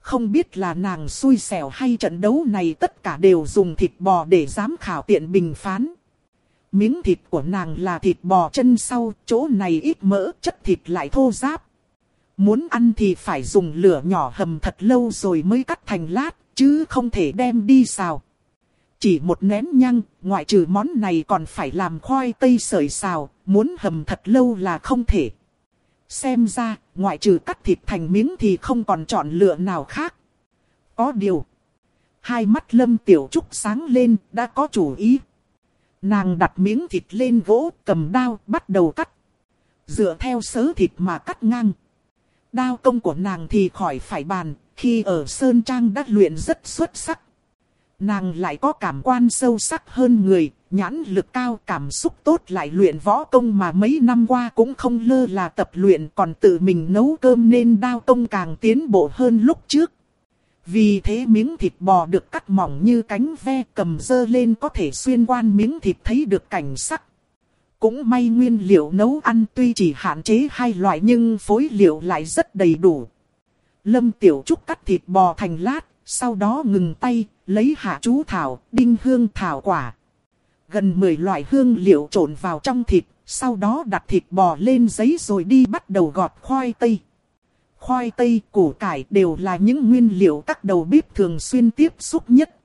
Không biết là nàng xui xẻo hay trận đấu này tất cả đều dùng thịt bò để giám khảo tiện bình phán. Miếng thịt của nàng là thịt bò chân sau, chỗ này ít mỡ, chất thịt lại thô ráp. Muốn ăn thì phải dùng lửa nhỏ hầm thật lâu rồi mới cắt thành lát, chứ không thể đem đi xào. Chỉ một nén nhăng, ngoại trừ món này còn phải làm khoai tây sợi xào, muốn hầm thật lâu là không thể. Xem ra, ngoại trừ cắt thịt thành miếng thì không còn chọn lựa nào khác. Có điều. Hai mắt lâm tiểu trúc sáng lên, đã có chủ ý. Nàng đặt miếng thịt lên gỗ, cầm đao, bắt đầu cắt. Dựa theo sớ thịt mà cắt ngang. Đao công của nàng thì khỏi phải bàn, khi ở Sơn Trang đã luyện rất xuất sắc. Nàng lại có cảm quan sâu sắc hơn người, nhãn lực cao cảm xúc tốt lại luyện võ công mà mấy năm qua cũng không lơ là tập luyện còn tự mình nấu cơm nên đao công càng tiến bộ hơn lúc trước. Vì thế miếng thịt bò được cắt mỏng như cánh ve cầm dơ lên có thể xuyên quan miếng thịt thấy được cảnh sắc. Cũng may nguyên liệu nấu ăn tuy chỉ hạn chế hai loại nhưng phối liệu lại rất đầy đủ. Lâm Tiểu Trúc cắt thịt bò thành lát, sau đó ngừng tay, lấy hạ chú thảo, đinh hương thảo quả. Gần 10 loại hương liệu trộn vào trong thịt, sau đó đặt thịt bò lên giấy rồi đi bắt đầu gọt khoai tây. Khoai tây, củ cải đều là những nguyên liệu các đầu bếp thường xuyên tiếp xúc nhất.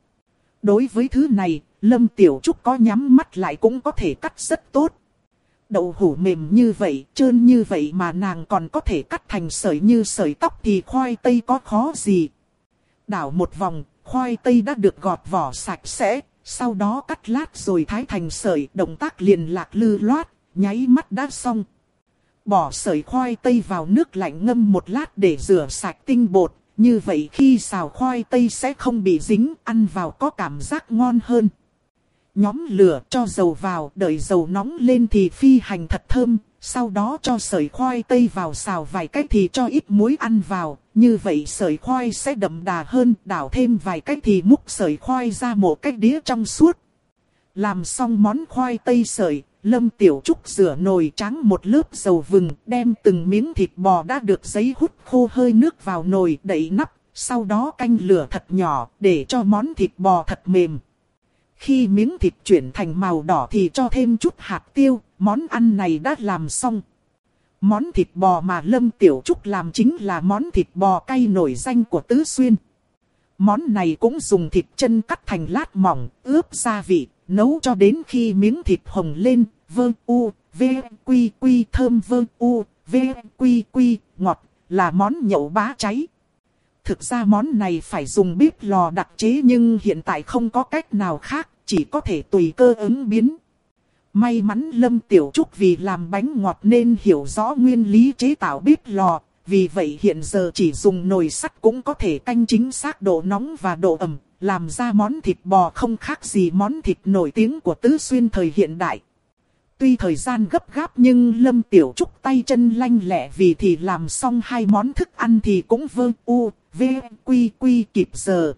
Đối với thứ này, Lâm Tiểu Trúc có nhắm mắt lại cũng có thể cắt rất tốt. Đậu hủ mềm như vậy, trơn như vậy mà nàng còn có thể cắt thành sợi như sợi tóc thì khoai tây có khó gì. Đảo một vòng, khoai tây đã được gọt vỏ sạch sẽ, sau đó cắt lát rồi thái thành sợi, động tác liền lạc lư loát, nháy mắt đã xong. Bỏ sợi khoai tây vào nước lạnh ngâm một lát để rửa sạch tinh bột, như vậy khi xào khoai tây sẽ không bị dính, ăn vào có cảm giác ngon hơn. Nhóm lửa cho dầu vào, đợi dầu nóng lên thì phi hành thật thơm, sau đó cho sợi khoai tây vào xào vài cách thì cho ít muối ăn vào, như vậy sợi khoai sẽ đậm đà hơn, đảo thêm vài cách thì múc sợi khoai ra một cách đĩa trong suốt. Làm xong món khoai tây sợi, Lâm Tiểu Trúc rửa nồi trắng một lớp dầu vừng, đem từng miếng thịt bò đã được giấy hút khô hơi nước vào nồi đậy nắp, sau đó canh lửa thật nhỏ để cho món thịt bò thật mềm. Khi miếng thịt chuyển thành màu đỏ thì cho thêm chút hạt tiêu, món ăn này đã làm xong. Món thịt bò mà Lâm Tiểu Trúc làm chính là món thịt bò cay nổi danh của Tứ Xuyên. Món này cũng dùng thịt chân cắt thành lát mỏng, ướp gia vị, nấu cho đến khi miếng thịt hồng lên, vơ u, v, quy quy thơm vơ u, v, quy quy, ngọt, là món nhậu bá cháy. Thực ra món này phải dùng bếp lò đặc chế nhưng hiện tại không có cách nào khác, chỉ có thể tùy cơ ứng biến. May mắn Lâm Tiểu Trúc vì làm bánh ngọt nên hiểu rõ nguyên lý chế tạo bếp lò, vì vậy hiện giờ chỉ dùng nồi sắt cũng có thể canh chính xác độ nóng và độ ẩm, làm ra món thịt bò không khác gì món thịt nổi tiếng của Tứ Xuyên thời hiện đại. Tuy thời gian gấp gáp nhưng Lâm Tiểu Trúc tay chân lanh lẹ vì thì làm xong hai món thức ăn thì cũng vơ u, v, quy quy kịp giờ.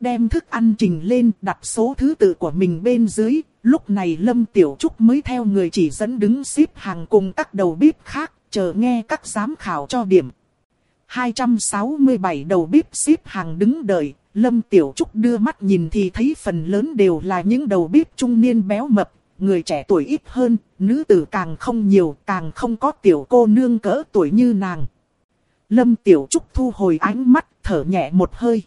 Đem thức ăn trình lên đặt số thứ tự của mình bên dưới, lúc này Lâm Tiểu Trúc mới theo người chỉ dẫn đứng xếp hàng cùng các đầu bếp khác, chờ nghe các giám khảo cho điểm. 267 đầu bếp xếp hàng đứng đợi, Lâm Tiểu Trúc đưa mắt nhìn thì thấy phần lớn đều là những đầu bếp trung niên béo mập, người trẻ tuổi ít hơn, nữ tử càng không nhiều, càng không có tiểu cô nương cỡ tuổi như nàng. Lâm Tiểu Trúc thu hồi ánh mắt, thở nhẹ một hơi.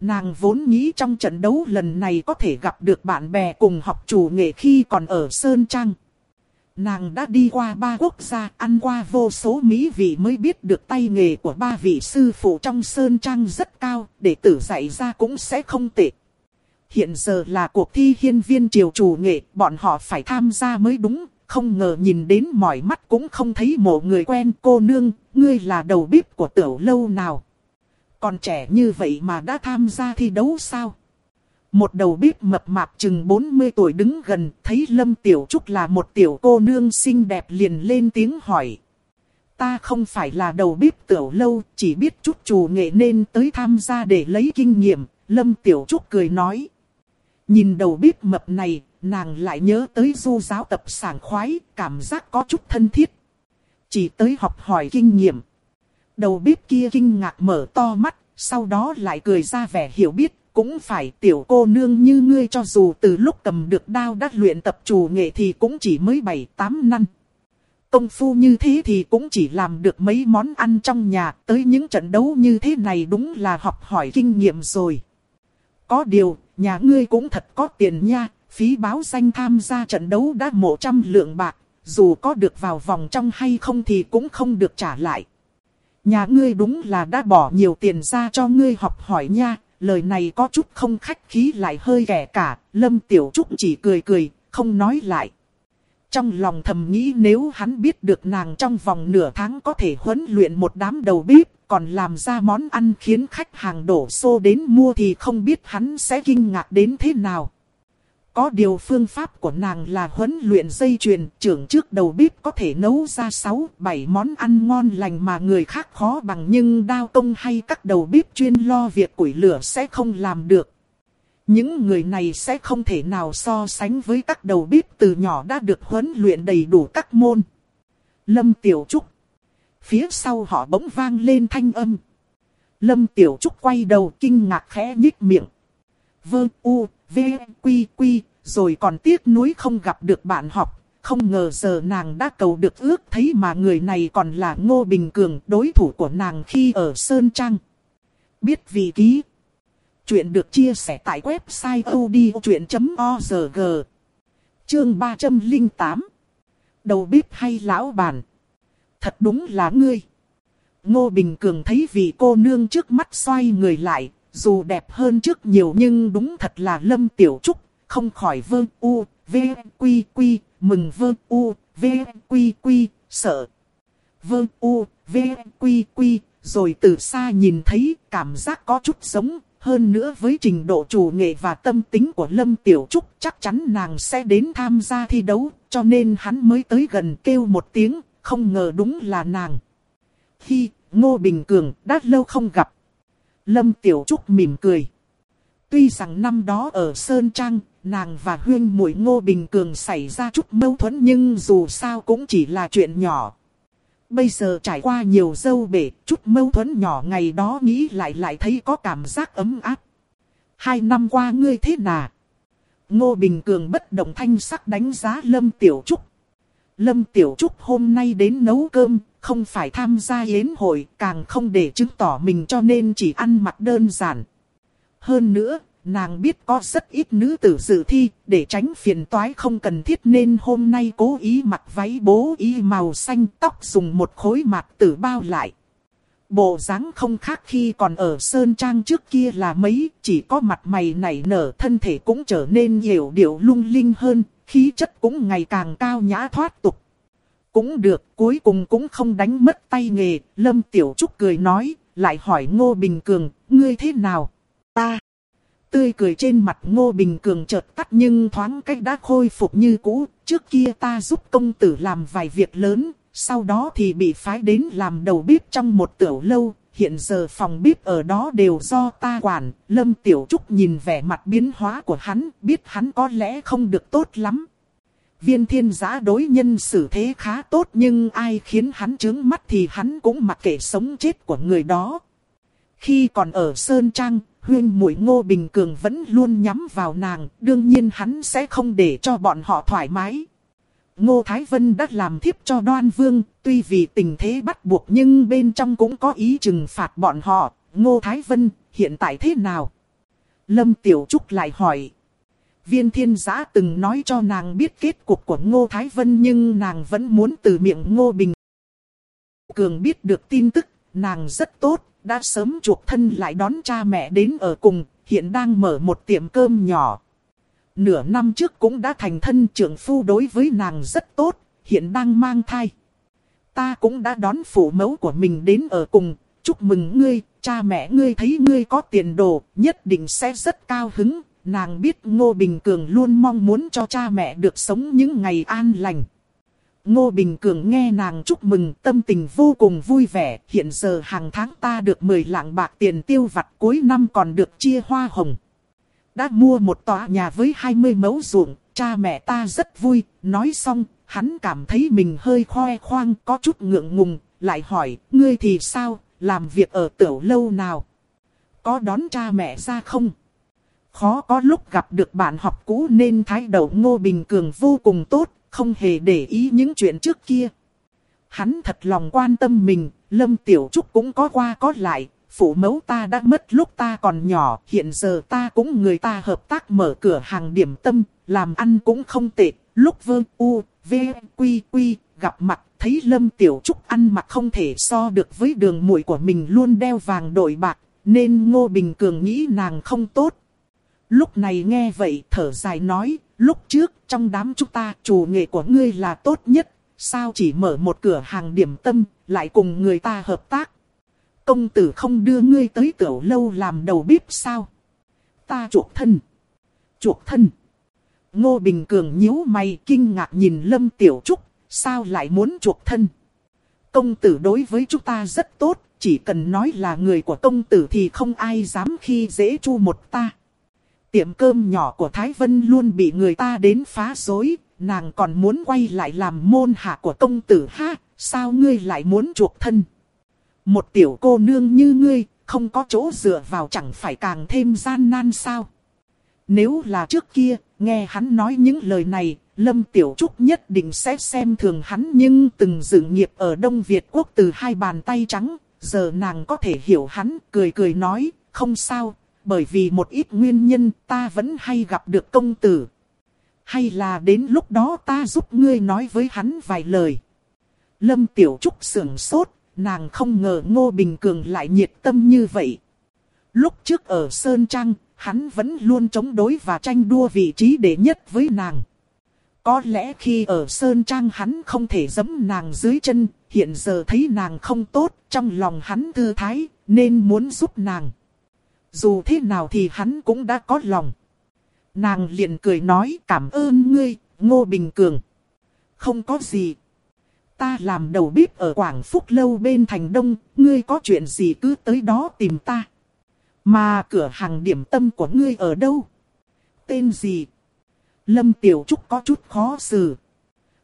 Nàng vốn nghĩ trong trận đấu lần này có thể gặp được bạn bè cùng học chủ nghệ khi còn ở Sơn Trang. Nàng đã đi qua ba quốc gia, ăn qua vô số mỹ vị mới biết được tay nghề của ba vị sư phụ trong Sơn Trang rất cao, để tử dạy ra cũng sẽ không tệ. Hiện giờ là cuộc thi hiên viên triều chủ nghệ, bọn họ phải tham gia mới đúng, không ngờ nhìn đến mỏi mắt cũng không thấy mộ người quen cô nương, ngươi là đầu bếp của tiểu lâu nào. Còn trẻ như vậy mà đã tham gia thi đấu sao? Một đầu bếp mập mạp chừng 40 tuổi đứng gần, thấy Lâm Tiểu Trúc là một tiểu cô nương xinh đẹp liền lên tiếng hỏi. Ta không phải là đầu bếp tiểu lâu, chỉ biết chút chủ nghệ nên tới tham gia để lấy kinh nghiệm, Lâm Tiểu Trúc cười nói. Nhìn đầu bếp mập này, nàng lại nhớ tới du giáo tập sảng khoái, cảm giác có chút thân thiết. Chỉ tới học hỏi kinh nghiệm. Đầu bếp kia kinh ngạc mở to mắt, sau đó lại cười ra vẻ hiểu biết, cũng phải tiểu cô nương như ngươi cho dù từ lúc cầm được đao đắt luyện tập chủ nghệ thì cũng chỉ mới 7-8 năm. Công phu như thế thì cũng chỉ làm được mấy món ăn trong nhà, tới những trận đấu như thế này đúng là học hỏi kinh nghiệm rồi. Có điều, nhà ngươi cũng thật có tiền nha, phí báo danh tham gia trận đấu đã mộ trăm lượng bạc, dù có được vào vòng trong hay không thì cũng không được trả lại. Nhà ngươi đúng là đã bỏ nhiều tiền ra cho ngươi học hỏi nha, lời này có chút không khách khí lại hơi ghẻ cả, Lâm Tiểu Trúc chỉ cười cười, không nói lại. Trong lòng thầm nghĩ nếu hắn biết được nàng trong vòng nửa tháng có thể huấn luyện một đám đầu bếp, còn làm ra món ăn khiến khách hàng đổ xô đến mua thì không biết hắn sẽ kinh ngạc đến thế nào. Có điều phương pháp của nàng là huấn luyện dây chuyền, trưởng trước đầu bếp có thể nấu ra 6-7 món ăn ngon lành mà người khác khó bằng nhưng đao công hay các đầu bếp chuyên lo việc củi lửa sẽ không làm được. Những người này sẽ không thể nào so sánh với các đầu bếp từ nhỏ đã được huấn luyện đầy đủ các môn. Lâm Tiểu Trúc Phía sau họ bỗng vang lên thanh âm. Lâm Tiểu Trúc quay đầu kinh ngạc khẽ nhích miệng. Vơ u, v, quy quy, rồi còn tiếc nuối không gặp được bạn học. Không ngờ giờ nàng đã cầu được ước thấy mà người này còn là Ngô Bình Cường đối thủ của nàng khi ở Sơn Trăng. Biết vị ký. Chuyện được chia sẻ tại website odchuyện.org. Chương 308. Đầu bếp hay lão bản? Thật đúng là ngươi. Ngô Bình Cường thấy vị cô nương trước mắt xoay người lại, dù đẹp hơn trước nhiều nhưng đúng thật là Lâm Tiểu Trúc, không khỏi vơ u, v, quy quy, mừng vơ u, v, quy quy, sợ. Vơ u, v, quy quy, rồi từ xa nhìn thấy cảm giác có chút giống, hơn nữa với trình độ chủ nghệ và tâm tính của Lâm Tiểu Trúc chắc chắn nàng sẽ đến tham gia thi đấu, cho nên hắn mới tới gần kêu một tiếng, không ngờ đúng là nàng. Hi, Ngô Bình Cường, đã lâu không gặp. Lâm Tiểu Trúc mỉm cười. Tuy rằng năm đó ở Sơn Trang, nàng và huyên muội Ngô Bình Cường xảy ra chút mâu thuẫn nhưng dù sao cũng chỉ là chuyện nhỏ. Bây giờ trải qua nhiều dâu bể, chút mâu thuẫn nhỏ ngày đó nghĩ lại lại thấy có cảm giác ấm áp. Hai năm qua ngươi thế nào? Ngô Bình Cường bất động thanh sắc đánh giá Lâm Tiểu Trúc. Lâm Tiểu Trúc hôm nay đến nấu cơm, không phải tham gia yến hội, càng không để chứng tỏ mình cho nên chỉ ăn mặc đơn giản. Hơn nữa, nàng biết có rất ít nữ tử dự thi, để tránh phiền toái không cần thiết nên hôm nay cố ý mặc váy bố y màu xanh tóc dùng một khối mạc tử bao lại. Bộ dáng không khác khi còn ở Sơn Trang trước kia là mấy, chỉ có mặt mày nảy nở thân thể cũng trở nên hiểu điệu lung linh hơn, khí chất cũng ngày càng cao nhã thoát tục. Cũng được, cuối cùng cũng không đánh mất tay nghề, Lâm Tiểu Trúc cười nói, lại hỏi Ngô Bình Cường, ngươi thế nào? Tươi cười trên mặt Ngô Bình Cường chợt tắt nhưng thoáng cách đã khôi phục như cũ. Trước kia ta giúp công tử làm vài việc lớn, sau đó thì bị phái đến làm đầu bếp trong một tiểu lâu. Hiện giờ phòng bếp ở đó đều do ta quản. Lâm Tiểu Trúc nhìn vẻ mặt biến hóa của hắn, biết hắn có lẽ không được tốt lắm. Viên thiên giã đối nhân xử thế khá tốt nhưng ai khiến hắn trướng mắt thì hắn cũng mặc kệ sống chết của người đó. Khi còn ở Sơn Trang, huyên mũi ngô bình cường vẫn luôn nhắm vào nàng, đương nhiên hắn sẽ không để cho bọn họ thoải mái. Ngô Thái Vân đã làm thiếp cho đoan vương, tuy vì tình thế bắt buộc nhưng bên trong cũng có ý trừng phạt bọn họ. Ngô Thái Vân, hiện tại thế nào? Lâm Tiểu Trúc lại hỏi. Viên thiên giã từng nói cho nàng biết kết cục của Ngô Thái Vân nhưng nàng vẫn muốn từ miệng Ngô Bình. Cường biết được tin tức, nàng rất tốt, đã sớm chuộc thân lại đón cha mẹ đến ở cùng, hiện đang mở một tiệm cơm nhỏ. Nửa năm trước cũng đã thành thân trưởng phu đối với nàng rất tốt, hiện đang mang thai. Ta cũng đã đón phụ mẫu của mình đến ở cùng, chúc mừng ngươi, cha mẹ ngươi thấy ngươi có tiền đồ, nhất định sẽ rất cao hứng. Nàng biết Ngô Bình Cường luôn mong muốn cho cha mẹ được sống những ngày an lành. Ngô Bình Cường nghe nàng chúc mừng tâm tình vô cùng vui vẻ. Hiện giờ hàng tháng ta được 10 lạng bạc tiền tiêu vặt cuối năm còn được chia hoa hồng. Đã mua một tòa nhà với 20 mẫu ruộng, cha mẹ ta rất vui. Nói xong, hắn cảm thấy mình hơi khoe khoang có chút ngượng ngùng. Lại hỏi, ngươi thì sao, làm việc ở tiểu lâu nào? Có đón cha mẹ ra không? Khó có lúc gặp được bạn học cũ nên thái độ Ngô Bình Cường vô cùng tốt, không hề để ý những chuyện trước kia. Hắn thật lòng quan tâm mình, Lâm Tiểu Trúc cũng có qua có lại, phụ mẫu ta đã mất lúc ta còn nhỏ, hiện giờ ta cũng người ta hợp tác mở cửa hàng điểm tâm, làm ăn cũng không tệ, lúc vơ u, v, quy quy, gặp mặt, thấy Lâm Tiểu Trúc ăn mặc không thể so được với đường mũi của mình luôn đeo vàng đội bạc, nên Ngô Bình Cường nghĩ nàng không tốt. Lúc này nghe vậy thở dài nói, Lúc trước trong đám chúng ta chủ nghệ của ngươi là tốt nhất, sao chỉ mở một cửa hàng điểm tâm, lại cùng người ta hợp tác. Công tử không đưa ngươi tới tiểu lâu làm đầu bếp sao? Ta chuộc thân. Chuộc thân. Ngô Bình Cường nhíu mày kinh ngạc nhìn Lâm Tiểu Trúc, sao lại muốn chuộc thân? Công tử đối với chúng ta rất tốt, chỉ cần nói là người của công tử thì không ai dám khi dễ chu một ta. Tiệm cơm nhỏ của Thái Vân luôn bị người ta đến phá rối, nàng còn muốn quay lại làm môn hạ của công tử ha, sao ngươi lại muốn chuộc thân? Một tiểu cô nương như ngươi, không có chỗ dựa vào chẳng phải càng thêm gian nan sao? Nếu là trước kia, nghe hắn nói những lời này, Lâm Tiểu Trúc nhất định sẽ xem thường hắn nhưng từng dự nghiệp ở Đông Việt quốc từ hai bàn tay trắng, giờ nàng có thể hiểu hắn, cười cười nói, không sao, bởi vì một ít nguyên nhân ta vẫn hay gặp được công tử. Hay là đến lúc đó ta giúp ngươi nói với hắn vài lời. Lâm Tiểu Trúc sưởng sốt, nàng không ngờ Ngô Bình Cường lại nhiệt tâm như vậy. Lúc trước ở Sơn Trăng, hắn vẫn luôn chống đối và tranh đua vị trí đệ nhất với nàng. Có lẽ khi ở Sơn Trang hắn không thể giẫm nàng dưới chân, hiện giờ thấy nàng không tốt, trong lòng hắn thư thái, nên muốn giúp nàng. Dù thế nào thì hắn cũng đã có lòng. Nàng liền cười nói cảm ơn ngươi, Ngô Bình Cường. Không có gì. Ta làm đầu bếp ở Quảng Phúc Lâu bên Thành Đông, ngươi có chuyện gì cứ tới đó tìm ta. Mà cửa hàng điểm tâm của ngươi ở đâu? Tên gì? Lâm Tiểu Trúc có chút khó xử.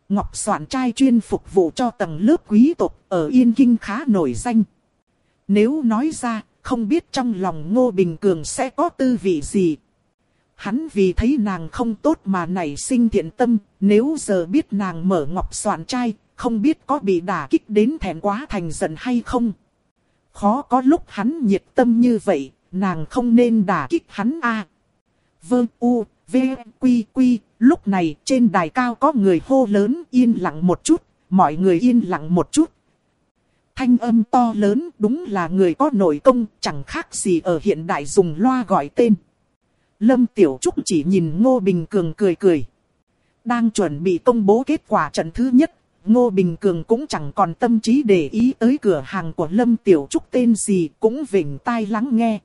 Ngọc Soạn trai chuyên phục vụ cho tầng lớp quý tộc ở Yên Kinh khá nổi danh. Nếu nói ra, không biết trong lòng Ngô Bình Cường sẽ có tư vị gì. Hắn vì thấy nàng không tốt mà nảy sinh thiện tâm, nếu giờ biết nàng mở ngọc soạn trai, không biết có bị đả kích đến thẹn quá thành giận hay không. Khó có lúc hắn nhiệt tâm như vậy, nàng không nên đả kích hắn a. À. Vương U, V, Quy, Quy, lúc này trên đài cao có người hô lớn yên lặng một chút, mọi người yên lặng một chút, thanh âm to lớn đúng là người có nội công, chẳng khác gì ở hiện đại dùng loa gọi tên. Lâm Tiểu Trúc chỉ nhìn Ngô Bình Cường cười cười. Đang chuẩn bị công bố kết quả trận thứ nhất, Ngô Bình Cường cũng chẳng còn tâm trí để ý tới cửa hàng của Lâm Tiểu Trúc tên gì cũng vỉnh tai lắng nghe.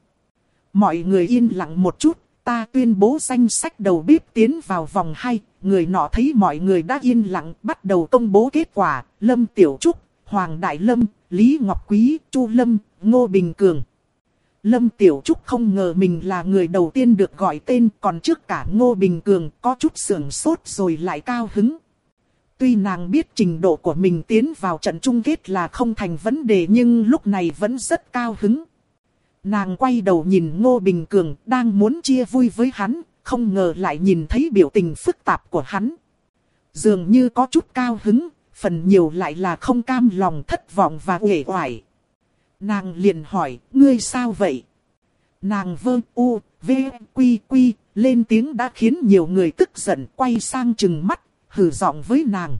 Mọi người yên lặng một chút, ta tuyên bố danh sách đầu bếp tiến vào vòng 2, người nọ thấy mọi người đã yên lặng, bắt đầu công bố kết quả, Lâm Tiểu Trúc, Hoàng Đại Lâm, Lý Ngọc Quý, Chu Lâm, Ngô Bình Cường. Lâm Tiểu Trúc không ngờ mình là người đầu tiên được gọi tên, còn trước cả Ngô Bình Cường có chút sưởng sốt rồi lại cao hứng. Tuy nàng biết trình độ của mình tiến vào trận chung kết là không thành vấn đề nhưng lúc này vẫn rất cao hứng. Nàng quay đầu nhìn Ngô Bình Cường đang muốn chia vui với hắn, không ngờ lại nhìn thấy biểu tình phức tạp của hắn. Dường như có chút cao hứng, phần nhiều lại là không cam lòng thất vọng và uể oải. Nàng liền hỏi, ngươi sao vậy? Nàng vơ u, v, quy quy, lên tiếng đã khiến nhiều người tức giận quay sang chừng mắt, hử giọng với nàng.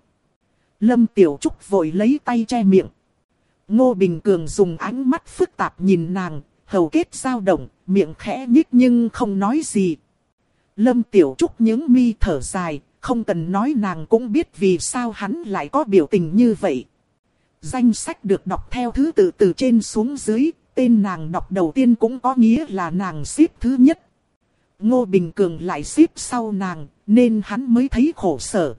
Lâm Tiểu Trúc vội lấy tay che miệng. Ngô Bình Cường dùng ánh mắt phức tạp nhìn nàng, hầu kết dao động, miệng khẽ nhích nhưng không nói gì. Lâm Tiểu Trúc những mi thở dài, không cần nói nàng cũng biết vì sao hắn lại có biểu tình như vậy. Danh sách được đọc theo thứ tự từ trên xuống dưới, tên nàng đọc đầu tiên cũng có nghĩa là nàng xếp thứ nhất. Ngô Bình Cường lại xếp sau nàng, nên hắn mới thấy khổ sở.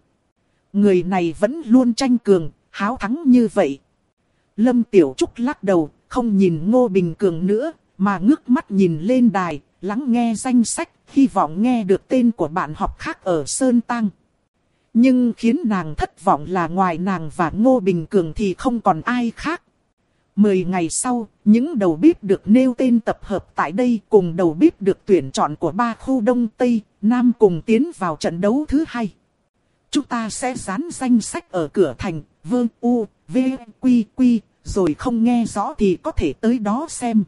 Người này vẫn luôn tranh cường, háo thắng như vậy. Lâm Tiểu Trúc lắc đầu, không nhìn Ngô Bình Cường nữa, mà ngước mắt nhìn lên đài, lắng nghe danh sách, hy vọng nghe được tên của bạn học khác ở Sơn Tăng. Nhưng khiến nàng thất vọng là ngoài nàng và Ngô Bình Cường thì không còn ai khác. Mười ngày sau, những đầu bếp được nêu tên tập hợp tại đây cùng đầu bếp được tuyển chọn của ba khu Đông Tây, Nam cùng tiến vào trận đấu thứ hai. Chúng ta sẽ dán danh sách ở cửa thành, vương u, v, quy quy, rồi không nghe rõ thì có thể tới đó xem.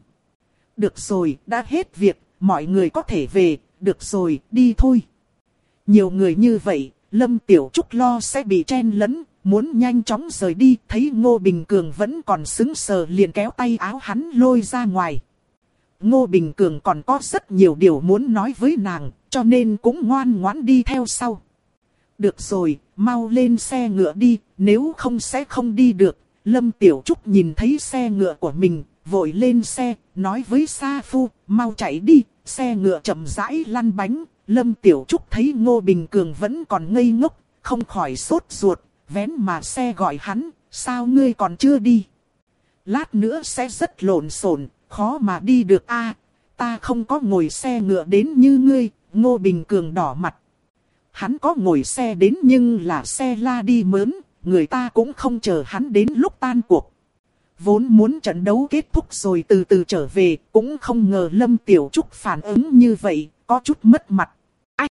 Được rồi, đã hết việc, mọi người có thể về, được rồi, đi thôi. Nhiều người như vậy, Lâm Tiểu Trúc lo sẽ bị chen lấn, muốn nhanh chóng rời đi, thấy Ngô Bình Cường vẫn còn xứng sờ liền kéo tay áo hắn lôi ra ngoài. Ngô Bình Cường còn có rất nhiều điều muốn nói với nàng, cho nên cũng ngoan ngoãn đi theo sau. Được rồi, mau lên xe ngựa đi, nếu không sẽ không đi được. Lâm Tiểu Trúc nhìn thấy xe ngựa của mình, vội lên xe, nói với Sa Phu, mau chạy đi, xe ngựa chậm rãi lăn bánh. Lâm Tiểu Trúc thấy Ngô Bình Cường vẫn còn ngây ngốc, không khỏi sốt ruột, vén mà xe gọi hắn, sao ngươi còn chưa đi? Lát nữa sẽ rất lộn xộn, khó mà đi được a. ta không có ngồi xe ngựa đến như ngươi, Ngô Bình Cường đỏ mặt. Hắn có ngồi xe đến nhưng là xe la đi mớn, người ta cũng không chờ hắn đến lúc tan cuộc. Vốn muốn trận đấu kết thúc rồi từ từ trở về, cũng không ngờ Lâm Tiểu Trúc phản ứng như vậy, có chút mất mặt. Ách!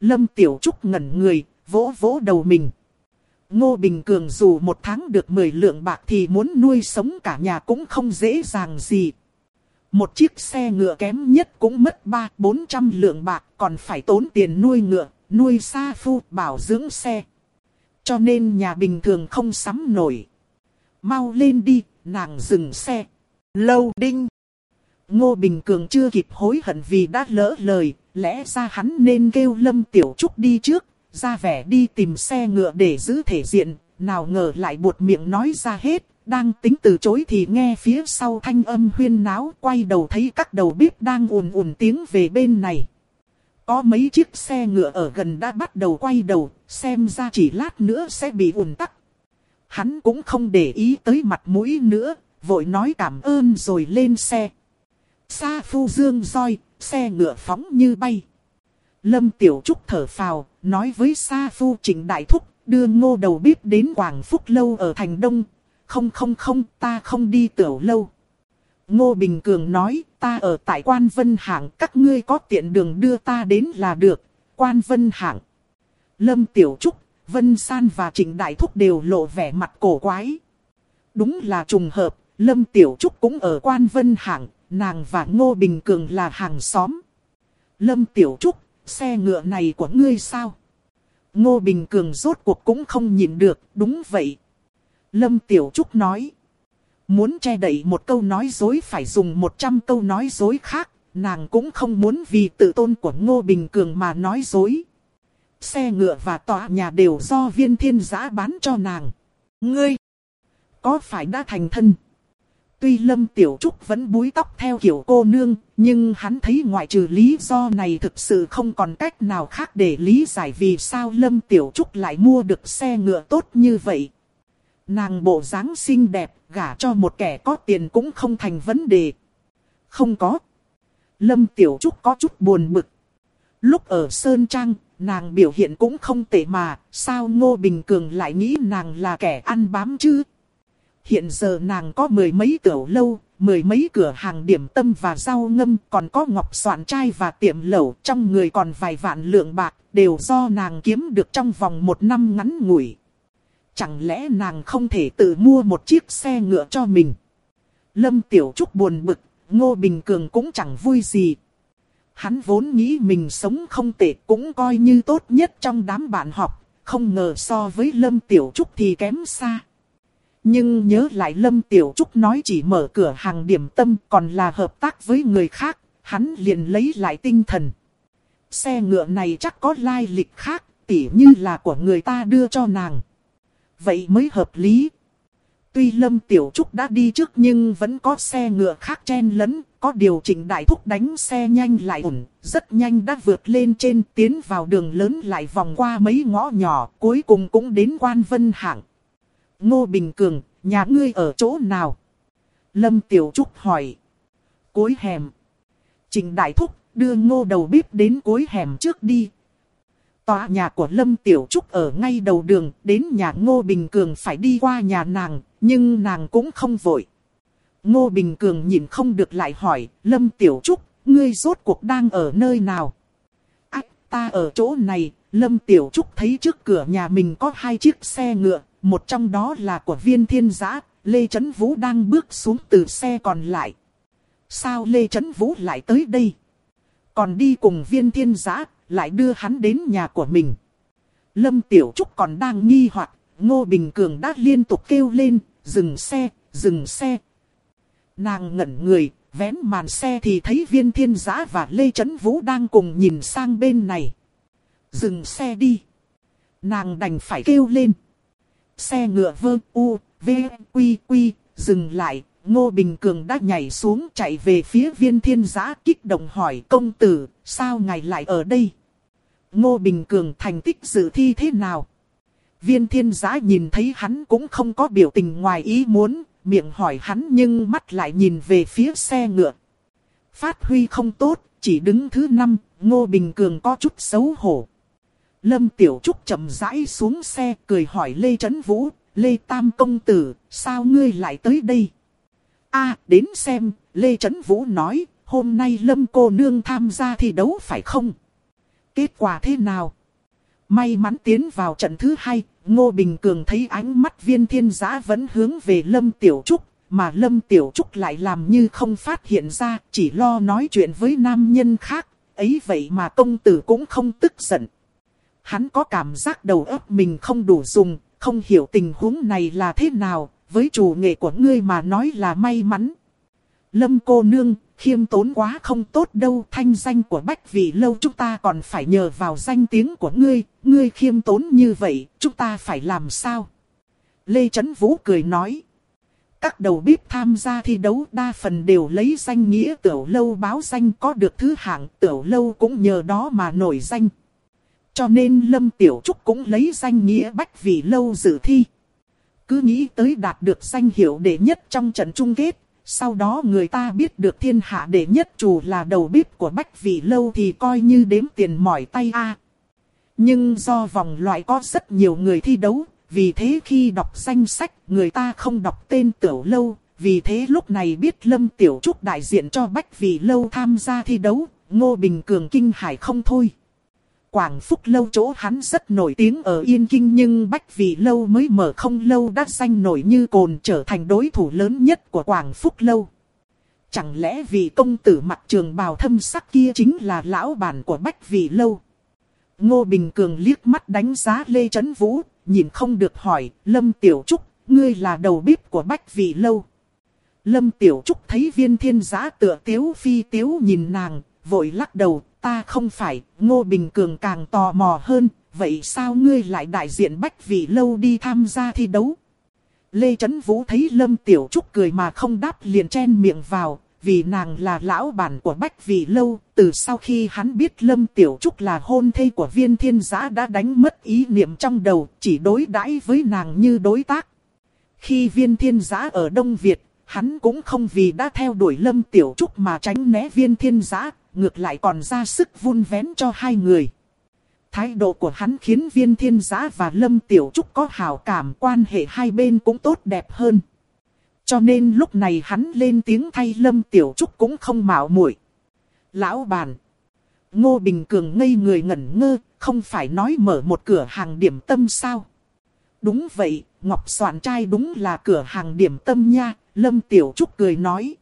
Lâm Tiểu Trúc ngẩn người, vỗ vỗ đầu mình. Ngô Bình Cường dù một tháng được 10 lượng bạc thì muốn nuôi sống cả nhà cũng không dễ dàng gì. Một chiếc xe ngựa kém nhất cũng mất 3-400 lượng bạc còn phải tốn tiền nuôi ngựa, nuôi xa phu, bảo dưỡng xe. Cho nên nhà bình thường không sắm nổi. Mau lên đi, nàng dừng xe. Lâu đinh. Ngô Bình Cường chưa kịp hối hận vì đã lỡ lời, lẽ ra hắn nên kêu Lâm Tiểu Trúc đi trước, ra vẻ đi tìm xe ngựa để giữ thể diện, nào ngờ lại buột miệng nói ra hết, đang tính từ chối thì nghe phía sau thanh âm huyên náo, quay đầu thấy các đầu bếp đang ùn ùn tiếng về bên này. Có mấy chiếc xe ngựa ở gần đã bắt đầu quay đầu, xem ra chỉ lát nữa sẽ bị ùn tắc. Hắn cũng không để ý tới mặt mũi nữa, vội nói cảm ơn rồi lên xe. Sa phu dương roi, xe ngựa phóng như bay. Lâm Tiểu Trúc thở phào, nói với Sa Phu Trịnh Đại Thúc, đưa ngô đầu bếp đến Quảng Phúc Lâu ở Thành Đông. Không không không, ta không đi tiểu lâu. Ngô Bình Cường nói, ta ở tại quan vân hạng, các ngươi có tiện đường đưa ta đến là được, quan vân hạng. Lâm Tiểu Trúc, Vân San và Trịnh Đại Thúc đều lộ vẻ mặt cổ quái. Đúng là trùng hợp, Lâm Tiểu Trúc cũng ở quan vân hạng, nàng và Ngô Bình Cường là hàng xóm. Lâm Tiểu Trúc, xe ngựa này của ngươi sao? Ngô Bình Cường rốt cuộc cũng không nhìn được, đúng vậy. Lâm Tiểu Trúc nói. Muốn che đậy một câu nói dối phải dùng 100 câu nói dối khác, nàng cũng không muốn vì tự tôn của Ngô Bình Cường mà nói dối. Xe ngựa và tòa nhà đều do viên thiên giã bán cho nàng. Ngươi, có phải đã thành thân? Tuy Lâm Tiểu Trúc vẫn búi tóc theo kiểu cô nương, nhưng hắn thấy ngoại trừ lý do này thực sự không còn cách nào khác để lý giải vì sao Lâm Tiểu Trúc lại mua được xe ngựa tốt như vậy. Nàng bộ dáng xinh đẹp, gả cho một kẻ có tiền cũng không thành vấn đề. Không có. Lâm Tiểu Trúc có chút buồn bực. Lúc ở Sơn Trang, nàng biểu hiện cũng không tệ mà, sao Ngô Bình Cường lại nghĩ nàng là kẻ ăn bám chứ? Hiện giờ nàng có mười mấy tiểu lâu, mười mấy cửa hàng điểm tâm và rau ngâm, còn có ngọc soạn trai và tiệm lẩu, trong người còn vài vạn lượng bạc, đều do nàng kiếm được trong vòng một năm ngắn ngủi. Chẳng lẽ nàng không thể tự mua một chiếc xe ngựa cho mình? Lâm Tiểu Trúc buồn bực, Ngô Bình Cường cũng chẳng vui gì. Hắn vốn nghĩ mình sống không tệ cũng coi như tốt nhất trong đám bạn học, không ngờ so với Lâm Tiểu Trúc thì kém xa. Nhưng nhớ lại Lâm Tiểu Trúc nói chỉ mở cửa hàng điểm tâm còn là hợp tác với người khác, hắn liền lấy lại tinh thần. Xe ngựa này chắc có lai lịch khác, tỉ như là của người ta đưa cho nàng. Vậy mới hợp lý. Tuy Lâm Tiểu Trúc đã đi trước nhưng vẫn có xe ngựa khác chen lấn, có điều chỉnh đại thúc đánh xe nhanh lại ổn, rất nhanh đã vượt lên trên tiến vào đường lớn lại vòng qua mấy ngõ nhỏ, cuối cùng cũng đến quan vân hạng. Ngô Bình Cường, nhà ngươi ở chỗ nào? Lâm Tiểu Trúc hỏi. Cuối hẻm. Trình Đại Thúc đưa ngô đầu bếp đến cuối hẻm trước đi. Tòa nhà của Lâm Tiểu Trúc ở ngay đầu đường, đến nhà Ngô Bình Cường phải đi qua nhà nàng, nhưng nàng cũng không vội. Ngô Bình Cường nhìn không được lại hỏi, Lâm Tiểu Trúc, ngươi rốt cuộc đang ở nơi nào? Ách, ta ở chỗ này, Lâm Tiểu Trúc thấy trước cửa nhà mình có hai chiếc xe ngựa, một trong đó là của viên thiên giã, Lê Trấn Vũ đang bước xuống từ xe còn lại. Sao Lê Trấn Vũ lại tới đây? Còn đi cùng viên thiên giã, lại đưa hắn đến nhà của mình. Lâm Tiểu Trúc còn đang nghi hoặc Ngô Bình Cường đã liên tục kêu lên, dừng xe, dừng xe. Nàng ngẩn người, vén màn xe thì thấy viên thiên giã và Lê Trấn Vũ đang cùng nhìn sang bên này. Dừng xe đi. Nàng đành phải kêu lên. Xe ngựa vơ u, v, quy quy, dừng lại. Ngô Bình Cường đã nhảy xuống chạy về phía viên thiên giã kích động hỏi công tử, sao ngài lại ở đây? Ngô Bình Cường thành tích dự thi thế nào? Viên thiên giã nhìn thấy hắn cũng không có biểu tình ngoài ý muốn, miệng hỏi hắn nhưng mắt lại nhìn về phía xe ngựa. Phát huy không tốt, chỉ đứng thứ năm, Ngô Bình Cường có chút xấu hổ. Lâm Tiểu Trúc chậm rãi xuống xe cười hỏi Lê Trấn Vũ, Lê Tam Công Tử, sao ngươi lại tới đây? a đến xem, Lê Trấn Vũ nói, hôm nay Lâm cô nương tham gia thi đấu phải không? Kết quả thế nào? May mắn tiến vào trận thứ hai, Ngô Bình Cường thấy ánh mắt viên thiên giã vẫn hướng về Lâm Tiểu Trúc, mà Lâm Tiểu Trúc lại làm như không phát hiện ra, chỉ lo nói chuyện với nam nhân khác, ấy vậy mà công tử cũng không tức giận. Hắn có cảm giác đầu óc mình không đủ dùng, không hiểu tình huống này là thế nào, với chủ nghệ của ngươi mà nói là may mắn. Lâm cô nương, khiêm tốn quá không tốt đâu, thanh danh của bách vị lâu chúng ta còn phải nhờ vào danh tiếng của ngươi, ngươi khiêm tốn như vậy, chúng ta phải làm sao? Lê Trấn Vũ cười nói. Các đầu bếp tham gia thi đấu đa phần đều lấy danh nghĩa tiểu lâu báo danh có được thứ hạng tiểu lâu cũng nhờ đó mà nổi danh. Cho nên Lâm Tiểu Trúc cũng lấy danh nghĩa bách vị lâu dự thi. Cứ nghĩ tới đạt được danh hiệu đệ nhất trong trận chung kết, sau đó người ta biết được thiên hạ đệ nhất chủ là đầu bếp của Bách Vị Lâu thì coi như đếm tiền mỏi tay a. Nhưng do vòng loại có rất nhiều người thi đấu, vì thế khi đọc danh sách người ta không đọc tên Tiểu Lâu, vì thế lúc này biết Lâm Tiểu Trúc đại diện cho Bách Vị Lâu tham gia thi đấu, Ngô Bình Cường kinh hải không thôi. Quảng Phúc Lâu chỗ hắn rất nổi tiếng ở Yên Kinh nhưng Bách Vị Lâu mới mở không lâu đã danh nổi như cồn trở thành đối thủ lớn nhất của Quảng Phúc Lâu. Chẳng lẽ vì công tử mặt trường bào thâm sắc kia chính là lão bản của Bách Vị Lâu? Ngô Bình Cường liếc mắt đánh giá Lê Trấn Vũ, nhìn không được hỏi, Lâm Tiểu Trúc, ngươi là đầu bếp của Bách Vị Lâu. Lâm Tiểu Trúc thấy viên thiên giá tựa tiếu phi tiếu nhìn nàng, vội lắc đầu, ta không phải, Ngô Bình Cường càng tò mò hơn, vậy sao ngươi lại đại diện Bách Vị Lâu đi tham gia thi đấu? Lê Trấn Vũ thấy Lâm Tiểu Trúc cười mà không đáp liền chen miệng vào, vì nàng là lão bản của Bách Vị Lâu, từ sau khi hắn biết Lâm Tiểu Trúc là hôn thê của viên thiên giã đã đánh mất ý niệm trong đầu, chỉ đối đãi với nàng như đối tác. Khi viên thiên giã ở Đông Việt, hắn cũng không vì đã theo đuổi Lâm Tiểu Trúc mà tránh né viên thiên giã, ngược lại còn ra sức vun vén cho hai người. Thái độ của hắn khiến viên thiên giã và Lâm Tiểu Trúc có hào cảm quan hệ hai bên cũng tốt đẹp hơn. Cho nên lúc này hắn lên tiếng thay Lâm Tiểu Trúc cũng không mạo muội. Lão bàn. Ngô Bình Cường ngây người ngẩn ngơ, không phải nói mở một cửa hàng điểm tâm sao? Đúng vậy, Ngọc Soạn trai đúng là cửa hàng điểm tâm nha, Lâm Tiểu Trúc cười nói.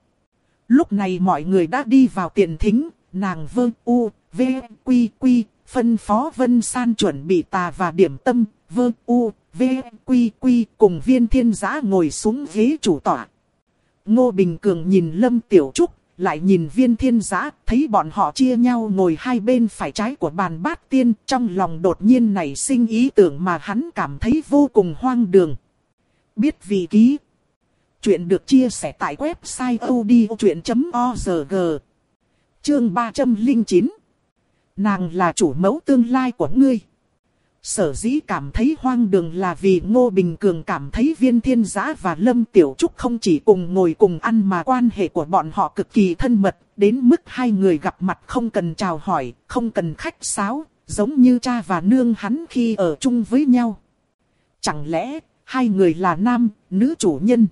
Lúc này mọi người đã đi vào tiền thính, nàng vơ u, v, quy quy, phân phó Vân San chuẩn bị tà và điểm tâm, vơ u, v, quy quy cùng viên thiên giã ngồi xuống ghế chủ tọa. Ngô Bình Cường nhìn Lâm Tiểu Trúc, lại nhìn viên thiên giã, thấy bọn họ chia nhau ngồi hai bên phải trái của bàn bát tiên, trong lòng đột nhiên nảy sinh ý tưởng mà hắn cảm thấy vô cùng hoang đường. Biết vị ký. Chuyện được chia sẻ tại website odchuyện.org. Chương 309 Nàng là chủ mẫu tương lai của ngươi. Sở dĩ cảm thấy hoang đường là vì Ngô Bình Cường cảm thấy viên thiên giã và Lâm Tiểu Trúc không chỉ cùng ngồi cùng ăn mà quan hệ của bọn họ cực kỳ thân mật, đến mức hai người gặp mặt không cần chào hỏi, không cần khách sáo, giống như cha và nương hắn khi ở chung với nhau. Chẳng lẽ, hai người là nam, nữ chủ nhân?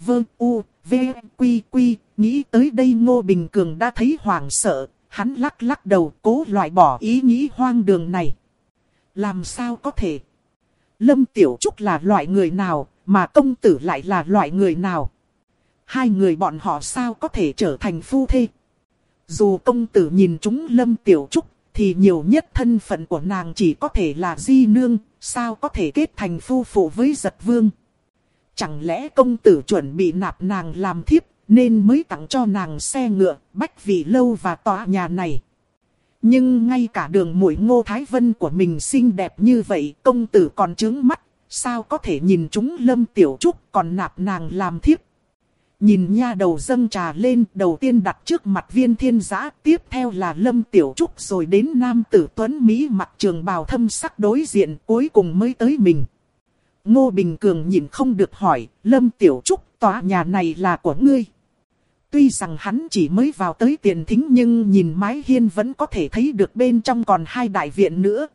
vương U, V, Quy, Quy, nghĩ tới đây Ngô Bình Cường đã thấy hoảng sợ, hắn lắc lắc đầu cố loại bỏ ý nghĩ hoang đường này. Làm sao có thể? Lâm Tiểu Trúc là loại người nào, mà công tử lại là loại người nào? Hai người bọn họ sao có thể trở thành phu thê? Dù công tử nhìn chúng Lâm Tiểu Trúc, thì nhiều nhất thân phận của nàng chỉ có thể là di nương, sao có thể kết thành phu phụ với giật vương? Chẳng lẽ công tử chuẩn bị nạp nàng làm thiếp, nên mới tặng cho nàng xe ngựa, bách vị lâu và tòa nhà này? Nhưng ngay cả đường mũi ngô Thái Vân của mình xinh đẹp như vậy, công tử còn trướng mắt, sao có thể nhìn chúng lâm tiểu trúc còn nạp nàng làm thiếp. Nhìn nha đầu dâng trà lên, đầu tiên đặt trước mặt viên thiên giã, tiếp theo là lâm tiểu trúc rồi đến nam tử tuấn Mỹ mặt trường bào thâm sắc đối diện, cuối cùng mới tới mình. Ngô Bình Cường nhìn không được hỏi, lâm tiểu trúc, tòa nhà này là của ngươi. Tuy rằng hắn chỉ mới vào tới tiền thính nhưng nhìn mái hiên vẫn có thể thấy được bên trong còn hai đại viện nữa.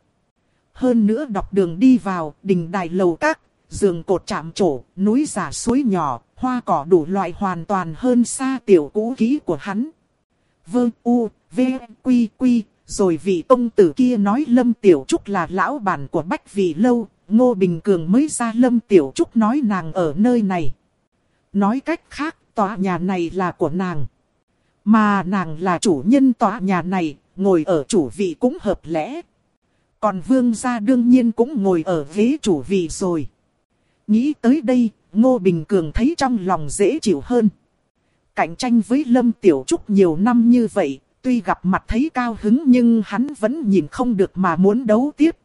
Hơn nữa đọc đường đi vào, đình đài lầu các, giường cột chạm trổ, núi giả suối nhỏ, hoa cỏ đủ loại hoàn toàn hơn xa tiểu cũ ký của hắn. vương u, v, quy quy, rồi vị công tử kia nói Lâm Tiểu Trúc là lão bản của Bách Vị Lâu, Ngô Bình Cường mới ra Lâm Tiểu Trúc nói nàng ở nơi này. Nói cách khác, tòa nhà này là của nàng. Mà nàng là chủ nhân tòa nhà này, ngồi ở chủ vị cũng hợp lẽ. Còn vương gia đương nhiên cũng ngồi ở ghế chủ vị rồi. Nghĩ tới đây, Ngô Bình Cường thấy trong lòng dễ chịu hơn. Cạnh tranh với Lâm Tiểu Trúc nhiều năm như vậy, tuy gặp mặt thấy cao hứng nhưng hắn vẫn nhìn không được mà muốn đấu tiếp.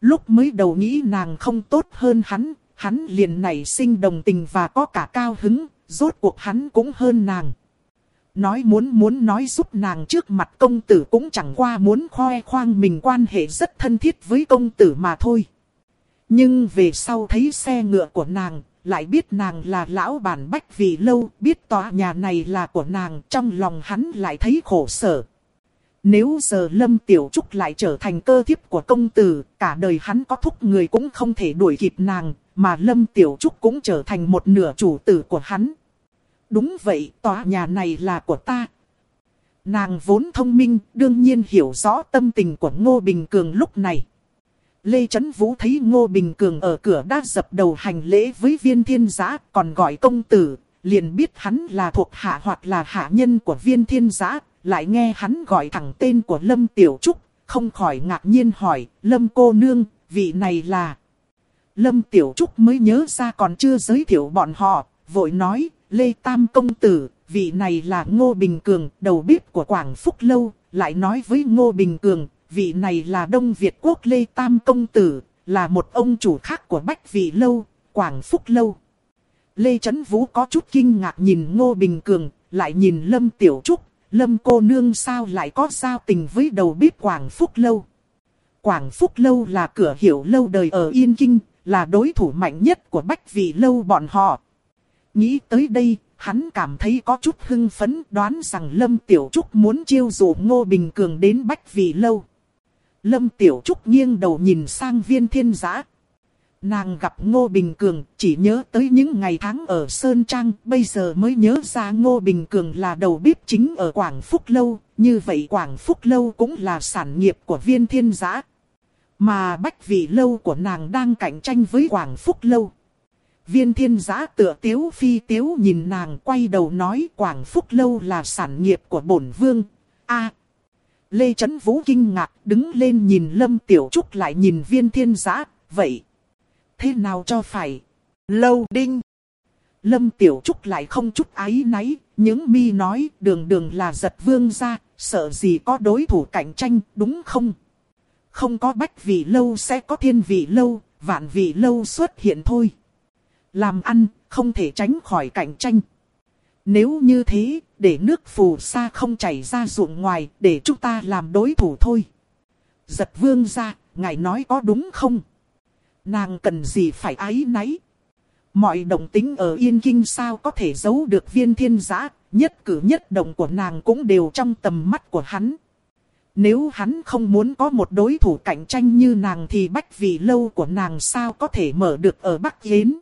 Lúc mới đầu nghĩ nàng không tốt hơn hắn, hắn liền nảy sinh đồng tình và có cả cao hứng, rốt cuộc hắn cũng hơn nàng. Nói muốn muốn nói giúp nàng trước mặt công tử cũng chẳng qua muốn khoe khoang mình quan hệ rất thân thiết với công tử mà thôi. Nhưng về sau thấy xe ngựa của nàng, lại biết nàng là lão bản bách vì lâu, biết tòa nhà này là của nàng, trong lòng hắn lại thấy khổ sở. Nếu giờ Lâm Tiểu Trúc lại trở thành cơ thiếp của công tử, cả đời hắn có thúc người cũng không thể đuổi kịp nàng, mà Lâm Tiểu Trúc cũng trở thành một nửa chủ tử của hắn. Đúng vậy, tòa nhà này là của ta. Nàng vốn thông minh, đương nhiên hiểu rõ tâm tình của Ngô Bình Cường lúc này. Lê Trấn Vũ thấy Ngô Bình Cường ở cửa đã dập đầu hành lễ với viên thiên giã, còn gọi công tử, liền biết hắn là thuộc hạ hoặc là hạ nhân của viên thiên giã, lại nghe hắn gọi thẳng tên của Lâm Tiểu Trúc, không khỏi ngạc nhiên hỏi, Lâm cô nương, vị này là... Lâm Tiểu Trúc mới nhớ ra còn chưa giới thiệu bọn họ, vội nói, Lê Tam Công Tử, vị này là Ngô Bình Cường, đầu bếp của Quảng Phúc Lâu, lại nói với Ngô Bình Cường, vị này là Đông Việt Quốc Lê Tam Công Tử, là một ông chủ khác của Bách Vị Lâu, Quảng Phúc Lâu. Lê Trấn Vũ có chút kinh ngạc nhìn Ngô Bình Cường, lại nhìn Lâm Tiểu Trúc, Lâm cô nương sao lại có giao tình với đầu bếp Quảng Phúc Lâu. Quảng Phúc Lâu là cửa hiệu lâu đời ở Yên Kinh, là đối thủ mạnh nhất của Bách Vị Lâu bọn họ. Nghĩ tới đây, hắn cảm thấy có chút hưng phấn đoán rằng Lâm Tiểu Trúc muốn chiêu dụ Ngô Bình Cường đến Bách Vị Lâu. Lâm Tiểu Trúc nghiêng đầu nhìn sang viên thiên giã. Nàng gặp Ngô Bình Cường chỉ nhớ tới những ngày tháng ở Sơn Trang, bây giờ mới nhớ ra Ngô Bình Cường là đầu bếp chính ở Quảng Phúc Lâu, như vậy Quảng Phúc Lâu cũng là sản nghiệp của viên thiên giã. Mà bách vị lâu của nàng đang cạnh tranh với Quảng Phúc Lâu. Viên thiên giã tựa tiếu phi tiếu nhìn nàng quay đầu nói Quảng Phúc Lâu là sản nghiệp của bổn vương. a Lê Trấn Vũ kinh ngạc đứng lên nhìn Lâm Tiểu Trúc lại nhìn viên thiên giã, vậy thế nào cho phải? Lâu đinh. Lâm Tiểu Trúc lại không chút ái náy, những mi nói đường đường là giật vương ra, sợ gì có đối thủ cạnh tranh, đúng không? Không có bách vị lâu sẽ có thiên vị lâu, vạn vị lâu xuất hiện thôi. Làm ăn, không thể tránh khỏi cạnh tranh. Nếu như thế, để nước phù sa không chảy ra ruộng ngoài, để chúng ta làm đối thủ thôi. Giật vương ra, ngài nói có đúng không? Nàng cần gì phải ái náy. Mọi động tính ở Yên Kinh sao có thể giấu được viên thiên giã, nhất cử nhất động của nàng cũng đều trong tầm mắt của hắn. Nếu hắn không muốn có một đối thủ cạnh tranh như nàng thì bách vị lâu của nàng sao có thể mở được ở Bắc Yến.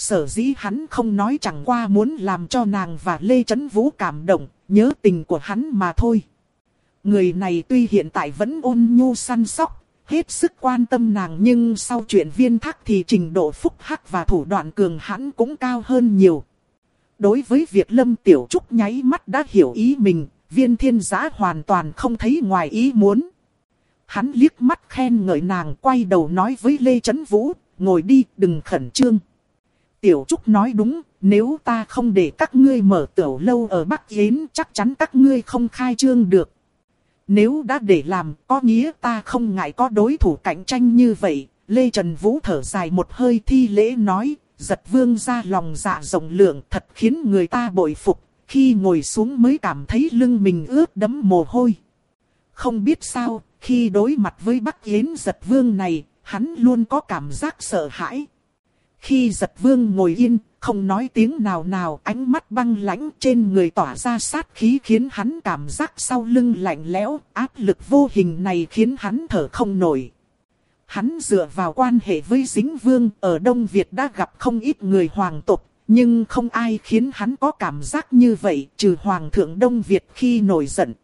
Sở dĩ hắn không nói chẳng qua muốn làm cho nàng và Lê Trấn Vũ cảm động, nhớ tình của hắn mà thôi. Người này tuy hiện tại vẫn ôn nhu săn sóc, hết sức quan tâm nàng nhưng sau chuyện viên thác thì trình độ phúc hắc và thủ đoạn cường hãn cũng cao hơn nhiều. Đối với việc Lâm Tiểu Trúc nháy mắt đã hiểu ý mình, viên thiên giã hoàn toàn không thấy ngoài ý muốn. Hắn liếc mắt khen ngợi nàng quay đầu nói với Lê Trấn Vũ, ngồi đi đừng khẩn trương. Tiểu Trúc nói đúng, nếu ta không để các ngươi mở tiểu lâu ở Bắc Yến chắc chắn các ngươi không khai trương được. Nếu đã để làm, có nghĩa ta không ngại có đối thủ cạnh tranh như vậy. Lê Trần Vũ thở dài một hơi thi lễ nói, giật vương ra lòng dạ rộng lượng thật khiến người ta bội phục. Khi ngồi xuống mới cảm thấy lưng mình ướt đẫm mồ hôi. Không biết sao, khi đối mặt với Bắc Yến giật vương này, hắn luôn có cảm giác sợ hãi. Khi giật vương ngồi yên, không nói tiếng nào nào, ánh mắt băng lãnh trên người tỏa ra sát khí khiến hắn cảm giác sau lưng lạnh lẽo, áp lực vô hình này khiến hắn thở không nổi. Hắn dựa vào quan hệ với dính vương ở Đông Việt đã gặp không ít người hoàng tộc, nhưng không ai khiến hắn có cảm giác như vậy trừ hoàng thượng Đông Việt khi nổi giận.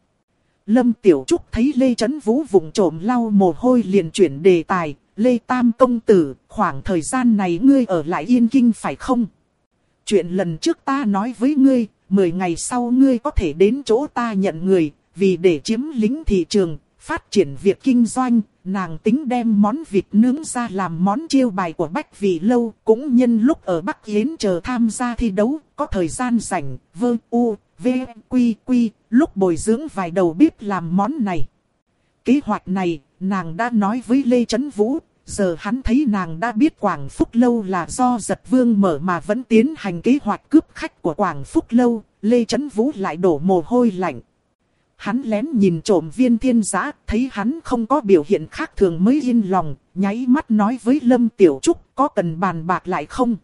Lâm Tiểu Trúc thấy Lê Trấn Vũ vùng trộm lau mồ hôi liền chuyển đề tài, Lê Tam Công Tử, khoảng thời gian này ngươi ở lại Yên Kinh phải không? Chuyện lần trước ta nói với ngươi, 10 ngày sau ngươi có thể đến chỗ ta nhận người, vì để chiếm lính thị trường, phát triển việc kinh doanh, nàng tính đem món vịt nướng ra làm món chiêu bài của Bách Vị Lâu, cũng nhân lúc ở Bắc Yến chờ tham gia thi đấu, có thời gian rảnh, vơ u, v, quy quy, lúc bồi dưỡng vài đầu bếp làm món này. Kế hoạch này, nàng đã nói với Lê Trấn Vũ, giờ hắn thấy nàng đã biết Quảng Phúc Lâu là do giật vương mở mà vẫn tiến hành kế hoạch cướp khách của Quảng Phúc Lâu, Lê Trấn Vũ lại đổ mồ hôi lạnh. Hắn lén nhìn trộm viên thiên giã, thấy hắn không có biểu hiện khác thường mới yên lòng, nháy mắt nói với Lâm Tiểu Trúc có cần bàn bạc lại không?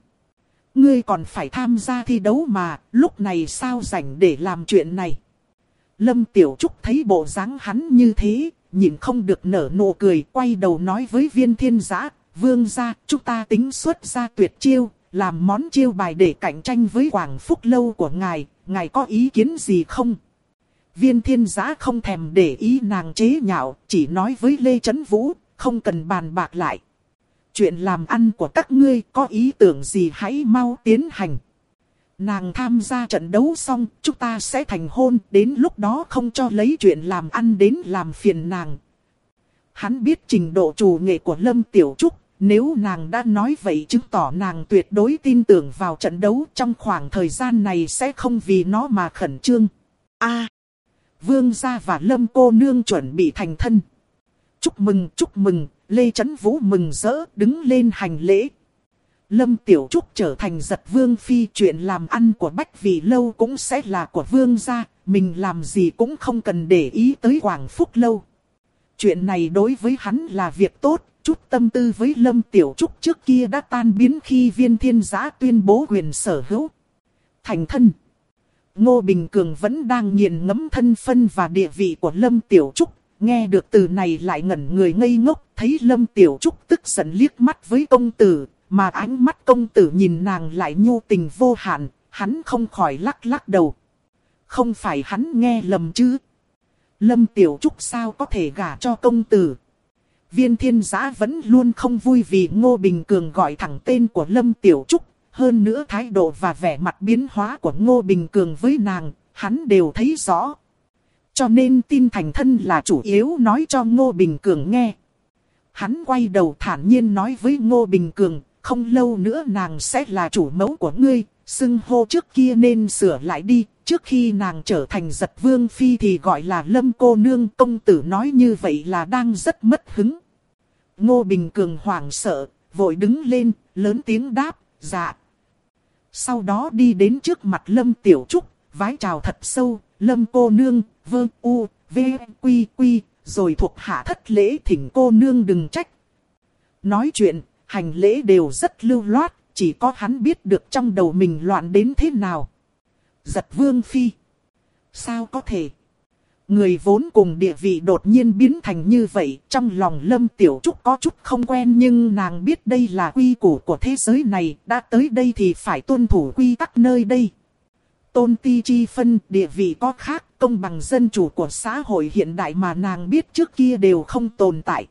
Ngươi còn phải tham gia thi đấu mà, lúc này sao rảnh để làm chuyện này? Lâm Tiểu Trúc thấy bộ dáng hắn như thế, nhìn không được nở nụ cười, quay đầu nói với viên thiên giã, vương gia, chúng ta tính xuất ra tuyệt chiêu, làm món chiêu bài để cạnh tranh với Quảng Phúc Lâu của ngài, ngài có ý kiến gì không? Viên thiên giã không thèm để ý nàng chế nhạo, chỉ nói với Lê Trấn Vũ, không cần bàn bạc lại. Chuyện làm ăn của các ngươi có ý tưởng gì hãy mau tiến hành. Nàng tham gia trận đấu xong, chúng ta sẽ thành hôn, đến lúc đó không cho lấy chuyện làm ăn đến làm phiền nàng. Hắn biết trình độ chủ nghệ của Lâm Tiểu Trúc, nếu nàng đã nói vậy chứng tỏ nàng tuyệt đối tin tưởng vào trận đấu trong khoảng thời gian này sẽ không vì nó mà khẩn trương. A. Vương gia và Lâm cô nương chuẩn bị thành thân. Chúc mừng, chúc mừng, Lê Trấn Vũ mừng rỡ, đứng lên hành lễ. Lâm Tiểu Trúc trở thành giật vương phi chuyện làm ăn của Bách Vì Lâu cũng sẽ là của vương gia, mình làm gì cũng không cần để ý tới hoàng Phúc Lâu. Chuyện này đối với hắn là việc tốt, chút tâm tư với Lâm Tiểu Trúc trước kia đã tan biến khi viên thiên giã tuyên bố quyền sở hữu. Thành thân Ngô Bình Cường vẫn đang nghiền ngẫm thân phân và địa vị của Lâm Tiểu Trúc, nghe được từ này lại ngẩn người ngây ngốc, thấy Lâm Tiểu Trúc tức giận liếc mắt với công tử, mà ánh mắt công tử nhìn nàng lại nhu tình vô hạn, hắn không khỏi lắc lắc đầu. Không phải hắn nghe lầm chứ. Lâm Tiểu Trúc sao có thể gả cho công tử. Viên thiên giã vẫn luôn không vui vì Ngô Bình Cường gọi thẳng tên của Lâm Tiểu Trúc. Hơn nữa thái độ và vẻ mặt biến hóa của Ngô Bình Cường với nàng, hắn đều thấy rõ. Cho nên tin thành thân là chủ yếu nói cho Ngô Bình Cường nghe. Hắn quay đầu thản nhiên nói với Ngô Bình Cường, không lâu nữa nàng sẽ là chủ mẫu của ngươi, xưng hô trước kia nên sửa lại đi, trước khi nàng trở thành giật vương phi thì gọi là lâm cô nương công tử nói như vậy là đang rất mất hứng. Ngô Bình Cường hoảng sợ, vội đứng lên, lớn tiếng đáp, dạ. Sau đó đi đến trước mặt lâm tiểu trúc, vái chào thật sâu, lâm cô nương, vơ u, v, quy quy, rồi thuộc hạ thất lễ thỉnh cô nương đừng trách. Nói chuyện, hành lễ đều rất lưu loát, chỉ có hắn biết được trong đầu mình loạn đến thế nào. Giật vương phi. Sao có thể? Người vốn cùng địa vị đột nhiên biến thành như vậy, trong lòng Lâm Tiểu Trúc có chút không quen nhưng nàng biết đây là quy củ của thế giới này, đã tới đây thì phải tuân thủ quy tắc nơi đây. Tôn ti chi phân địa vị có khác, công bằng dân chủ của xã hội hiện đại mà nàng biết trước kia đều không tồn tại.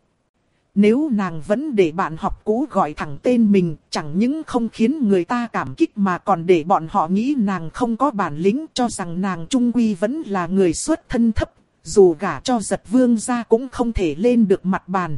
Nếu nàng vẫn để bạn học cũ gọi thẳng tên mình, chẳng những không khiến người ta cảm kích mà còn để bọn họ nghĩ nàng không có bản lĩnh cho rằng nàng trung quy vẫn là người xuất thân thấp, dù gả cho giật vương ra cũng không thể lên được mặt bàn.